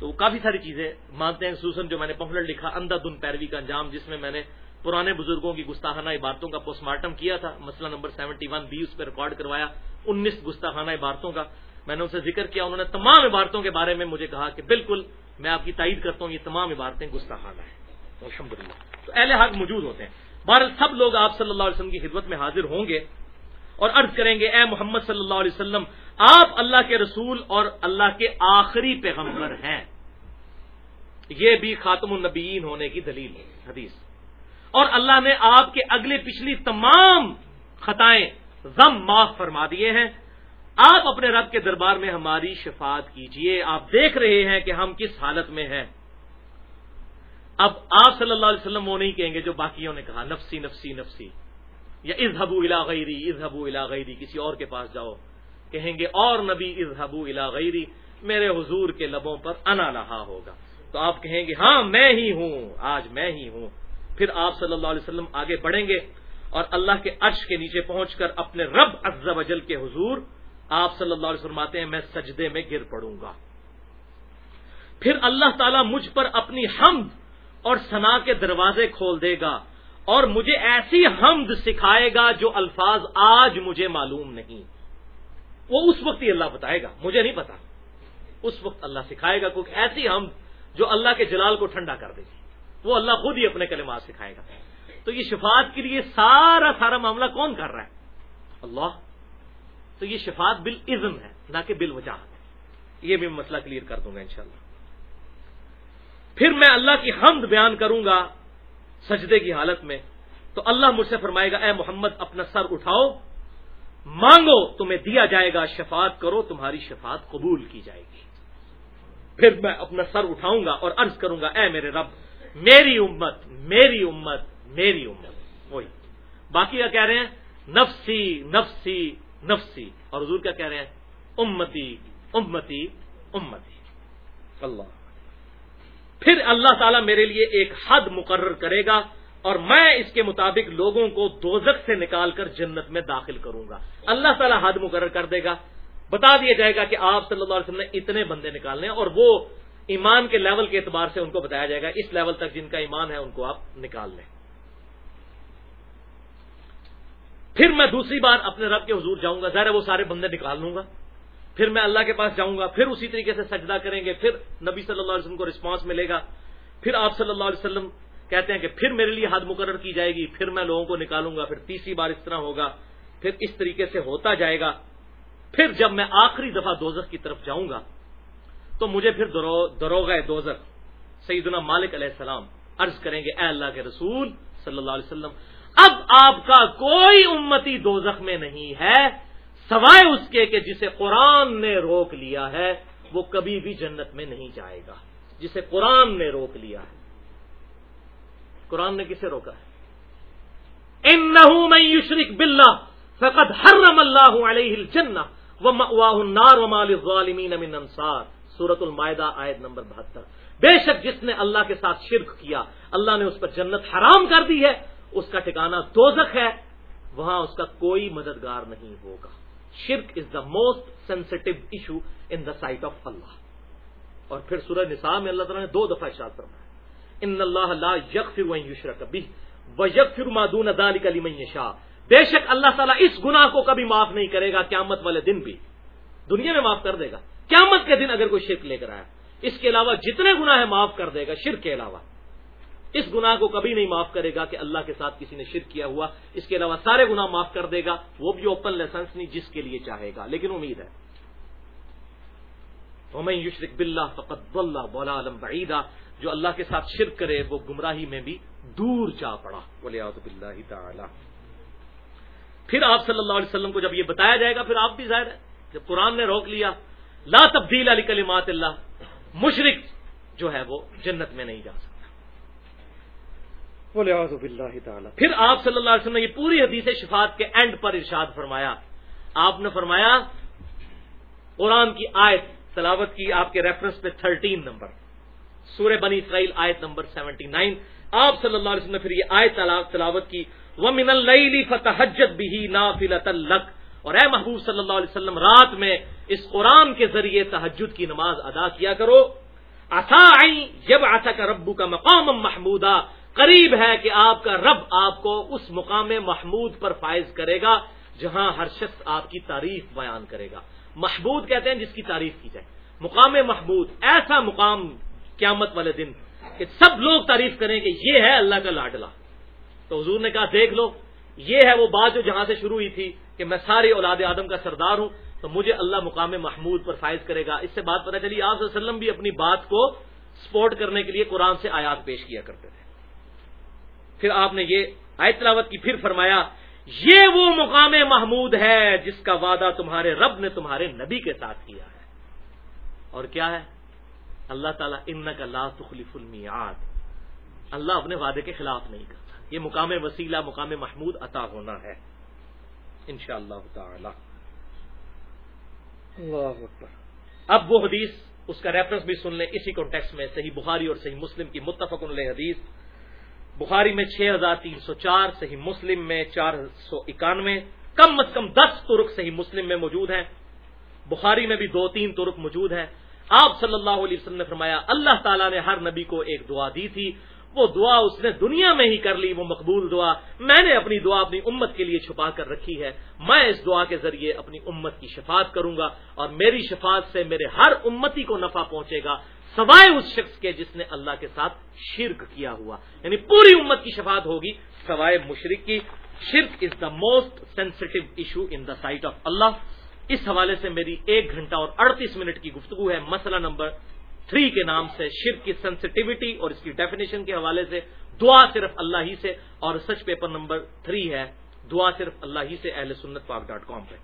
تو کافی ساری چیزیں مانتے ہیں، خصوصاً جو میں نے پمفلٹ لکھا، اندھا دن پیروی کا انجام، جس میں میں نے پرانے بزرگوں کی گستاخانہ عبارتوں کا پوسٹ مارٹم کیا تھا۔ مسئلہ نمبر سیونٹی ون بی اس پہ ریکارڈ کروایا۔ انیس گستاخانہ عبارتوں کا۔ میں نے ان سے ذکر کیا، انہوں نے تمام عبارتوں کے بارے میں مجھے کہا کہ بالکل میں آپ کی تائید کرتا ہوں، یہ تمام عبارتیں گستاخانہ ہیں۔ الحمد للہ تو اہل حق موجود ہوتے ہیں۔ بہر سب لوگ آپ صلی اللہ علیہ وسلم کی خدمت میں حاضر ہوں گے اور عرض کریں گے، اے محمد صلی اللہ علیہ وسلم، آپ اللہ کے رسول اور اللہ کے آخری پیغمبر ہیں۔ یہ بھی خاتم النبیین ہونے کی دلیل ہے، حدیث۔ اور اللہ نے آپ کے اگلے پچھلی تمام خطائیں غم معاف فرما دیے ہیں۔ آپ اپنے رب کے دربار میں ہماری شفاعت کیجیے۔ آپ دیکھ رہے ہیں کہ ہم کس حالت میں ہیں۔ اب آپ صلی اللہ علیہ وسلم وہ نہیں کہیں گے جو باقیوں نے کہا، نفسی نفسی نفسی۔ یا اظہبو الا غیری اظہبو الا غیری کسی اور کے پاس جاؤ۔ کہیں گے، اور نبی اظہبو الا غیری میرے حضور کے لبوں پر انا لہا ہوگا۔ تو آپ کہیں گے ہاں میں ہی ہوں، آج میں ہی ہوں۔ پھر آپ صلی اللہ علیہ وسلم آگے بڑھیں گے اور اللہ کے عرش کے نیچے پہنچ کر اپنے رب عز و جل کے حضور آپ صلی اللہ علیہ وسلم آتے ہیں، میں سجدے میں گر پڑوں گا۔ پھر اللہ تعالیٰ مجھ پر اپنی حمد اور سنا کے دروازے کھول دے گا اور مجھے ایسی حمد سکھائے گا جو الفاظ آج مجھے معلوم نہیں۔ وہ اس وقت ہی اللہ بتائے گا، مجھے نہیں پتا۔ اس وقت اللہ سکھائے گا، کیونکہ ایسی حمد جو اللہ کے جلال کو ٹھنڈا کر دے گی۔ وہ اللہ خود ہی اپنے کلمات سکھائے گا۔ تو یہ شفاعت کے لیے سارا سارا معاملہ کون کر رہا ہے؟ اللہ۔ تو یہ شفاعت بل ہے، نہ کہ بل یہ بھی مسئلہ کلیئر کر دوں گا انشاءاللہ۔ پھر میں اللہ کی حمد بیان کروں گا سجدے کی حالت میں۔ تو اللہ مجھ سے فرمائے گا، اے محمد، اپنا سر اٹھاؤ۔ مانگو، تمہیں دیا جائے گا شفاعت کرو، تمہاری شفاعت قبول کی جائے گی۔ پھر میں اپنا سر اٹھاؤں گا اور عرض کروں گا، اے میرے رب میری امت میری امت میری امت۔ وہی۔ باقی کیا کہہ رہے ہیں؟ نفسی نفسی نفسی۔ اور حضور کیا کہہ رہے ہیں؟ امتی امتی امتی۔ اللہ۔ پھر اللہ تعالیٰ میرے لیے ایک حد مقرر کرے گا اور میں اس کے مطابق لوگوں کو دوزک سے نکال کر جنت میں داخل کروں گا۔ اللہ تعالیٰ حد مقرر کر دے گا۔ بتا دیا جائے گا کہ آپ صلی اللہ علیہ وسلم نے اتنے بندے نکالنے ہیں اور وہ ایمان کے لیول کے اعتبار سے ان کو بتایا جائے گا۔ اس لیول تک جن کا ایمان ہے، ان کو آپ نکال لیں۔ پھر میں دوسری بار اپنے رب کے حضور جاؤں گا۔ ظاہر وہ سارے بندے نکال لوں گا۔ پھر میں اللہ کے پاس جاؤں گا۔ پھر اسی طریقے سے سجدہ کریں گے۔ پھر نبی صلی اللہ علیہ وسلم کو رسپانس ملے گا۔ پھر آپ صلی اللہ علیہ وسلم کہتے ہیں کہ پھر میرے لیے حد مقرر کی جائے گی۔ پھر میں لوگوں کو نکالوں گا۔ پھر تیسری بار اس طرح ہوگا۔ پھر اس طریقے سے ہوتا جائے گا۔ پھر جب میں آخری دفعہ دوزخ کی طرف جاؤں گا تو مجھے پھر دروغ دوزخ سیدنا مالک علیہ السلام عرض کریں گے، اے اللہ کے رسول صلی اللہ علیہ وسلم، اب آپ کا کوئی امتی دوزخ میں نہیں ہے، سوائے اس کے کہ جسے قرآن نے روک لیا ہے، وہ کبھی بھی جنت میں نہیں جائے گا، جسے قرآن نے روک لیا ہے۔ قرآن نے کسے روکا ہے؟ ان میں یشرک بلّہ فقط حرم اللہ علیہ الجنہ وہ نار و مال ظالمین انصار۔ سورت المائدہ آیت نمبر بہتر۔ بے شک جس نے اللہ کے ساتھ شرک کیا، اللہ نے اس پر جنت حرام کر دی ہے، اس کا ٹھکانہ دوزخ ہے، وہاں اس کا کوئی مددگار نہیں ہوگا۔ شرک is the most sensitive issue in the sight of Allah اور پھر سورہ نساء میں اللہ تعالیٰ نے دو دفعہ اشار فرمایا۔ ان اللہ لا یغفر یشرک به ویغفر ما دون ذلك لمن یشاء۔ بے شک اللہ تعالیٰ اس گناہ کو کبھی معاف نہیں کرے گا، قیامت والے دن بھی۔ دنیا میں معاف کر دے گا۔ قیامت کے دن اگر کوئی شرک لے کر آیا، اس کے علاوہ جتنے گناہ ہیں معاف کر دے گا، شرک کے علاوہ۔ اس گناہ کو کبھی نہیں معاف کرے گا کہ اللہ کے ساتھ کسی نے شرک کیا ہوا، اس کے علاوہ سارے گناہ معاف کر دے گا، وہ بھی اوپن لائسنس نہیں جس کے لیے چاہے گا۔ لیکن امید ہے۔ یشرک بلّہ فقط اللہ بولا عالم بعیدہ جو اللہ کے ساتھ شرک کرے، وہ گمراہی میں بھی دور جا پڑا۔ بولے بلّہ تعالی پھر آپ صلی اللہ علیہ وسلم کو جب یہ بتایا جائے گا، پھر آپ بھی ظاہر ہے، جب قرآن نے روک لیا لا تبدیل علی کلمات اللہ۔ مشرق جو ہے وہ جنت میں نہیں جا سکتا۔ تعالیٰ۔ پھر آپ صلی اللہ علیہ وسلم نے یہ پوری حدیث شفاعت کے اینڈ پر ارشاد فرمایا۔ آپ نے فرمایا قرآن کی آیت تلاوت کی آپ کے ریفرنس پہ تھرٹین نمبر۔ سورہ بنی اسرائیل آیت نمبر سیونٹی نائن۔ آپ صلی اللہ علیہ وسلم نے پھر یہ آیت تلاوت کی وہ من اللی فتحجت بھی نا فلق اور اے محبوب صلی اللہ علیہ وسلم رات میں اس قرآن کے ذریعے تحجد کی نماز ادا کیا کرو۔ اصا آئی جب آسا کا ربو کا مقام محمودہ قریب ہے کہ آپ کا رب آپ کو اس مقام محمود پر فائز کرے گا جہاں ہر شخص آپ کی تعریف بیان کرے گا۔ محمود کہتے ہیں جس کی تعریف کی جائے۔ مقام محمود، ایسا مقام قیامت والے دن کہ سب لوگ تعریف کریں کہ یہ ہے اللہ کا لاڈلا۔ تو حضور نے کہا دیکھ لو، یہ ہے وہ بات جو جہاں سے شروع ہوئی تھی کہ میں سارے اولاد آدم کا سردار ہوں۔ تو مجھے اللہ مقام محمود پر فائز کرے گا۔ اس سے بات پتہ چلی، آپ وسلم بھی اپنی بات کو سپورٹ کرنے کے لیے قرآن سے آیات پیش کیا کرتے تھے۔ پھر آپ نے یہ آیت تلاوت کی پھر فرمایا، یہ وہ مقام محمود ہے جس کا وعدہ تمہارے رب نے تمہارے نبی کے ساتھ کیا ہے۔ اور کیا ہے؟ اللہ تعالیٰ ان کا لا تخلیف المیاد اللہ اپنے وعدے کے خلاف نہیں کرتا۔ یہ مقام وسیلہ، مقام محمود عطا ہونا ہے۔ ان شاء اللہ تعالی۔ اب وہ حدیث اس کا ریفرنس بھی سن لیں، اسی کانٹیکس میں صحیح بخاری اور صحیح مسلم کی متفق علیہ حدیث۔ بخاری میں چھ ہزار تین سو چار، صحیح مسلم میں چار سو اکانوے، کم از کم دس ترک صحیح مسلم میں موجود ہیں۔ بخاری میں بھی دو تین ترک موجود ہیں۔ آپ صلی اللہ علیہ وسلم نے فرمایا، اللہ تعالیٰ نے ہر نبی کو ایک دعا دی تھی۔ وہ دعا اس نے دنیا میں ہی کر لی، وہ مقبول دعا میں نے اپنی دعا اپنی امت کے لیے چھپا کر رکھی ہے۔ میں اس دعا کے ذریعے اپنی امت کی شفاعت کروں گا اور میری شفاعت سے میرے ہر امتی کو نفع پہنچے گا، سوائے اس شخص کے جس نے اللہ کے ساتھ شرک کیا ہوا۔ یعنی پوری امت کی شفاعت ہوگی، سوائے مشرق کی۔ شرک is the most sensitive issue in the sight of Allah اس حوالے سے میری ایک گھنٹہ اور اڑتیس منٹ کی گفتگو ہے۔ مسئلہ نمبر تھری کے نام سے، شرک کی سینسٹیوٹی اور اس کی ڈیفینیشن کے حوالے سے، دعا صرف اللہ ہی سے، اور سچ پیپر نمبر تھری ہے، دعا صرف اللہ ہی سے، اہل سنت پاک ڈاٹ کام پہ۔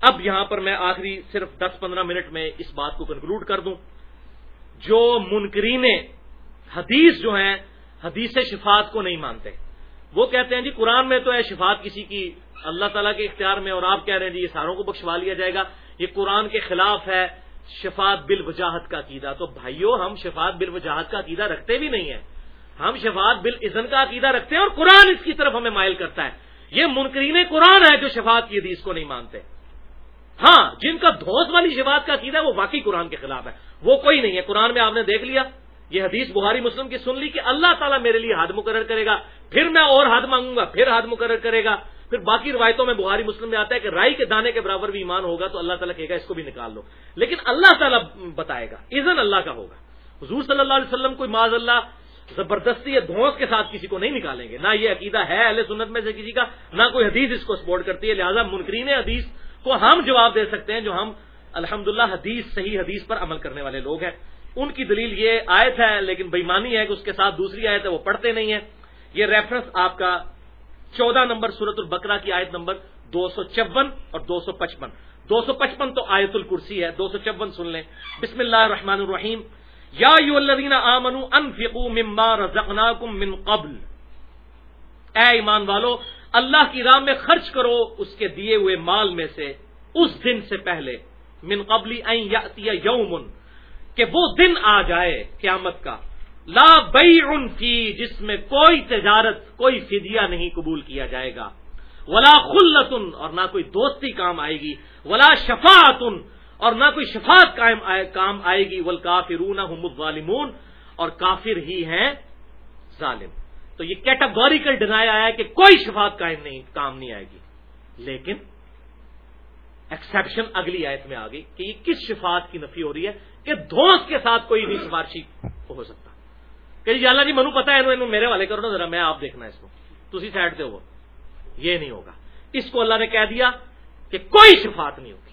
اب یہاں پر میں آخری صرف دس پندرہ منٹ میں اس بات کو کنکلوڈ کر دوں۔ جو منکرین حدیث جو ہیں، حدیث شفات کو نہیں مانتے۔ وہ کہتے ہیں جی قرآن میں تو ہے شفات کسی کی اللہ تعالیٰ کے اختیار میں، اور آپ کہہ رہے ہیں جی یہ ساروں کو بخشوا لیا جائے گا۔ یہ قرآن کے خلاف ہے شفات بال وجاہت کا عقیدہ۔ تو بھائیوں ہم شفات بال وجاہت کا عقیدہ رکھتے بھی نہیں ہیں۔ ہم شفات بال عزن کا عقیدہ رکھتے ہیں اور قرآن اس کی طرف ہمیں مائل کرتا ہے۔ یہ منکرین قرآن ہے جو شفات کی حدیث کو نہیں مانتے۔ ہاں جن کا دھوس والی شفات کا عقیدہ ہے، وہ واقعی قرآن کے خلاف ہے۔ وہ کوئی نہیں ہے۔ قرآن میں آپ نے دیکھ لیا، یہ حدیث بہاری مسلم کی سن لی کہ اللہ تعالیٰ میرے لیے حد مقرر کرے گا، پھر میں اور حد مانگوں گا، پھر حد مقرر کرے گا۔ پھر باقی روایتوں میں بہاری مسلم میں آتا ہے کہ رائی کے دانے کے برابر بھی ایمان ہوگا تو اللہ تعالیٰ کہے گا اس کو بھی نکال لو۔ لیکن اللہ تعالیٰ بتائے گا ایزن اللہ کا ہوگا۔ حضور صلی اللہ علیہ وسلم کوئی معذ اللہ زبردستی یا دھوس کے ساتھ کسی کو نہیں نکالیں گے، نہ یہ عقیدہ ہے اہل سنت میں سے کسی کا، نہ کوئی حدیث اس کو سپورٹ کرتی ہے۔ لہٰذا منکرین حدیث کو ہم جواب دے سکتے ہیں جو ہم الحمد حدیث، صحیح حدیث پر عمل کرنے والے لوگ ہیں۔ ان کی دلیل یہ آیت ہے، لیکن بےمانی ہے کہ اس کے ساتھ دوسری آیت ہے، وہ پڑھتے نہیں ہیں۔ یہ ریفرنس آپ کا چودہ نمبر سورت البکرا کی آیت نمبر دو سو چون اور دو سو پچپن۔ دو سو پچپن تو آیت الکرسی ہے، دو سو چون سن لیں۔ بسم اللہ الرحمن الرحیم۔ یا مما رزقناکم من قبل۔ اے ایمان والو، اللہ کی راہ میں خرچ کرو اس کے دیے ہوئے مال میں سے۔ اس دن سے پہلے، من قبلی یومن کہ وہ دن آ جائے قیامت کا۔ لا بئی فی، جس میں کوئی تجارت، کوئی فدیہ نہیں قبول کیا جائے گا۔ ولا خلتن، اور نہ کوئی دوستی کام آئے گی۔ ولا شفاعتن، اور نہ کوئی شفاعت کام کام آئے گی۔ ول کافرون الظالمون، اور کافر ہی ہیں ظالم۔ تو یہ کیٹاگوریکل ڈنایا ہے کہ کوئی شفاعت قائم نہیں، کام نہیں آئے گی۔ لیکن ایکسپشن اگلی آیت میں آ گئی کہ یہ کس شفاعت کی نفی ہو رہی ہے کہ دوست کے ساتھ کوئی نہیں سفارشی ہو سکتا کہ جی اللہ جی منو پتا ہے انہوں میرے والے کرو نا ذرا، میں آپ دیکھنا اس کو۔ تھی سائڈ دے ہو یہ نہیں ہوگا۔ اس کو اللہ نے کہہ دیا کہ کوئی شفاعت نہیں ہوگی۔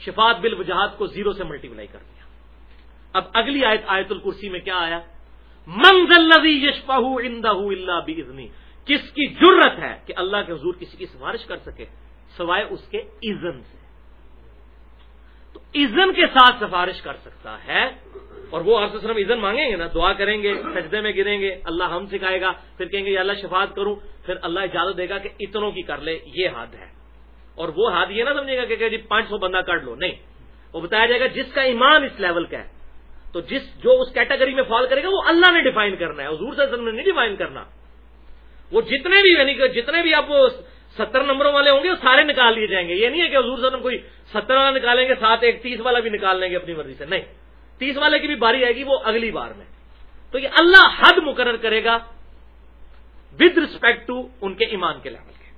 شفاعت بل وجہات کو زیرو سے ملٹی پلائی کر دیا۔ اب اگلی آیت آیت الکرسی میں کیا آیا؟ منزل یشپہ اندہ اللہ بھی کس کی جرت ہے کہ اللہ کے حضور کسی کی سفارش کر سکے؟ سوائے اس کے ایزن سے۔ تو ایزن کے ساتھ سفارش کر سکتا ہے اور وہ آپ سے ایزن مانگیں گے نا، دعا کریں گے، سجدے میں گریں گے، اللہ ہم سکھائے گا، پھر کہیں گے یا اللہ شفاعت کروں، پھر اللہ اجازت دے گا کہ اتنوں کی کر لے، یہ حد ہے۔ اور وہ حد یہ نہ سمجھے گا کہ جی پانچ سو بندہ کر لو، نہیں۔ وہ بتایا جائے گا جس کا ایمان اس لیول کا ہے، تو جس جو اس کیٹیگری میں فال کرے گا، وہ اللہ نے ڈیفائن کرنا ہے، حضور صلی اللہ علیہ وسلم نے نہیں ڈیفائن کرنا۔ وہ جتنے بھی یعنی کہ جتنے بھی آپ ستر نمبروں والے ہوں گے، وہ سارے نکال لیے جائیں گے۔ یہ نہیں ہے کہ حضور صلی اللہ علیہ وسلم کوئی ستر والا نکالیں گے ساتھ ایک تیس والا بھی نکال لیں گے اپنی مرضی سے، نہیں۔ تیس والے کی بھی باری آئے گی، وہ اگلی بار میں۔ تو یہ اللہ حد مقرر کرے گا ود رسپیکٹ ٹو ان کے ایمان کے لیول کے۔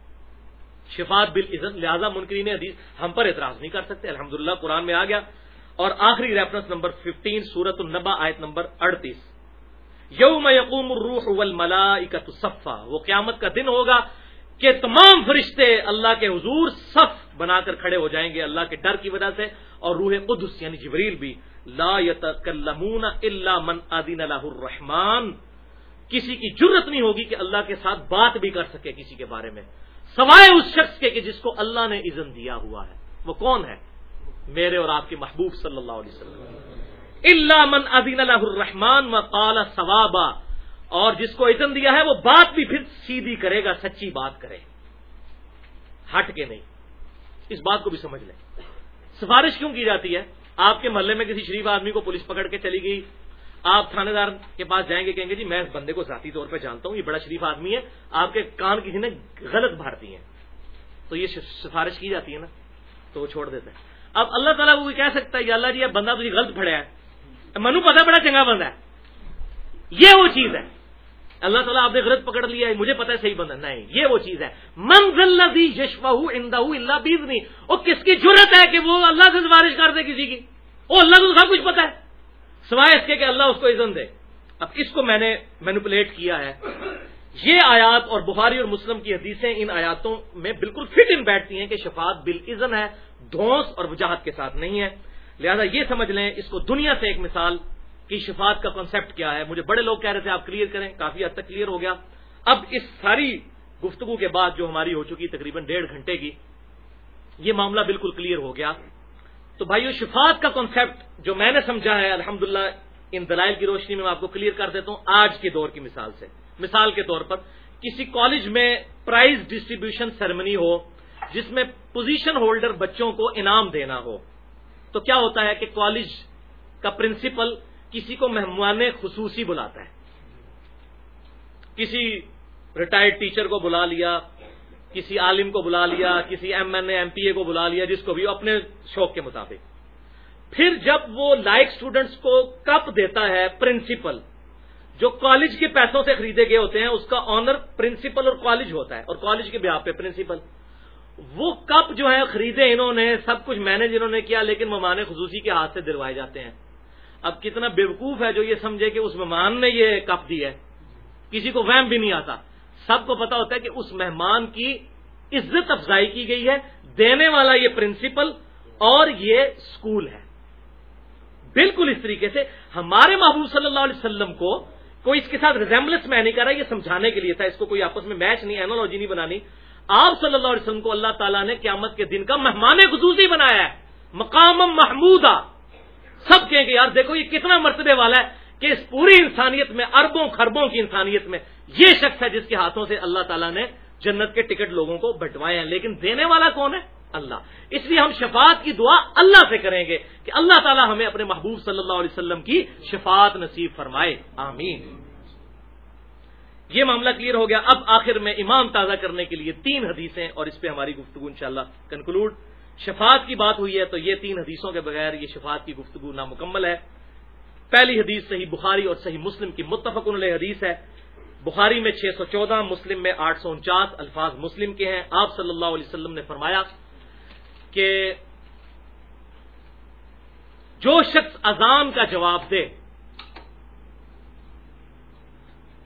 شفات بل عزت لہٰذا منکرین حدیث ہم پر اعتراض نہیں کر سکتے۔ الحمدللہ، قرآن میں آ گیا۔ اور آخری ریفرنس نمبر ففٹین سورت النبا، آیت نمبر اڑتیس۔ یوم یقوم الروح والملائکۃ صفا۔ وہ قیامت کا دن ہوگا کہ تمام فرشتے اللہ کے حضور صف بنا کر کھڑے ہو جائیں گے، اللہ کے ڈر کی وجہ سے۔ اور روح قدس یعنی جبریل بھی، لا یتکلمون الا من اذن له الرحمن۔ کسی کی جرت نہیں ہوگی کہ اللہ کے ساتھ بات بھی کر سکے کسی کے بارے میں۔ سوائے اس شخص کے کہ جس کو اللہ نے اذن دیا ہوا ہے۔ وہ کون ہے؟ میرے اور آپ کے محبوب صلی اللہ علیہ وسلم۔ اللہ من اذن له الرحمن وقال ثوابا۔ اور جس کو اذن دیا ہے وہ بات بھی پھر سیدھی کرے گا، سچی بات کرے۔ ہٹ کے نہیں۔ اس بات کو بھی سمجھ لیں۔ سفارش کیوں کی جاتی ہے؟ آپ کے محلے میں کسی شریف آدمی کو پولیس پکڑ کے چلی گئی، آپ تھانے دار کے پاس جائیں گے، کہیں گے جی میں اس بندے کو ذاتی طور پہ جانتا ہوں، یہ بڑا شریف آدمی ہے، آپ کے کان کسی نے غلط بھارتی ہیں۔ تو یہ سفارش کی جاتی ہے نا، تو وہ چھوڑ دیتے ہیں۔ اب اللہ تعالیٰ وہ کہہ سکتا ہے، یا اللہ جی اب بندہ تجھے غلط پڑے ہے۔ منو پتا بڑا چنگا بندہ ہے۔ یہ وہ چیز ہے۔ اللہ تعالیٰ آپ نے غلط پکڑ لیا ہے، مجھے پتا ہے صحیح بندہ، نہیں، یہ وہ چیز ہے۔ منزل یشفہ اندہ اللہ بیز نہیں وہ کس کی ضرورت ہے کہ وہ اللہ سے سفارش کر دے کسی کی؟ وہ اللہ کو سب کچھ پتا ہے۔ سوائے اس کے کہ اللہ اس کو عزن دے۔ اب اس کو میں نے مینوپولیٹ کیا ہے۔ یہ آیات اور بخاری اور مسلم کی حدیثیں ان آیاتوں میں بالکل فٹ ان بیٹھتی ہیں کہ شفاعت بل عزن ہے دھوس اور وجاہت کے ساتھ نہیں ہے۔ لہذا یہ سمجھ لیں، اس کو دنیا سے ایک مثال کی شفاعت کا کانسیپٹ کیا ہے؟ مجھے بڑے لوگ کہہ رہے تھے، آپ کلیئر کریں، کافی حد تک کلیئر ہو گیا۔ اب اس ساری گفتگو کے بعد جو ہماری ہو چکی تقریباً ڈیڑھ گھنٹے کی، یہ معاملہ بالکل کلیئر ہو گیا۔ تو بھائیو، شفاعت کا کانسیپٹ جو میں نے سمجھا ہے الحمد ان دلائل کی روشنی میں آپ کو کلیئر کر دیتا ہوں۔ آج کے دور کی مثال سے، مثال کے طور پر، کسی کالج میں پرائز ڈسٹریبیوشن سرمنی ہو، جس میں پوزیشن ہولڈر بچوں کو انعام دینا ہو، تو کیا ہوتا ہے کہ کالج کا پرنسپل کسی کو مہمان خصوصی بلاتا ہے۔ کسی ریٹائرڈ ٹیچر کو بلا لیا، کسی عالم کو بلا لیا، کسی M N A M P A کو بلا لیا، جس کو بھی اپنے شوق کے مطابق۔ پھر جب وہ لائک اسٹوڈنٹس کو کپ دیتا ہے پرنسپل جو کالج کے پیسوں سے خریدے گئے ہوتے ہیں، اس کا آنر پرنسپل اور کالج ہوتا ہے، اور کالج کے بیاہ پہ پرنسپل وہ کپ جو ہے خریدے انہوں نے، سب کچھ مینج انہوں نے کیا، لیکن مہمان خصوصی کے ہاتھ سے دلوائے جاتے ہیں۔ اب کتنا بیوقوف ہے جو یہ سمجھے کہ اس مہمان نے یہ کپ دی ہے۔ کسی کو وہم بھی نہیں آتا۔ سب کو پتا ہوتا ہے کہ اس مہمان کی عزت افزائی کی گئی ہے۔ دینے والا یہ پرنسپل اور یہ اسکول ہے۔ بالکل اس طریقے سے ہمارے محبوب صلی اللہ علیہ وسلم کو کوئی اس کے ساتھ ریزمبلنس میں نہیں کر رہا، یہ سمجھانے کے لیے تھا۔ اس کو کوئی آپس میں میچ نہیں اینالوجی نہیں بنانی۔ آپ صلی اللہ علیہ وسلم کو اللہ تعالیٰ نے قیامت کے دن کا مہمان خصوصی بنایا ہے۔ مقام محمود سب کہیں گے یار دیکھو یہ کتنا مرتبے والا ہے کہ اس پوری انسانیت میں، اربوں خربوں کی انسانیت میں یہ شخص ہے جس کے ہاتھوں سے اللہ تعالیٰ نے جنت کے ٹکٹ لوگوں کو بٹوائے ہیں۔ لیکن دینے والا کون ہے؟ اللہ۔ اس لیے ہم شفاعت کی دعا اللہ سے کریں گے کہ اللہ تعالیٰ ہمیں اپنے محبوب صلی اللہ علیہ وسلم کی شفاعت نصیب فرمائے۔ آمین۔ یہ معاملہ کلیئر ہو گیا۔ اب آخر میں امام تازہ کرنے کے لیے تین حدیثیں اور اس پہ ہماری گفتگو انشاءاللہ کنکلوڈ۔ شفاعت کی بات ہوئی ہے تو یہ تین حدیثوں کے بغیر یہ شفاعت کی گفتگو نامکمل ہے۔ پہلی حدیث صحیح بخاری اور صحیح مسلم کی متفق علیہ حدیث ہے۔ بخاری میں چھ سو چودہ، مسلم میں آٹھ سو انچاس، الفاظ مسلم کے ہیں۔ آپ صلی اللہ علیہ وسلم نے فرمایا کہ جو شخص اذان کا جواب دے،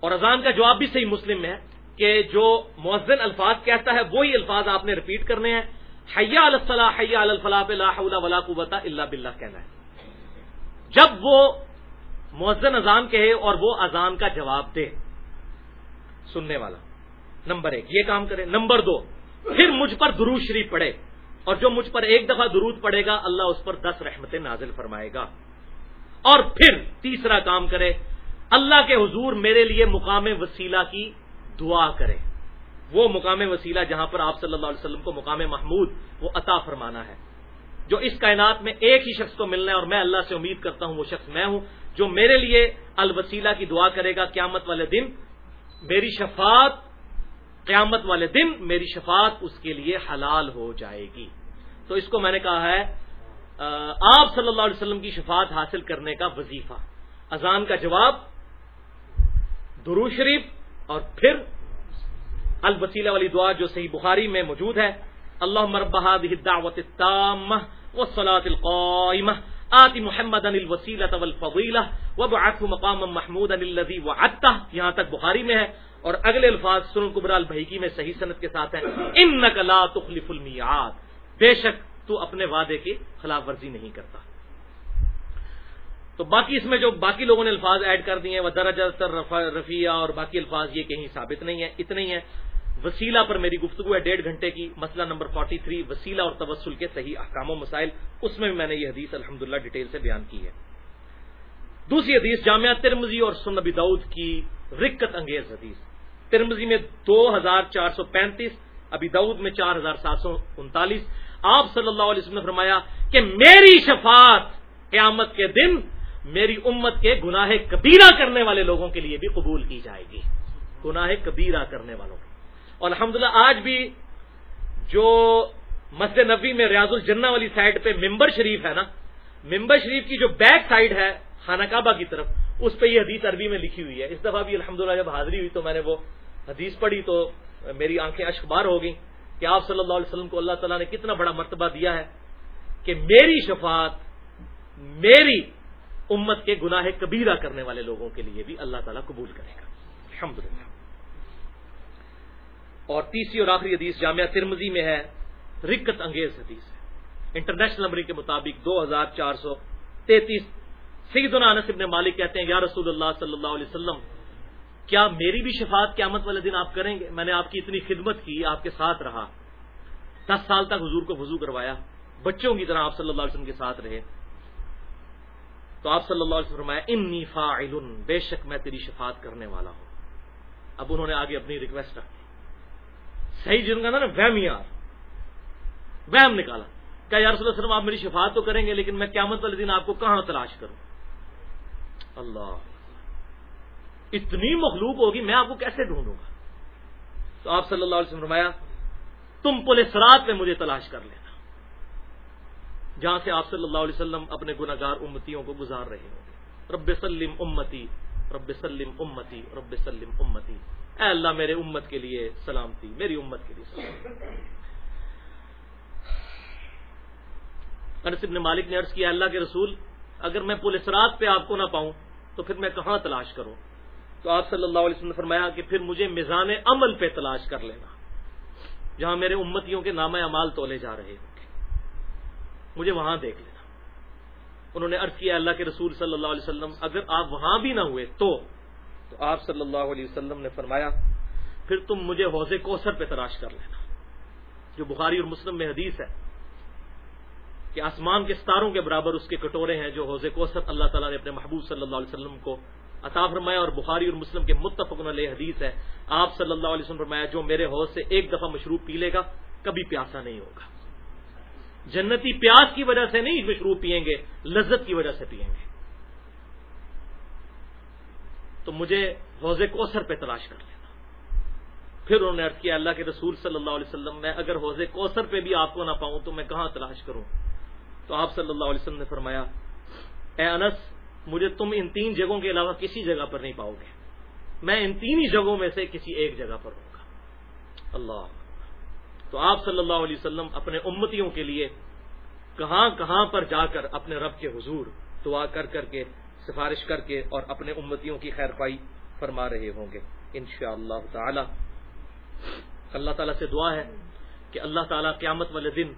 اور اذان کا جواب بھی صحیح مسلم میں ہے کہ جو مؤذن الفاظ کہتا ہے، وہی الفاظ آپ نے ریپیٹ کرنے ہیں۔ حیا الفلاح حیا الفلاح لا حول ولا قوت الا باللہ کہنا ہے۔ جب وہ مؤذن اذان کہے اور وہ اذان کا جواب دے، سننے والا۔ نمبر ایک، یہ کام کرے نمبر دو، پھر مجھ پر درود شریف پڑے اور جو مجھ پر ایک دفعہ درود پڑے گا، اللہ اس پر دس رحمتیں نازل فرمائے گا۔ اور پھر تیسرا کام کرے، اللہ کے حضور میرے لیے مقام وسیلہ کی دعا کرے۔ وہ مقام وسیلہ جہاں پر آپ صلی اللہ علیہ وسلم کو مقام محمود وہ عطا فرمانا ہے۔ جو اس کائنات میں ایک ہی شخص کو ملنا ہے اور میں اللہ سے امید کرتا ہوں وہ شخص میں ہوں، جو میرے لیے الوسیلہ کی دعا کرے گا قیامت والے دن، میری شفاعت، قیامت والے دن میری شفاعت اس کے لیے حلال ہو جائے گی۔ تو اس کو میں نے کہا ہے آپ صلی اللہ علیہ وسلم کی شفاعت حاصل کرنے کا وظیفہ۔ اذان کا جواب درو شریف اور پھر الوسیلہ والی دعا جو صحیح بخاری میں موجود ہے۔ اللہ مربہ دعوت وسلاۃ القائمہ۔ آتی محمد الوسیلہ والفضیلہ وبعثه مقام محمود الذي وعدته یہاں تک بخاری میں ہے۔ اور اگلے الفاظ سنن کبرا البحیکی میں صحیح صنعت کے ساتھ ہیں۔ انک لا تخلف المیعاد۔ بے شک تو اپنے وعدے کی خلاف ورزی نہیں کرتا۔ تو باقی اس میں جو باقی لوگوں نے الفاظ ایڈ کر دیے ہیں، وہ درجہ رفیہ اور باقی الفاظ یہ کہیں ثابت نہیں ہے اتنے ہی ہیں۔ وسیلہ پر میری گفتگو ہے ڈیڑھ گھنٹے کی، مسئلہ نمبر 43 وسیلہ اور تبسل کے صحیح احکام و مسائل، اس میں بھی میں نے یہ حدیث الحمد ڈیٹیل سے بیان کی ہے۔ دوسری حدیث جامعہ ترمزی اور سنبی دعود کی رکت انگیز حدیث۔ ترمزی میں دو ہزار چار سو پینتیس ابھی دعود میں چار ہزار سات سو انتالیس۔ آپ صلی اللہ علیہ وسلم نے فرمایا کہ میری شفاعت قیامت کے دن میری امت کے گناہ کبیرہ کرنے والے لوگوں کے لیے بھی قبول کی جائے گی۔ گناہ کبیرہ کرنے والوں کے اور الحمدللہ آج بھی جو مسجد نبی میں ریاض الجنہ والی سائڈ پہ ممبر شریف ہے نا، ممبر شریف کی جو بیک سائڈ ہے خانہ کعبہ کی طرف، اس پہ یہ حدیث عربی میں لکھی ہوئی ہے۔ اس دفعہ بھی الحمدللہ جب حاضری ہوئی تو میں نے وہ حدیث پڑھی تو میری آنکھیں اشخبار ہو گئیں کہ آپ صلی اللہ علیہ وسلم کو اللہ تعالیٰ نے کتنا بڑا مرتبہ دیا ہے کہ میری شفاعت، میری امت کے گناہ کبیرہ کرنے والے لوگوں کے لیے بھی اللہ تعالیٰ قبول کرے گا۔ الحمد اور تیسری اور آخری حدیث جامعہ ترمزی میں ہے، رکت انگیز حدیث ہے۔ انٹرنیشنل نمبر کے مطابق دو ہزار چار سو تینتیس، سیدنا انس ابن مالک کہتے ہیں، یا رسول اللہ صلی اللہ علیہ وسلم، کیا میری بھی شفاعت قیامت والے دن آپ کریں گے؟ میں نے آپ کی اتنی خدمت کی، آپ کے ساتھ رہا۔ دس سال تک حضور کو وضو کروایا، بچوں کی طرح آپ صلی اللہ علیہ وسلم کے ساتھ رہے۔ تو آپ صلی اللہ علیہ وسلم فرمایا، انی فاعل بے شک میں تیری شفاعت کرنے والا ہوں۔ اب انہوں نے آگے اپنی ریکویسٹ رکھی صحیح جن کا نا وہم یار۔ وہم نکالا۔ کیا یا رسول اللہ وسلم، آپ میری شفاعت تو کریں گے، لیکن میں قیامت والے دن آپ کو کہاں تلاش کروں؟ اللہ۔ اتنی مخلوق ہوگی، میں آپ کو کیسے ڈھونڈوں گا؟ تو آپ صلی اللہ علیہ وسلم فرمایا، تم پولیس رات میں مجھے تلاش کر لینا۔ جہاں سے آپ صلی اللہ علیہ وسلم اپنے گناگار امتیوں کو گزار رہے ہوں گے۔ رب سلم امتی، رب سلم امتی، رب سلم امتی۔ اے اللہ میرے امت کے لیے سلامتی، میری امت کے لیے سلامتی۔ انس ابن مالک نے عرض کیا، اللہ کے رسول، اگر میں پولیس رات پہ آپ کو نہ پاؤں تو پھر میں کہاں تلاش کروں؟ تو آپ صلی اللہ علیہ وسلم نے فرمایا کہ پھر مجھے میزان عمل پہ تلاش کر لینا، جہاں میرے امتیوں کے نام اعمال تولے جا رہے ہوں گے۔ مجھے وہاں دیکھ لینا۔ انہوں نے عرض کیا، اللہ کے رسول صلی اللہ علیہ وسلم، اگر آپ وہاں بھی نہ ہوئے تو تو آپ صلی اللہ علیہ وسلم نے فرمایا، پھر تم مجھے حوض کوثر پہ تلاش کر لینا۔ جو بخاری اور مسلم میں حدیث ہے کہ آسمان کے ستاروں کے برابر اس کے کٹورے ہیں جو حوض کوثر اللہ تعالیٰ نے اپنے محبوب صلی اللہ علیہ وسلم کو عطا فرمایا، اور بخاری اور مسلم کے متفق علیہ حدیث ہے۔ آپ صلی اللہ علیہ وسلم فرمایا، جو میرے حوض سے ایک دفعہ مشروب پی لے گا، کبھی پیاسا نہیں ہوگا۔ جنتی پیاس کی وجہ سے نہیں مشروب پیئیں گے، لذت کی وجہ سے پیئیں گے۔ تو مجھے حوض کوثر پہ تلاش کر لینا۔ پھر انہوں نے کیا، اللہ کے رسول صلی اللہ علیہ وسلم، میں اگر حوض کوثر پہ بھی آپ کو نہ پاؤں تو میں کہاں تلاش کروں؟ تو آپ صلی اللہ علیہ وسلم نے فرمایا، اے انس، مجھے تم ان تین جگہوں کے علاوہ کسی جگہ پر نہیں پاؤ گے۔ میں ان تین ہی جگہوں میں سے کسی ایک جگہ پر ہوں گا۔ اللہ۔ تو آپ صلی اللہ علیہ وسلم اپنے امتیوں کے لیے کہاں کہاں پر جا کر اپنے رب کے حضور دعا کر کر کے سفارش کر کے اور اپنے امتیوں کی خیر پائی فرما رہے ہوں گے۔ ان شاء اللہ تعالی۔ اللہ تعالیٰ سے دعا ہے کہ اللہ تعالیٰ قیامت والے دن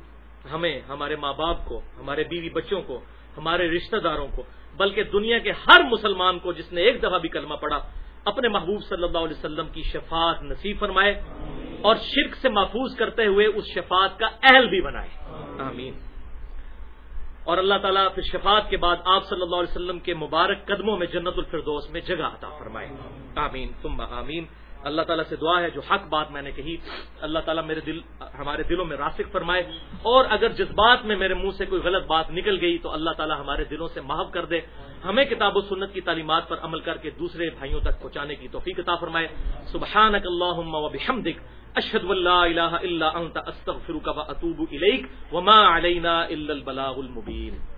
ہمیں، ہمارے ماں باپ کو، ہمارے بیوی بچوں کو، ہمارے رشتہ داروں کو، بلکہ دنیا کے ہر مسلمان کو جس نے ایک دفعہ بھی کلمہ پڑا اپنے محبوب صلی اللہ علیہ وسلم کی شفاعت نصیب فرمائے اور شرک سے محفوظ کرتے ہوئے اس شفاعت کا اہل بھی بنائے۔ آمین۔ اور اللہ تعالیٰ پھر شفاعت کے بعد آپ صلی اللہ علیہ وسلم کے مبارک قدموں میں جنت الفردوس میں جگہ عطا فرمائے۔ آمین تم آمین۔ اللہ تعالیٰ سے دعا ہے، جو حق بات میں نے کہی، اللہ تعالیٰ میرے دل، ہمارے دلوں میں راسک فرمائے۔ اور اگر جذبات میں میرے منہ سے کوئی غلط بات نکل گئی، تو اللہ تعالیٰ ہمارے دلوں سے محب کر دے۔ ہمیں کتاب و سنت کی تعلیمات پر عمل کر کے دوسرے بھائیوں تک پہنچانے کی توفیق عطا فرمائے۔ سبحان اشد اللہ اللہ انت، استغفرک و اطوب الیک۔ وما علینا الا البلاغ المبین۔